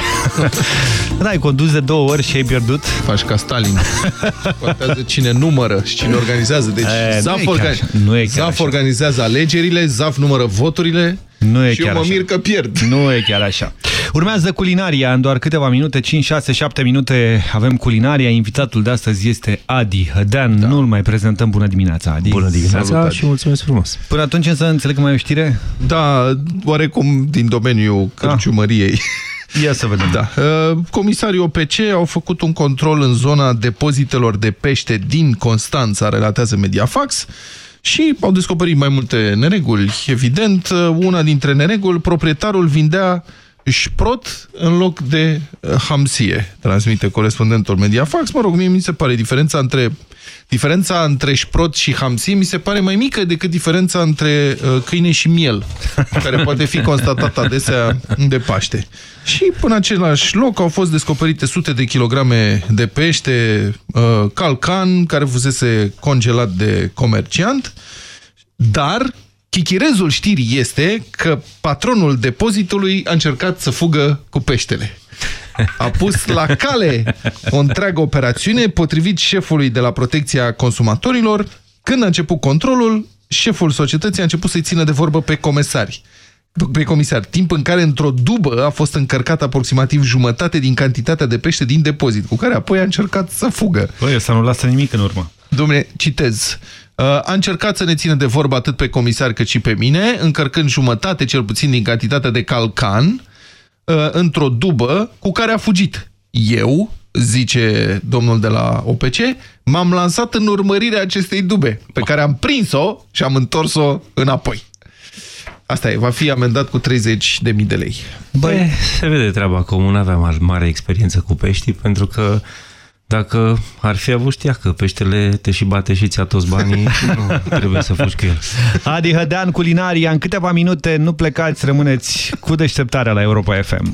da, ai condus de două ori și ai pierdut. Faci ca Stalin. Contează cine numără și cine organizează. Deci E, ZAF, nu e chiar organ... așa. Nu e chiar ZAF așa. organizează alegerile, ZAF numără voturile Nu e și chiar eu mă așa. mir că pierd. Nu e chiar așa. Urmează culinaria în doar câteva minute, 5, 6, 7 minute avem culinaria. Invitatul de astăzi este Adi Hădean. Da. Nu-l mai prezentăm. Bună dimineața, Adi. Bună dimineața Salut, Adi. și mulțumesc frumos. Până atunci însă înțeleg că mai e o știre? Da, oarecum din domeniul cărciumăriei. Ia să vedem. Da. Uh, Comisarii OPC au făcut un control în zona depozitelor de pește din Constanța, relatează Mediafax, și au descoperit mai multe nereguli. Evident, uh, una dintre nereguli, proprietarul vindea șprot în loc de uh, hamsie, transmite corespondentul Mediafax. Mă rog, mie mi se pare diferența între diferența între șprot și hamsie mi se pare mai mică decât diferența între uh, câine și miel, care poate fi constatată adesea de Paște. Și până în același loc au fost descoperite sute de kilograme de pește uh, calcan, care fusese congelat de comerciant, dar chichirezul știrii este că patronul depozitului a încercat să fugă cu peștele. A pus la cale o întreagă operațiune potrivit șefului de la protecția consumatorilor. Când a început controlul, șeful societății a început să-i țină de vorbă pe comisari. Pe comisar, timp în care într-o dubă a fost încărcat aproximativ jumătate din cantitatea de pește din depozit, cu care apoi a încercat să fugă. Băi, să nu lasă nimic în urmă. Dom'le, citez. Uh, a încercat să ne țină de vorbă atât pe comisar cât și pe mine, încărcând jumătate cel puțin din cantitatea de calcan uh, într-o dubă cu care a fugit. Eu, zice domnul de la OPC, m-am lansat în urmărirea acestei dube, pe care am prins-o și am întors-o înapoi. Asta e, va fi amendat cu 30.000 de lei. Băi, se vede treaba că omul nu avea mare, mare experiență cu peștii, pentru că dacă ar fi avut știa că peștele te și bate și ți-a toți banii, nu trebuie să fugi cu el. Adi Hădean, Culinaria, în câteva minute nu plecați, rămâneți cu deșteptarea la Europa FM.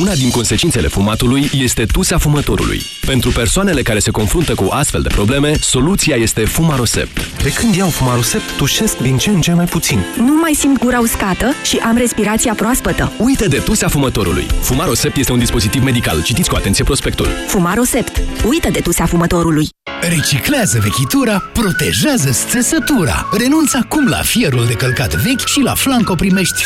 Una din consecințele fumatului este tusea fumătorului. Pentru persoanele care se confruntă cu astfel de probleme, soluția este Fumarosept. De când iau Fumarosept, tușesc din ce în ce mai puțin. Nu mai simt gura uscată și am respirația proaspătă. Uită de tusea fumătorului. Fumarosept este un dispozitiv medical. Citiți cu atenție prospectul. Fumarosept. Uită de tusea fumătorului. Reciclează vechitura, protejează țesătura. Renunță acum la fierul de călcat vechi și la Flanco primești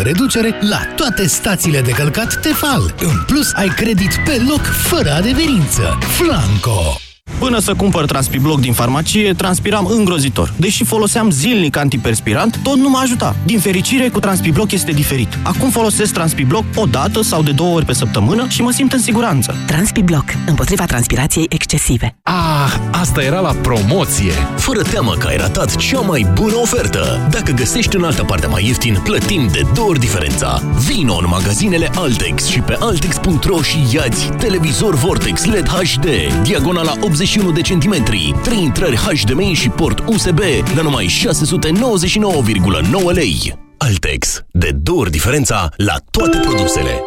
30% reducere la toate stațiile de călcat Tefal. În plus, ai credit pe loc, fără adeverință. Flanco! Până să cumpăr Transpibloc din farmacie, transpiram îngrozitor. Deși foloseam zilnic antiperspirant, tot nu mă ajuta. Din fericire, cu Transpibloc este diferit. Acum folosesc Transpibloc o dată sau de două ori pe săptămână și mă simt în siguranță. Transpibloc. Împotriva transpirației excesive. Ah, asta era la promoție! Fără teamă că ai ratat cea mai bună ofertă. Dacă găsești în altă parte mai ieftin, plătim de două ori diferența. Vino în magazinele Altex și pe altex.ro și iați televizor Vortex LED HD, diagonala 81 de centimetri, 3 intrări HDMI și port USB la numai 699,9 lei. Altex. De două ori diferența la toate produsele.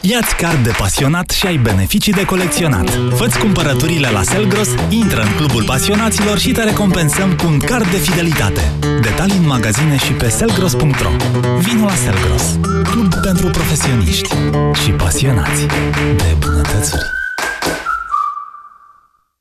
Iați card de pasionat și ai beneficii de colecționat. Fă-ți cumpărăturile la Selgros, intră în clubul pasionaților și te recompensăm cu un card de fidelitate. Detalii în magazine și pe selgros.ro Vino la Selgros, club pentru profesioniști și pasionați de bunătățuri.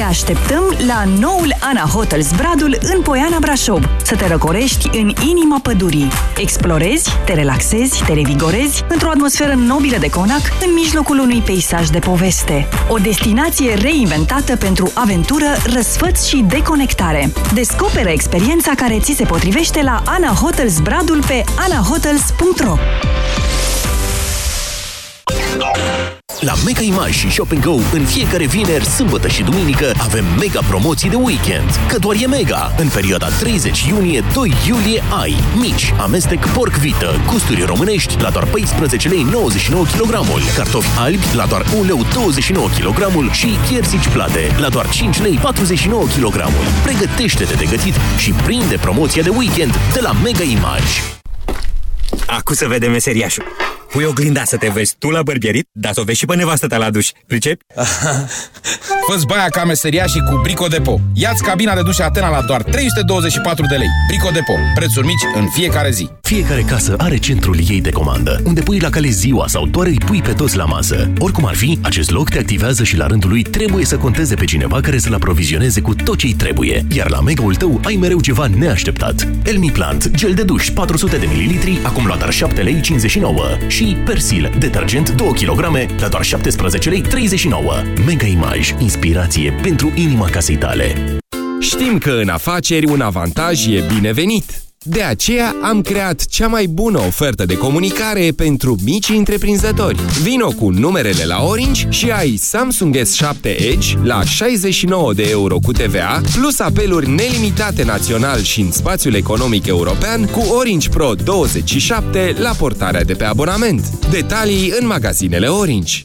Te așteptăm la noul Ana Hotels Bradul în Poiana Brașov. Să te răcorești în inima pădurii. Explorezi, te relaxezi, te revigorezi într-o atmosferă nobilă de conac în mijlocul unui peisaj de poveste. O destinație reinventată pentru aventură, răsfăț și deconectare. Descoperă experiența care ți se potrivește la Ana Hotels Bradul pe anahotels.ro La Mega Image și Shop Go în fiecare vineri, sâmbătă și duminică avem mega promoții de weekend. Că doar e mega! În perioada 30 iunie-2 iulie ai mici, amestec porc vită, gusturi românești la doar 14 lei 99 kg, cartofi albi la doar 1 leu 29 kg și piersici plate la doar 5 lei 49 kg. Pregătește-te de gătit și prinde promoția de weekend de la Mega Image. Acum să vedem meseriașul. Pui oglinda să te vezi tu la bărbierit, dar să o vezi și pe nevastă ta la duș. Pricepi? Fă-ți baia ca meseria și cu Brico Depo. Ia-ți cabina de duș Atena la doar 324 de lei. Brico Depo. Prețuri mici în fiecare zi. Fiecare casă are centrul ei de comandă, unde pui la cale ziua sau doar îi pui pe toți la masă. Oricum ar fi, acest loc te activează și la rândul lui trebuie să conteze pe cineva care să-l aprovizioneze cu tot ce-i trebuie. Iar la mega-ul tău ai mereu ceva neașteptat. Elmi Plant, gel de duș 400 de ml, acum la doar 7 lei 59 și Persil, detergent 2 kg la doar 17 lei 39. Mega Image, inspirație pentru inima casei tale. Știm că în afaceri un avantaj e binevenit. De aceea am creat cea mai bună ofertă de comunicare pentru mici întreprinzători. Vino cu numerele la Orange și ai Samsung S7 Edge la 69 de euro cu TVA, plus apeluri nelimitate național și în spațiul economic european cu Orange Pro 27 la portarea de pe abonament. Detalii în magazinele Orange.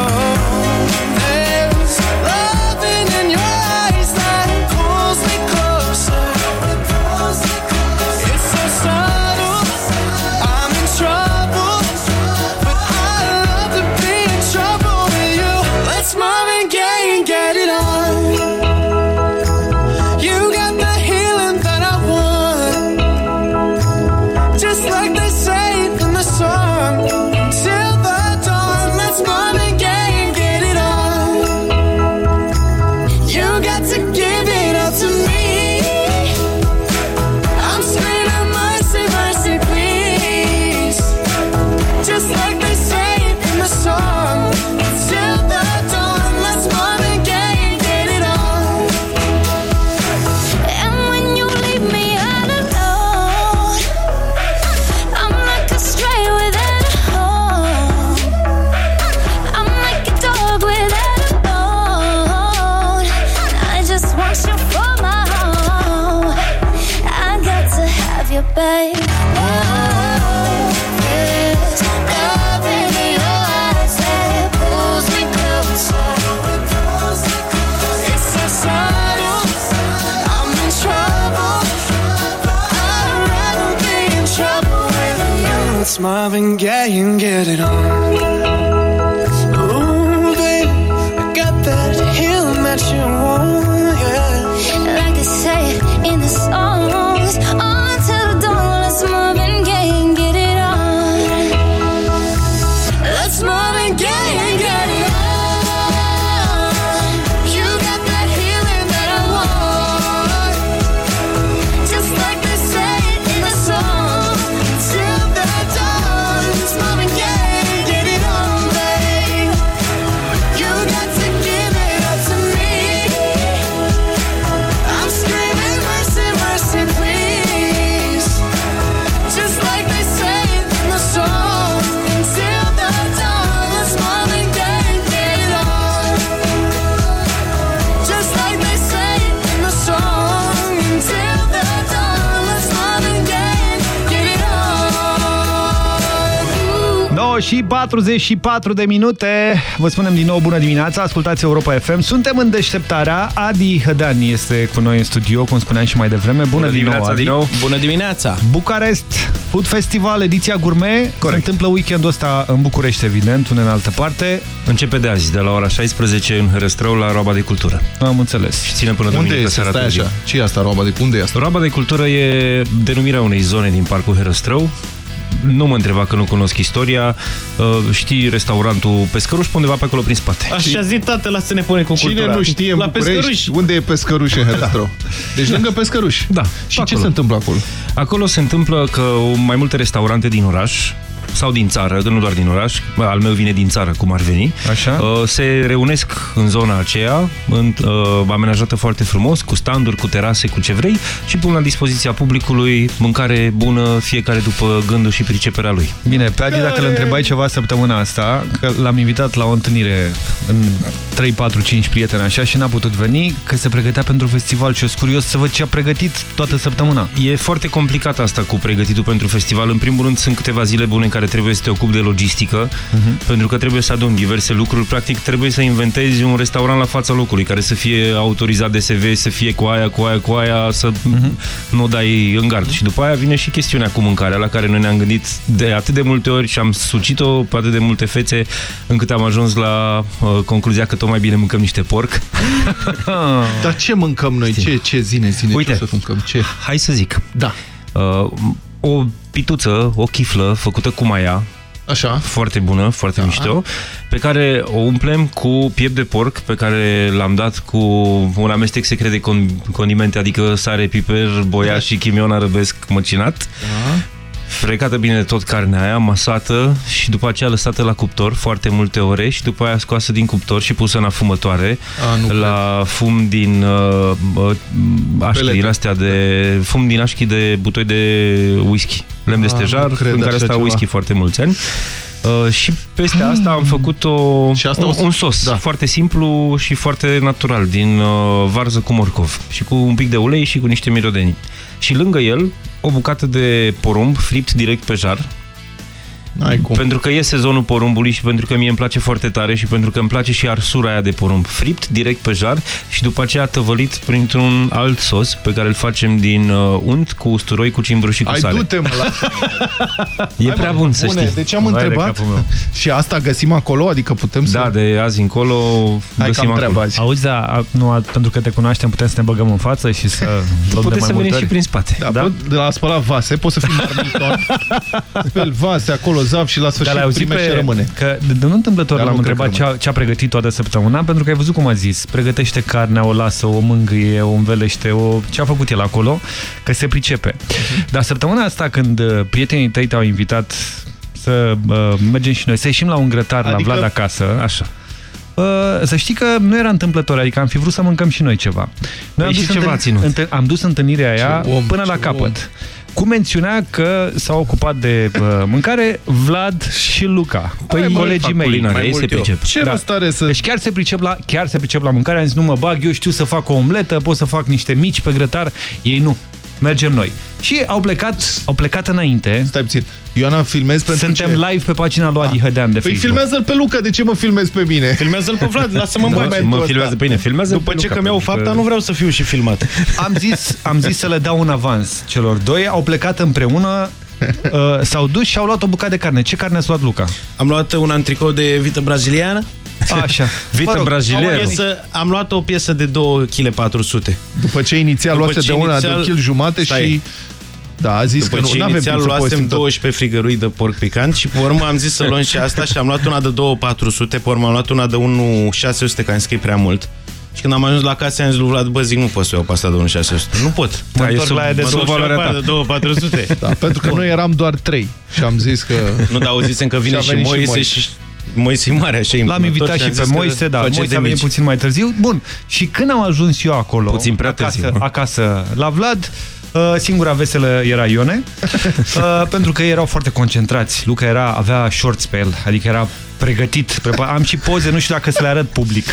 Și 44 de minute. Vă spunem din nou bună dimineața, ascultați Europa FM. Suntem în deșteptarea. Adi Hădean este cu noi în studio, cum spuneam și mai devreme. Bună, bună din nou, Adi. Din nou. Bună dimineața! Bucarest Food Festival, ediția gourmet. Corect. Se întâmplă weekendul ăsta în București, evident, unde în altă parte. Începe de azi, de la ora 16 în Hărăstrău la Roaba de Cultură. Am înțeles. Și ține până Unde duminică este? seara Stai târziu. așa. Ce e asta, roaba de unde e asta? Roaba de Cultură e denumirea unei zone din Parcul Herăstrău. Nu mă întreba că nu cunosc istoria. Uh, Știi restaurantul Pescăruș pe undeva pe acolo prin spate. Așa zi, tată, lasă ne pune cu Cine cultura. nu știe în La București pescăruși. unde e pescăruș în Herăstrău? Deci lângă pescăruș. Da. Și ce acolo. se întâmplă acolo? Acolo se întâmplă că mai multe restaurante din oraș sau din țară, că nu doar din oraș, bă, al meu vine din țară, cum ar veni, Așa. uh, se reunesc în zona aceea, în, uh, amenajată foarte frumos, cu standuri, cu terase, cu ce vrei și pun la dispoziția publicului mâncare bună, fiecare după gândul și priceperea lui. Bine, pe Adi, dacă îl întrebai ceva săptămâna asta, că l-am invitat la o întâlnire în 3, 4, 5 prieteni așa și n-a putut veni, că se pregătea pentru festival și eu sunt curios să văd ce a pregătit toată săptămâna. E foarte complicat asta cu pregătitul pentru festival. În primul rând, sunt câteva zile bune în care trebuie să te ocupi de logistică, Mhm. pentru că trebuie să aduni diverse lucruri. Practic, trebuie să inventezi un restaurant la fața locului, care să fie autorizat de SV, să fie cu aia, cu aia, cu aia, să Mhm. nu o dai în gard. Și după aia vine și chestiunea cu mâncarea, la care noi ne-am gândit de atât de multe ori și am sucit-o pe atât de multe fețe, încât am ajuns la uh, concluzia că tot mai bine mâncăm niște porc. Dar ce mâncăm noi? Ce, ce zine, zine? Uite. ce o să mâncăm? Ce? Hai să zic. Da. Uh, o pituță, o chiflă făcută cu maia, Așa. foarte bună, foarte da. mișto, pe care o umplem cu piept de porc, pe care l-am dat cu un amestec secret de con condimente, adică sare, piper, boia și chimion arăbesc măcinat. Da. Frecată bine de tot carnea aia, masată și după aceea lăsată la cuptor foarte multe ore și după aia scoasă din cuptor și pusă în afumătoare A, nu la fum din uh, uh, așchi Pelete. din astea de fum din așchi de butoi de whisky, lemn de A, stejar, nu cred în care așa stau ceva. whisky foarte mulți ani. Uh, și peste asta am făcut o, Și asta un, o să- un sos da. foarte simplu și foarte natural, din uh, varză cu morcov și cu un pic de ulei și cu niște mirodenii. Și lângă el o bucată de porumb fript direct pe jar, N-ai cum. pentru că e sezonul porumbului și pentru că mie îmi place foarte tare și pentru că îmi place și arsura aia de porumb fript direct pe jar și după aceea tăvălit printr-un alt sos pe care îl facem din uh, unt cu usturoi, cu cimbru și cu Ai sale. du-te, mă, la... E Hai, prea mă, bun, să bune, știi. Deci am Vai de întrebat capul meu. și asta găsim acolo? Adică putem să... Da, de azi încolo Hai că găsim am treabă acolo. azi. Auzi, da, a- nu, a- pentru că te cunoaștem, putem să ne băgăm în față și să luăm de Puteți mai să multe veniți ori. și prin spate. Da, da? de la spălat vase, poți să fii marmiton, speli vase acolo, zaf și la Dar sfârșit l-ai auzit primești pe... ce rămâne. Că de, de nu întâmplător Dar l-am nu cred întrebat că ce a, ce a pregătit toată săptămâna, pentru că ai văzut cum a zis. Pregătește carnea, o lasă, o mângâie, o învelește, o... ce a făcut el acolo, că se pricepe. Dar săptămâna asta, când uh, prietenii tăi te-au invitat să uh, mergem și noi, să ieșim la un grătar Adică- la Vlad acasă, Așa. Uh, să știi că nu era întâmplător, adică am fi vrut să mâncăm și noi ceva. Noi Păi și ceva întâln- a ținut. întâl- am dus întâlnirea aia Ce om, până la ce capăt. Cu mențiunea că s-a ocupat de uh, mâncare Vlad și Luca, Păi, păi, mă, colegii fac mei. culinare, Mai ei mult se eu. pricep. Ce Da. rost are să... Deci chiar se pricep la, chiar se pricep la mâncare, am zis nu mă bag, eu știu să fac o omletă, pot să fac niște mici pe grătar, ei nu. Mergem noi. Și au plecat, au plecat înainte. Stai puțin. Ioana, filmez pentru Suntem ce? live pe pagina lui Adi Hădean de Păi Facebook. filmează-l pe Luca, de ce mă filmezi pe mine? Filmează-l pe Vlad, lasă-mă în Da, bani. mă filmează pe mine, filmează După pe ce Luca, că mi-au pentru fapta, că- nu vreau să fiu și filmat. Am zis, am zis să le dau un avans celor doi, au plecat împreună, uh, s-au dus și au luat o bucată de carne. Ce carne ați luat, Luca? Am luat un antricou de vită braziliană. Așa. Vită Mă rog, braziliană. O piesă, am luat o piesă de 2 kg 400. După ce inițial După luase ce de una de inițial- un kil jumate Stai. și... Da, a zis După că nu, ce n-avem inițial timp să luasem povestim tot. 12 frigărui de porc picant și pe urmă am zis să luăm și asta și am luat una de 2400, pe urmă am luat una de 1600, că am zis că e prea mult. Și când am ajuns la casă, am zis lui Vlad, bă, zic, nu pot să iau pe asta de 1600. Nu pot. Da, Mă e întorc sub- la aia de mă sub duc și valoarea la aia de 2400. Da, pentru că noi eram doar trei și am zis că... Nu, dar auzisem că vine Și a și, venit și Moise Moise. și, Moise Mare, așa L-am invitat și pe Moise, da, Moise a venit puțin mai târziu. Bun, și când am ajuns eu acolo, Puțin prea acasă, târziu, mă. acasă la Vlad, uh, singura veselă era Ione, uh, pentru că erau foarte concentrați. Luca era, avea shorts pe el, adică era pregătit. Prepa am și poze, nu știu dacă să le arăt public.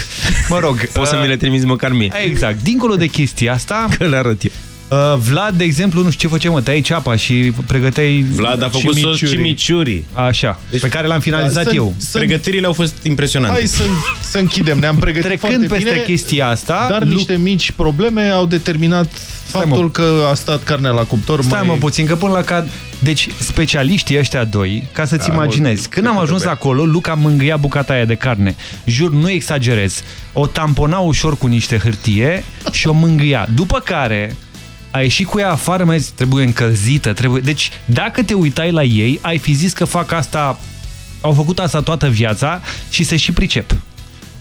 Mă rog. Poți să uh, mi le trimiți măcar mie. Exact. Dincolo de chestia asta, Că le arăt eu. Uh, Vlad, de exemplu, nu știu ce făceai, mă, tăiai ceapa și pregăteai Vlad a făcut sos cimiciuri. Așa, deci, pe care l-am finalizat da, eu. Sunt, Pregătirile au fost impresionante. Hai să, să închidem, ne-am pregătit Trecând foarte peste bine, chestia asta... Dar Lu- niște mici probleme au determinat faptul mă. că a stat carnea la cuptor Stai mai... mă puțin, că până la cad... Deci, specialiștii ăștia doi, ca să-ți Da, imaginezi, mult. când am ajuns acolo, Luca mângâia bucata aia de carne. Jur, nu exagerez. O tampona ușor cu niște hârtie și o mângâia. După care a ieșit cu ea afară, mai zis, trebuie încălzită, trebuie... Deci, dacă te uitai la ei, ai fi zis că fac asta... Au făcut asta toată viața și se și pricep.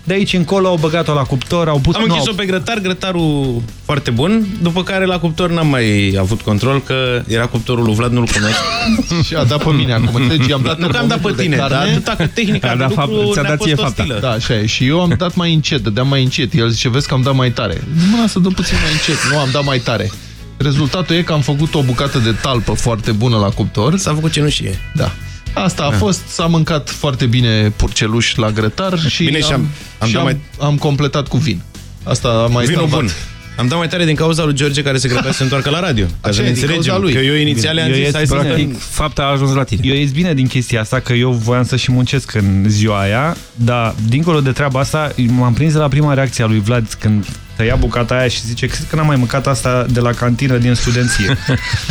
De aici încolo au băgat-o la cuptor, au pus... Am nu, închis-o au- pe grătar, grătarul foarte bun, după care la cuptor n-am mai avut control, că era cuptorul lui Vlad, nu-l cunosc. Și a dat pe mine acum. Înțelegi? I-am dat Nu că am dat pe termometrul de tine, carne. dar atâta că tehnica A de dat lucru fapt- ți-a ne-a dat fost ție fapta. ostilă. Da, așa e. Și eu am dat mai încet, dădeam mai încet. El zice, vezi că am dat mai tare. Mă, să dăm puțin mai încet. Nu, am dat mai tare. Rezultatul e că am făcut o bucată de talpă foarte bună la cuptor. S-a făcut cenușie. Da. Asta a Da. fost, s-a mâncat foarte bine purceluș la grătar și, Bine, și am- am și dat am, mai- am completat cu vin. Asta a mai Vinul salvat. bun. Am dat mai tare din cauza lui George care se grăbea să se întoarcă la radio. Ca Așa să e, ne din înțelegem. cauza lui. Că eu inițial am Eu zis, ies, hai să practic, ne- fapta a ajuns la tine. Eu ies bine din chestia asta, că eu voiam să și muncesc în ziua aia, dar dincolo de treaba asta, m-am prins de la prima reacție a lui Vlad când tăia bucata aia și zice, cred că n-am mai mâncat asta de la cantină din studenție.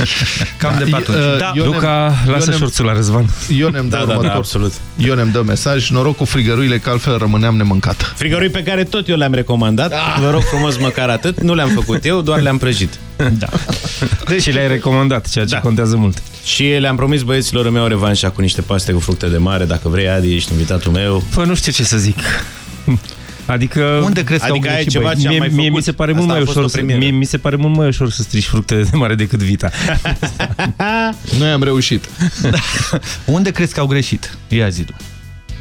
Cam de pe atunci. Uh, Da, Ionem- Luca, lasă Ionem- șorțul la Răzvan. Ionem dă Da, da, da, următor. absolut. Ionem dă mesaj, noroc cu frigăruile, că altfel rămâneam nemâncat. Frigorui pe care tot eu le-am recomandat. Vă rog frumos măcar atât. Nu le-am făcut eu, doar le-am prăjit. Da. Deci și le-ai recomandat, ceea ce Da. contează mult. Și le-am promis băieților îmi iau revanșa cu niște paste cu fructe de mare. Dacă vrei, Adi, ești invitatul meu. Păi nu știu ce să zic. Adică... Unde crezi că Adică au ai greșit, ceva băi? ce am Mie, mai mie făcut. mi se pare Asta mult a mai fost ușor o să, premieră. mie, mi se pare mult mai ușor să strici fructe de mare decât vita. Noi am reușit. Unde crezi că au greșit? Ia zi tu.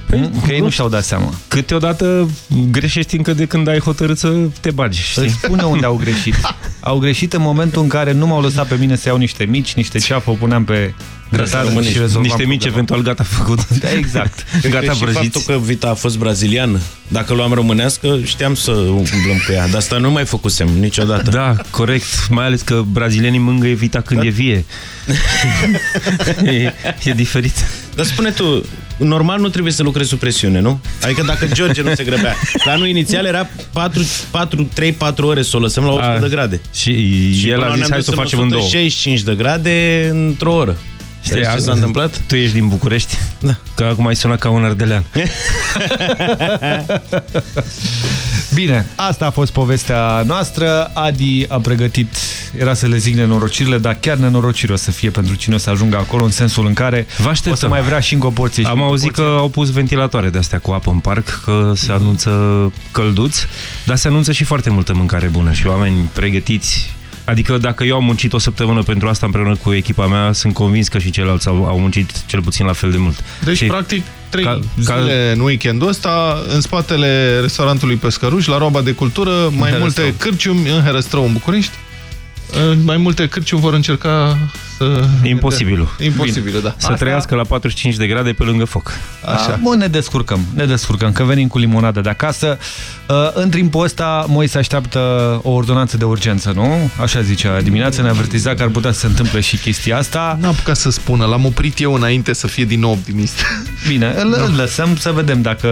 Păi, că ei nu și-au dat seama. Câteodată greșești încă de când ai hotărât să te bagi, știi? Îți spune unde au greșit. Au greșit în momentul în care nu m-au lăsat pe mine să iau niște mici, niște ceafă, o puneam pe grătar și rezolvam Niște mici problema. eventual gata făcut. Da, exact. Cred că Gata și faptul vrăjiți. că Vita a fost brazilian, dacă luam românească, știam să umblăm cu ea. Dar asta nu mai făcusem niciodată. Da, corect. Mai ales că brazilienii mângâie vita când Da. e vie. e, e diferit. Dar spune tu, normal nu trebuie să lucrezi sub presiune, nu? Adică dacă George nu se grăbea. Planul inițial era 3-4 ore să o lăsăm la 800 A, de grade. Și, Și el până a la zis, ne-am hai dus să o în facem în două. 165 de grade într-o oră. Știi ce s-a întâmplat? Tu ești din București? Da. Că acum ai sunat ca un ardelean. Bine, asta a fost povestea noastră. Adi a pregătit, era să le zic nenorocirile, dar chiar nenorociri o să fie pentru cine o să ajungă acolo, în sensul în care Vă o să așteptăm. mai vrea și încă o porție. și Am încă o auzit porție. că au pus ventilatoare de astea cu apă în parc, că se anunță călduți, dar se anunță și foarte multă mâncare bună și oameni pregătiți. Adică dacă eu am muncit o săptămână pentru asta împreună cu echipa mea, sunt convins că și ceilalți au, au muncit cel puțin la fel de mult. Deci, și practic, trei ca- ca, ca- zile în weekendul ăsta, în spatele restaurantului Pescăruș, la Roba de Cultură, mai Herăstrău. multe cârciumi în Herăstrău, în București. Uh, Mai multe cârciumi vor încerca să... Imposibilul. Imposibilul, da. Să trăiască la 45 de grade pe lângă foc. Așa. Bun, ne descurcăm, ne descurcăm, că venim cu limonadă de acasă. Uh, În timpul ăsta, Moise așteaptă o ordonanță de urgență, nu? Așa zicea dimineața, ne avertiza că ar putea să se întâmple și chestia asta. N-am apucat să spună, l-am oprit eu înainte să fie din nou optimist. Bine, îl, îl lăsăm să vedem dacă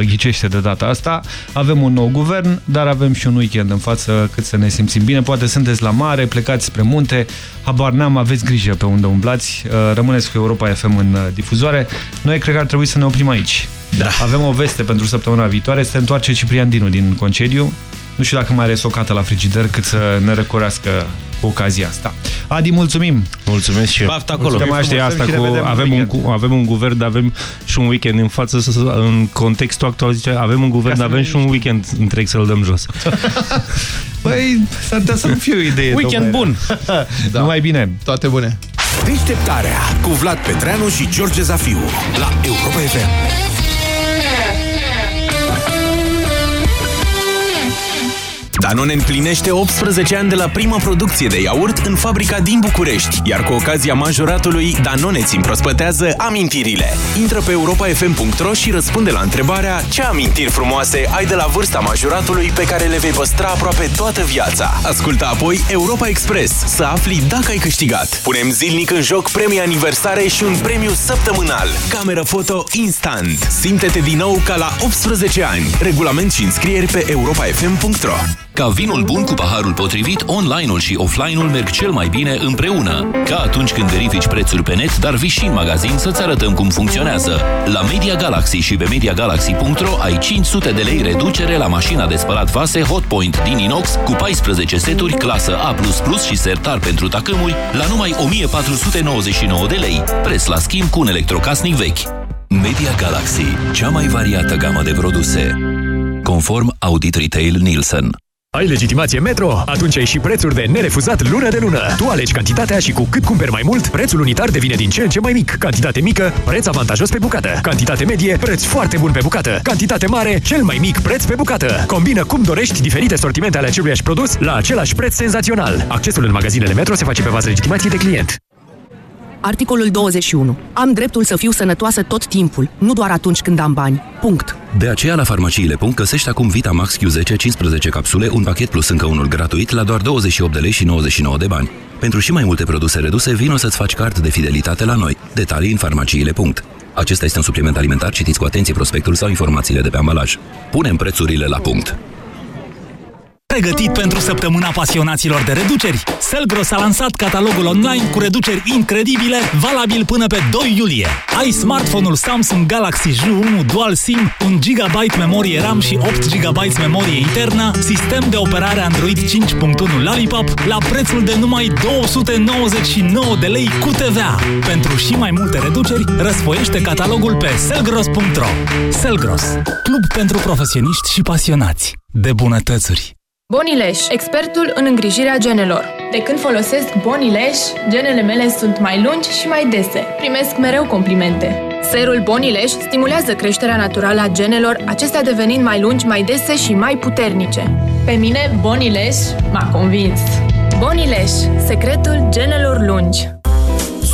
uh, ghicește de data asta. Avem un nou guvern, dar avem și un weekend în față cât să ne simțim bine. Poate sunteți la mare, plecați spre munte, habar n-am, aveți grijă pe unde umblați. Uh, rămâneți cu Europa FM în uh, difuzoare. Noi cred că ar trebui să ne oprim aici. Da. Avem o veste pentru săptămâna viitoare. Se întoarce Ciprian Dinu din concediu. Nu știu dacă mai are socată la frigider cât să ne răcorească cu ocazia asta. Adi, mulțumim! Mulțumesc și eu. Baftă acolo. Că mai știi asta Și ne cu vedem în avem un, weekend. cu, avem un guvern, dar avem și un weekend în față, să- să- în contextul actual zice, avem un guvern, Ca dar să avem ne și un weekend întreg să-l dăm jos. Păi, s-ar putea să nu fie o idee. Weekend tocmai. bun! Da. Numai bine! Toate bune! Deșteptarea cu Vlad Petreanu și George Zafiu la Europa FM. Danone împlinește 18 ani de la prima producție de iaurt în fabrica din București, iar cu ocazia majoratului, Danone ți împrospătează amintirile. Intră pe europafm.ro și răspunde la întrebarea ce amintiri frumoase ai de la vârsta majoratului pe care le vei păstra aproape toată viața. Ascultă apoi Europa Express să afli dacă ai câștigat. Punem zilnic în joc premii aniversare și un premiu săptămânal. Cameră foto instant. Simte-te din nou ca la 18 ani. Regulament și înscrieri pe europafm.ro Ca vinul bun cu paharul potrivit, online-ul și offline-ul merg cel mai bine împreună. Ca atunci când verifici prețuri pe net, dar vii și în magazin să-ți arătăm cum funcționează. La Media Galaxy și pe MediaGalaxy.ro ai 500 de lei reducere la mașina de spălat vase Hotpoint din inox cu 14 seturi clasă A++ și sertar pentru tacâmuri la numai 1499 de lei. Preț la schimb cu un electrocasnic vechi. Media Galaxy, cea mai variată gamă de produse. Conform Audit Retail Nielsen. Ai legitimație Metro? Atunci ai și prețuri de nerefuzat lună de lună. Tu alegi cantitatea și cu cât cumperi mai mult, prețul unitar devine din ce în ce mai mic. Cantitate mică, preț avantajos pe bucată. Cantitate medie, preț foarte bun pe bucată. Cantitate mare, cel mai mic preț pe bucată. Combină cum dorești diferite sortimente ale aceluiași produs la același preț senzațional. Accesul în magazinele Metro se face pe bază legitimației de client. Articolul 21. Am dreptul să fiu sănătoasă tot timpul, nu doar atunci când am bani. Punct. De aceea la farmaciile. găsești acum Vitamax Q10 15 capsule, un pachet plus încă unul gratuit la doar 28 de lei și 99 de bani. Pentru și mai multe produse reduse, vino să-ți faci card de fidelitate la noi. Detalii în farmaciile. Acesta este un supliment alimentar, citiți cu atenție prospectul sau informațiile de pe ambalaj. Punem prețurile la punct. Pregătit pentru săptămâna pasionaților de reduceri? Selgros a lansat catalogul online cu reduceri incredibile, valabil până pe 2 iulie. Ai smartphone-ul Samsung Galaxy J1 Dual SIM, 1 GB memorie RAM și 8 GB memorie internă, sistem de operare Android 5.1 Lollipop la prețul de numai 299 de lei cu TVA. Pentru și mai multe reduceri, răsfoiește catalogul pe selgros.ro. Selgros, club pentru profesioniști și pasionați de bunătățuri. Bonileș, expertul în îngrijirea genelor. De când folosesc Bonileș, genele mele sunt mai lungi și mai dese. Primesc mereu complimente. Serul Bonileș stimulează creșterea naturală a genelor, acestea devenind mai lungi, mai dese și mai puternice. Pe mine, Bonileș m-a convins. Bonileș, secretul genelor lungi.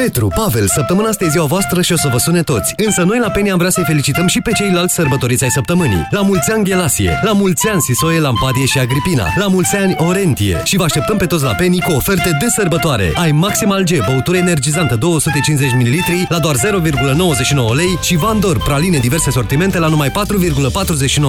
Petru, Pavel, săptămâna asta e ziua voastră și o să vă sune toți. Însă noi la Penny am vrea să-i felicităm și pe ceilalți sărbătoriți ai săptămânii. La mulți ani Ghelasie, la mulți ani Sisoie, Lampadie și Agripina, la mulți ani Orentie și vă așteptăm pe toți la Penny cu oferte de sărbătoare. Ai Maximal G, băutură energizantă 250 ml la doar 0,99 lei și Vandor, praline diverse sortimente la numai 4,49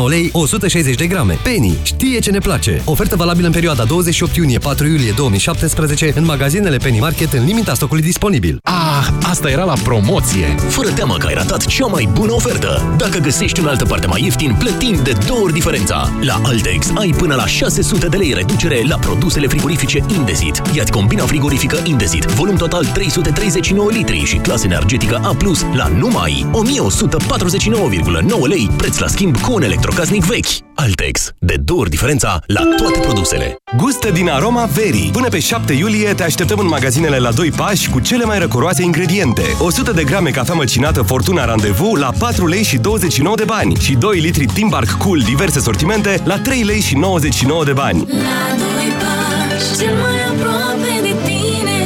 lei 160 de grame. Penny știe ce ne place. Ofertă valabilă în perioada 28 iunie-4 iulie 2017 în magazinele Penny Market în limita stocului disponibil. Ah, asta era la promoție! Fără teamă că ai ratat cea mai bună ofertă. Dacă găsești în altă parte mai ieftin, plătim de două ori diferența. La Altex ai până la 600 de lei reducere la produsele frigorifice Indesit. Iați combina frigorifică Indesit, volum total 339 litri și clasă energetică A+, la numai 1149,9 lei, preț la schimb cu un electrocasnic vechi. Altex. De două ori diferența la toate produsele. Gustă din aroma Veri. Până pe 7 iulie te așteptăm în magazinele la 2 pași cu cele mai răcoroase ingrediente. 100 de grame cafea măcinată Fortuna Randevu la 4 lei și 29 de bani și 2 litri Timbark Cool diverse sortimente la 3 lei și 99 de bani. La doi pași, cel mai aproape de tine.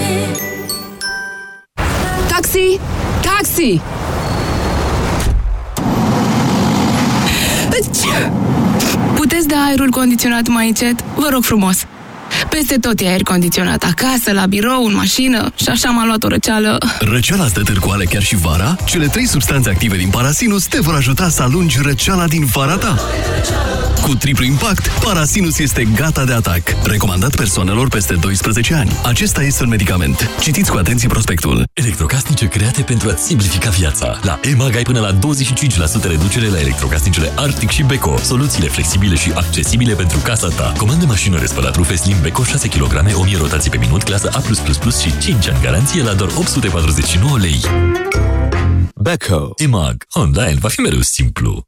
Taxi! Taxi! Puteți da aerul condiționat mai încet? Vă rog frumos! Peste tot e aer condiționat, acasă, la birou, în mașină și așa m-a luat o răceală. Răceala stă târcoale chiar și vara? Cele trei substanțe active din Parasinus te vor ajuta să alungi răceala din vara ta. Cu triplu impact, Parasinus este gata de atac. Recomandat persoanelor peste 12 ani. Acesta este un medicament. Citiți cu atenție prospectul. Electrocasnice create pentru a-ți simplifica viața. La EMAG ai până la 25% reducere la electrocasnicele Arctic și Beko. Soluțiile flexibile și accesibile pentru casa ta. Comandă mașină de spălat rufe Slim Beko 6 kg, 1000 rotații pe minut, clasă A+++ și 5 ani garanție la doar 849 lei. Beko. EMAG. Online va fi mereu simplu.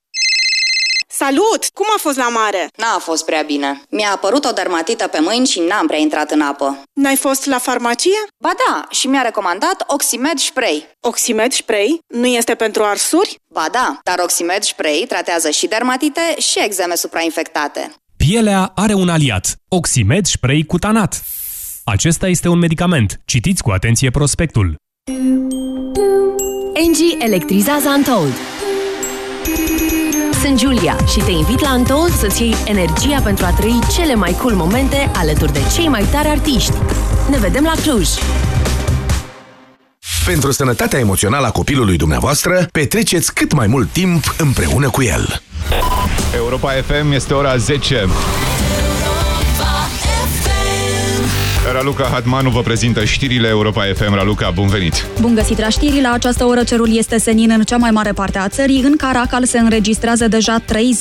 Salut! Cum a fost la mare? N-a fost prea bine. Mi-a apărut o dermatită pe mâini și n-am prea intrat în apă. N-ai fost la farmacie? Ba da, și mi-a recomandat Oximed Spray. Oximed Spray? Nu este pentru arsuri? Ba da, dar Oximed Spray tratează și dermatite și exeme suprainfectate. Pielea are un aliat, Oximed Spray cutanat. Acesta este un medicament. Citiți cu atenție prospectul. Engie electrizează Untold. Sunt Julia și te invit la Untold să-ți iei energia pentru a trăi cele mai cool momente alături de cei mai tari artiști. Ne vedem la Cluj! Pentru sănătatea emoțională a copilului dumneavoastră, petreceți cât mai mult timp împreună cu el. Europa FM este ora 10. Raluca Hatmanu vă prezintă știrile Europa FM. Raluca, bun venit! Bun găsit la știri! La această oră cerul este senin în cea mai mare parte a țării. În Caracal se înregistrează deja 30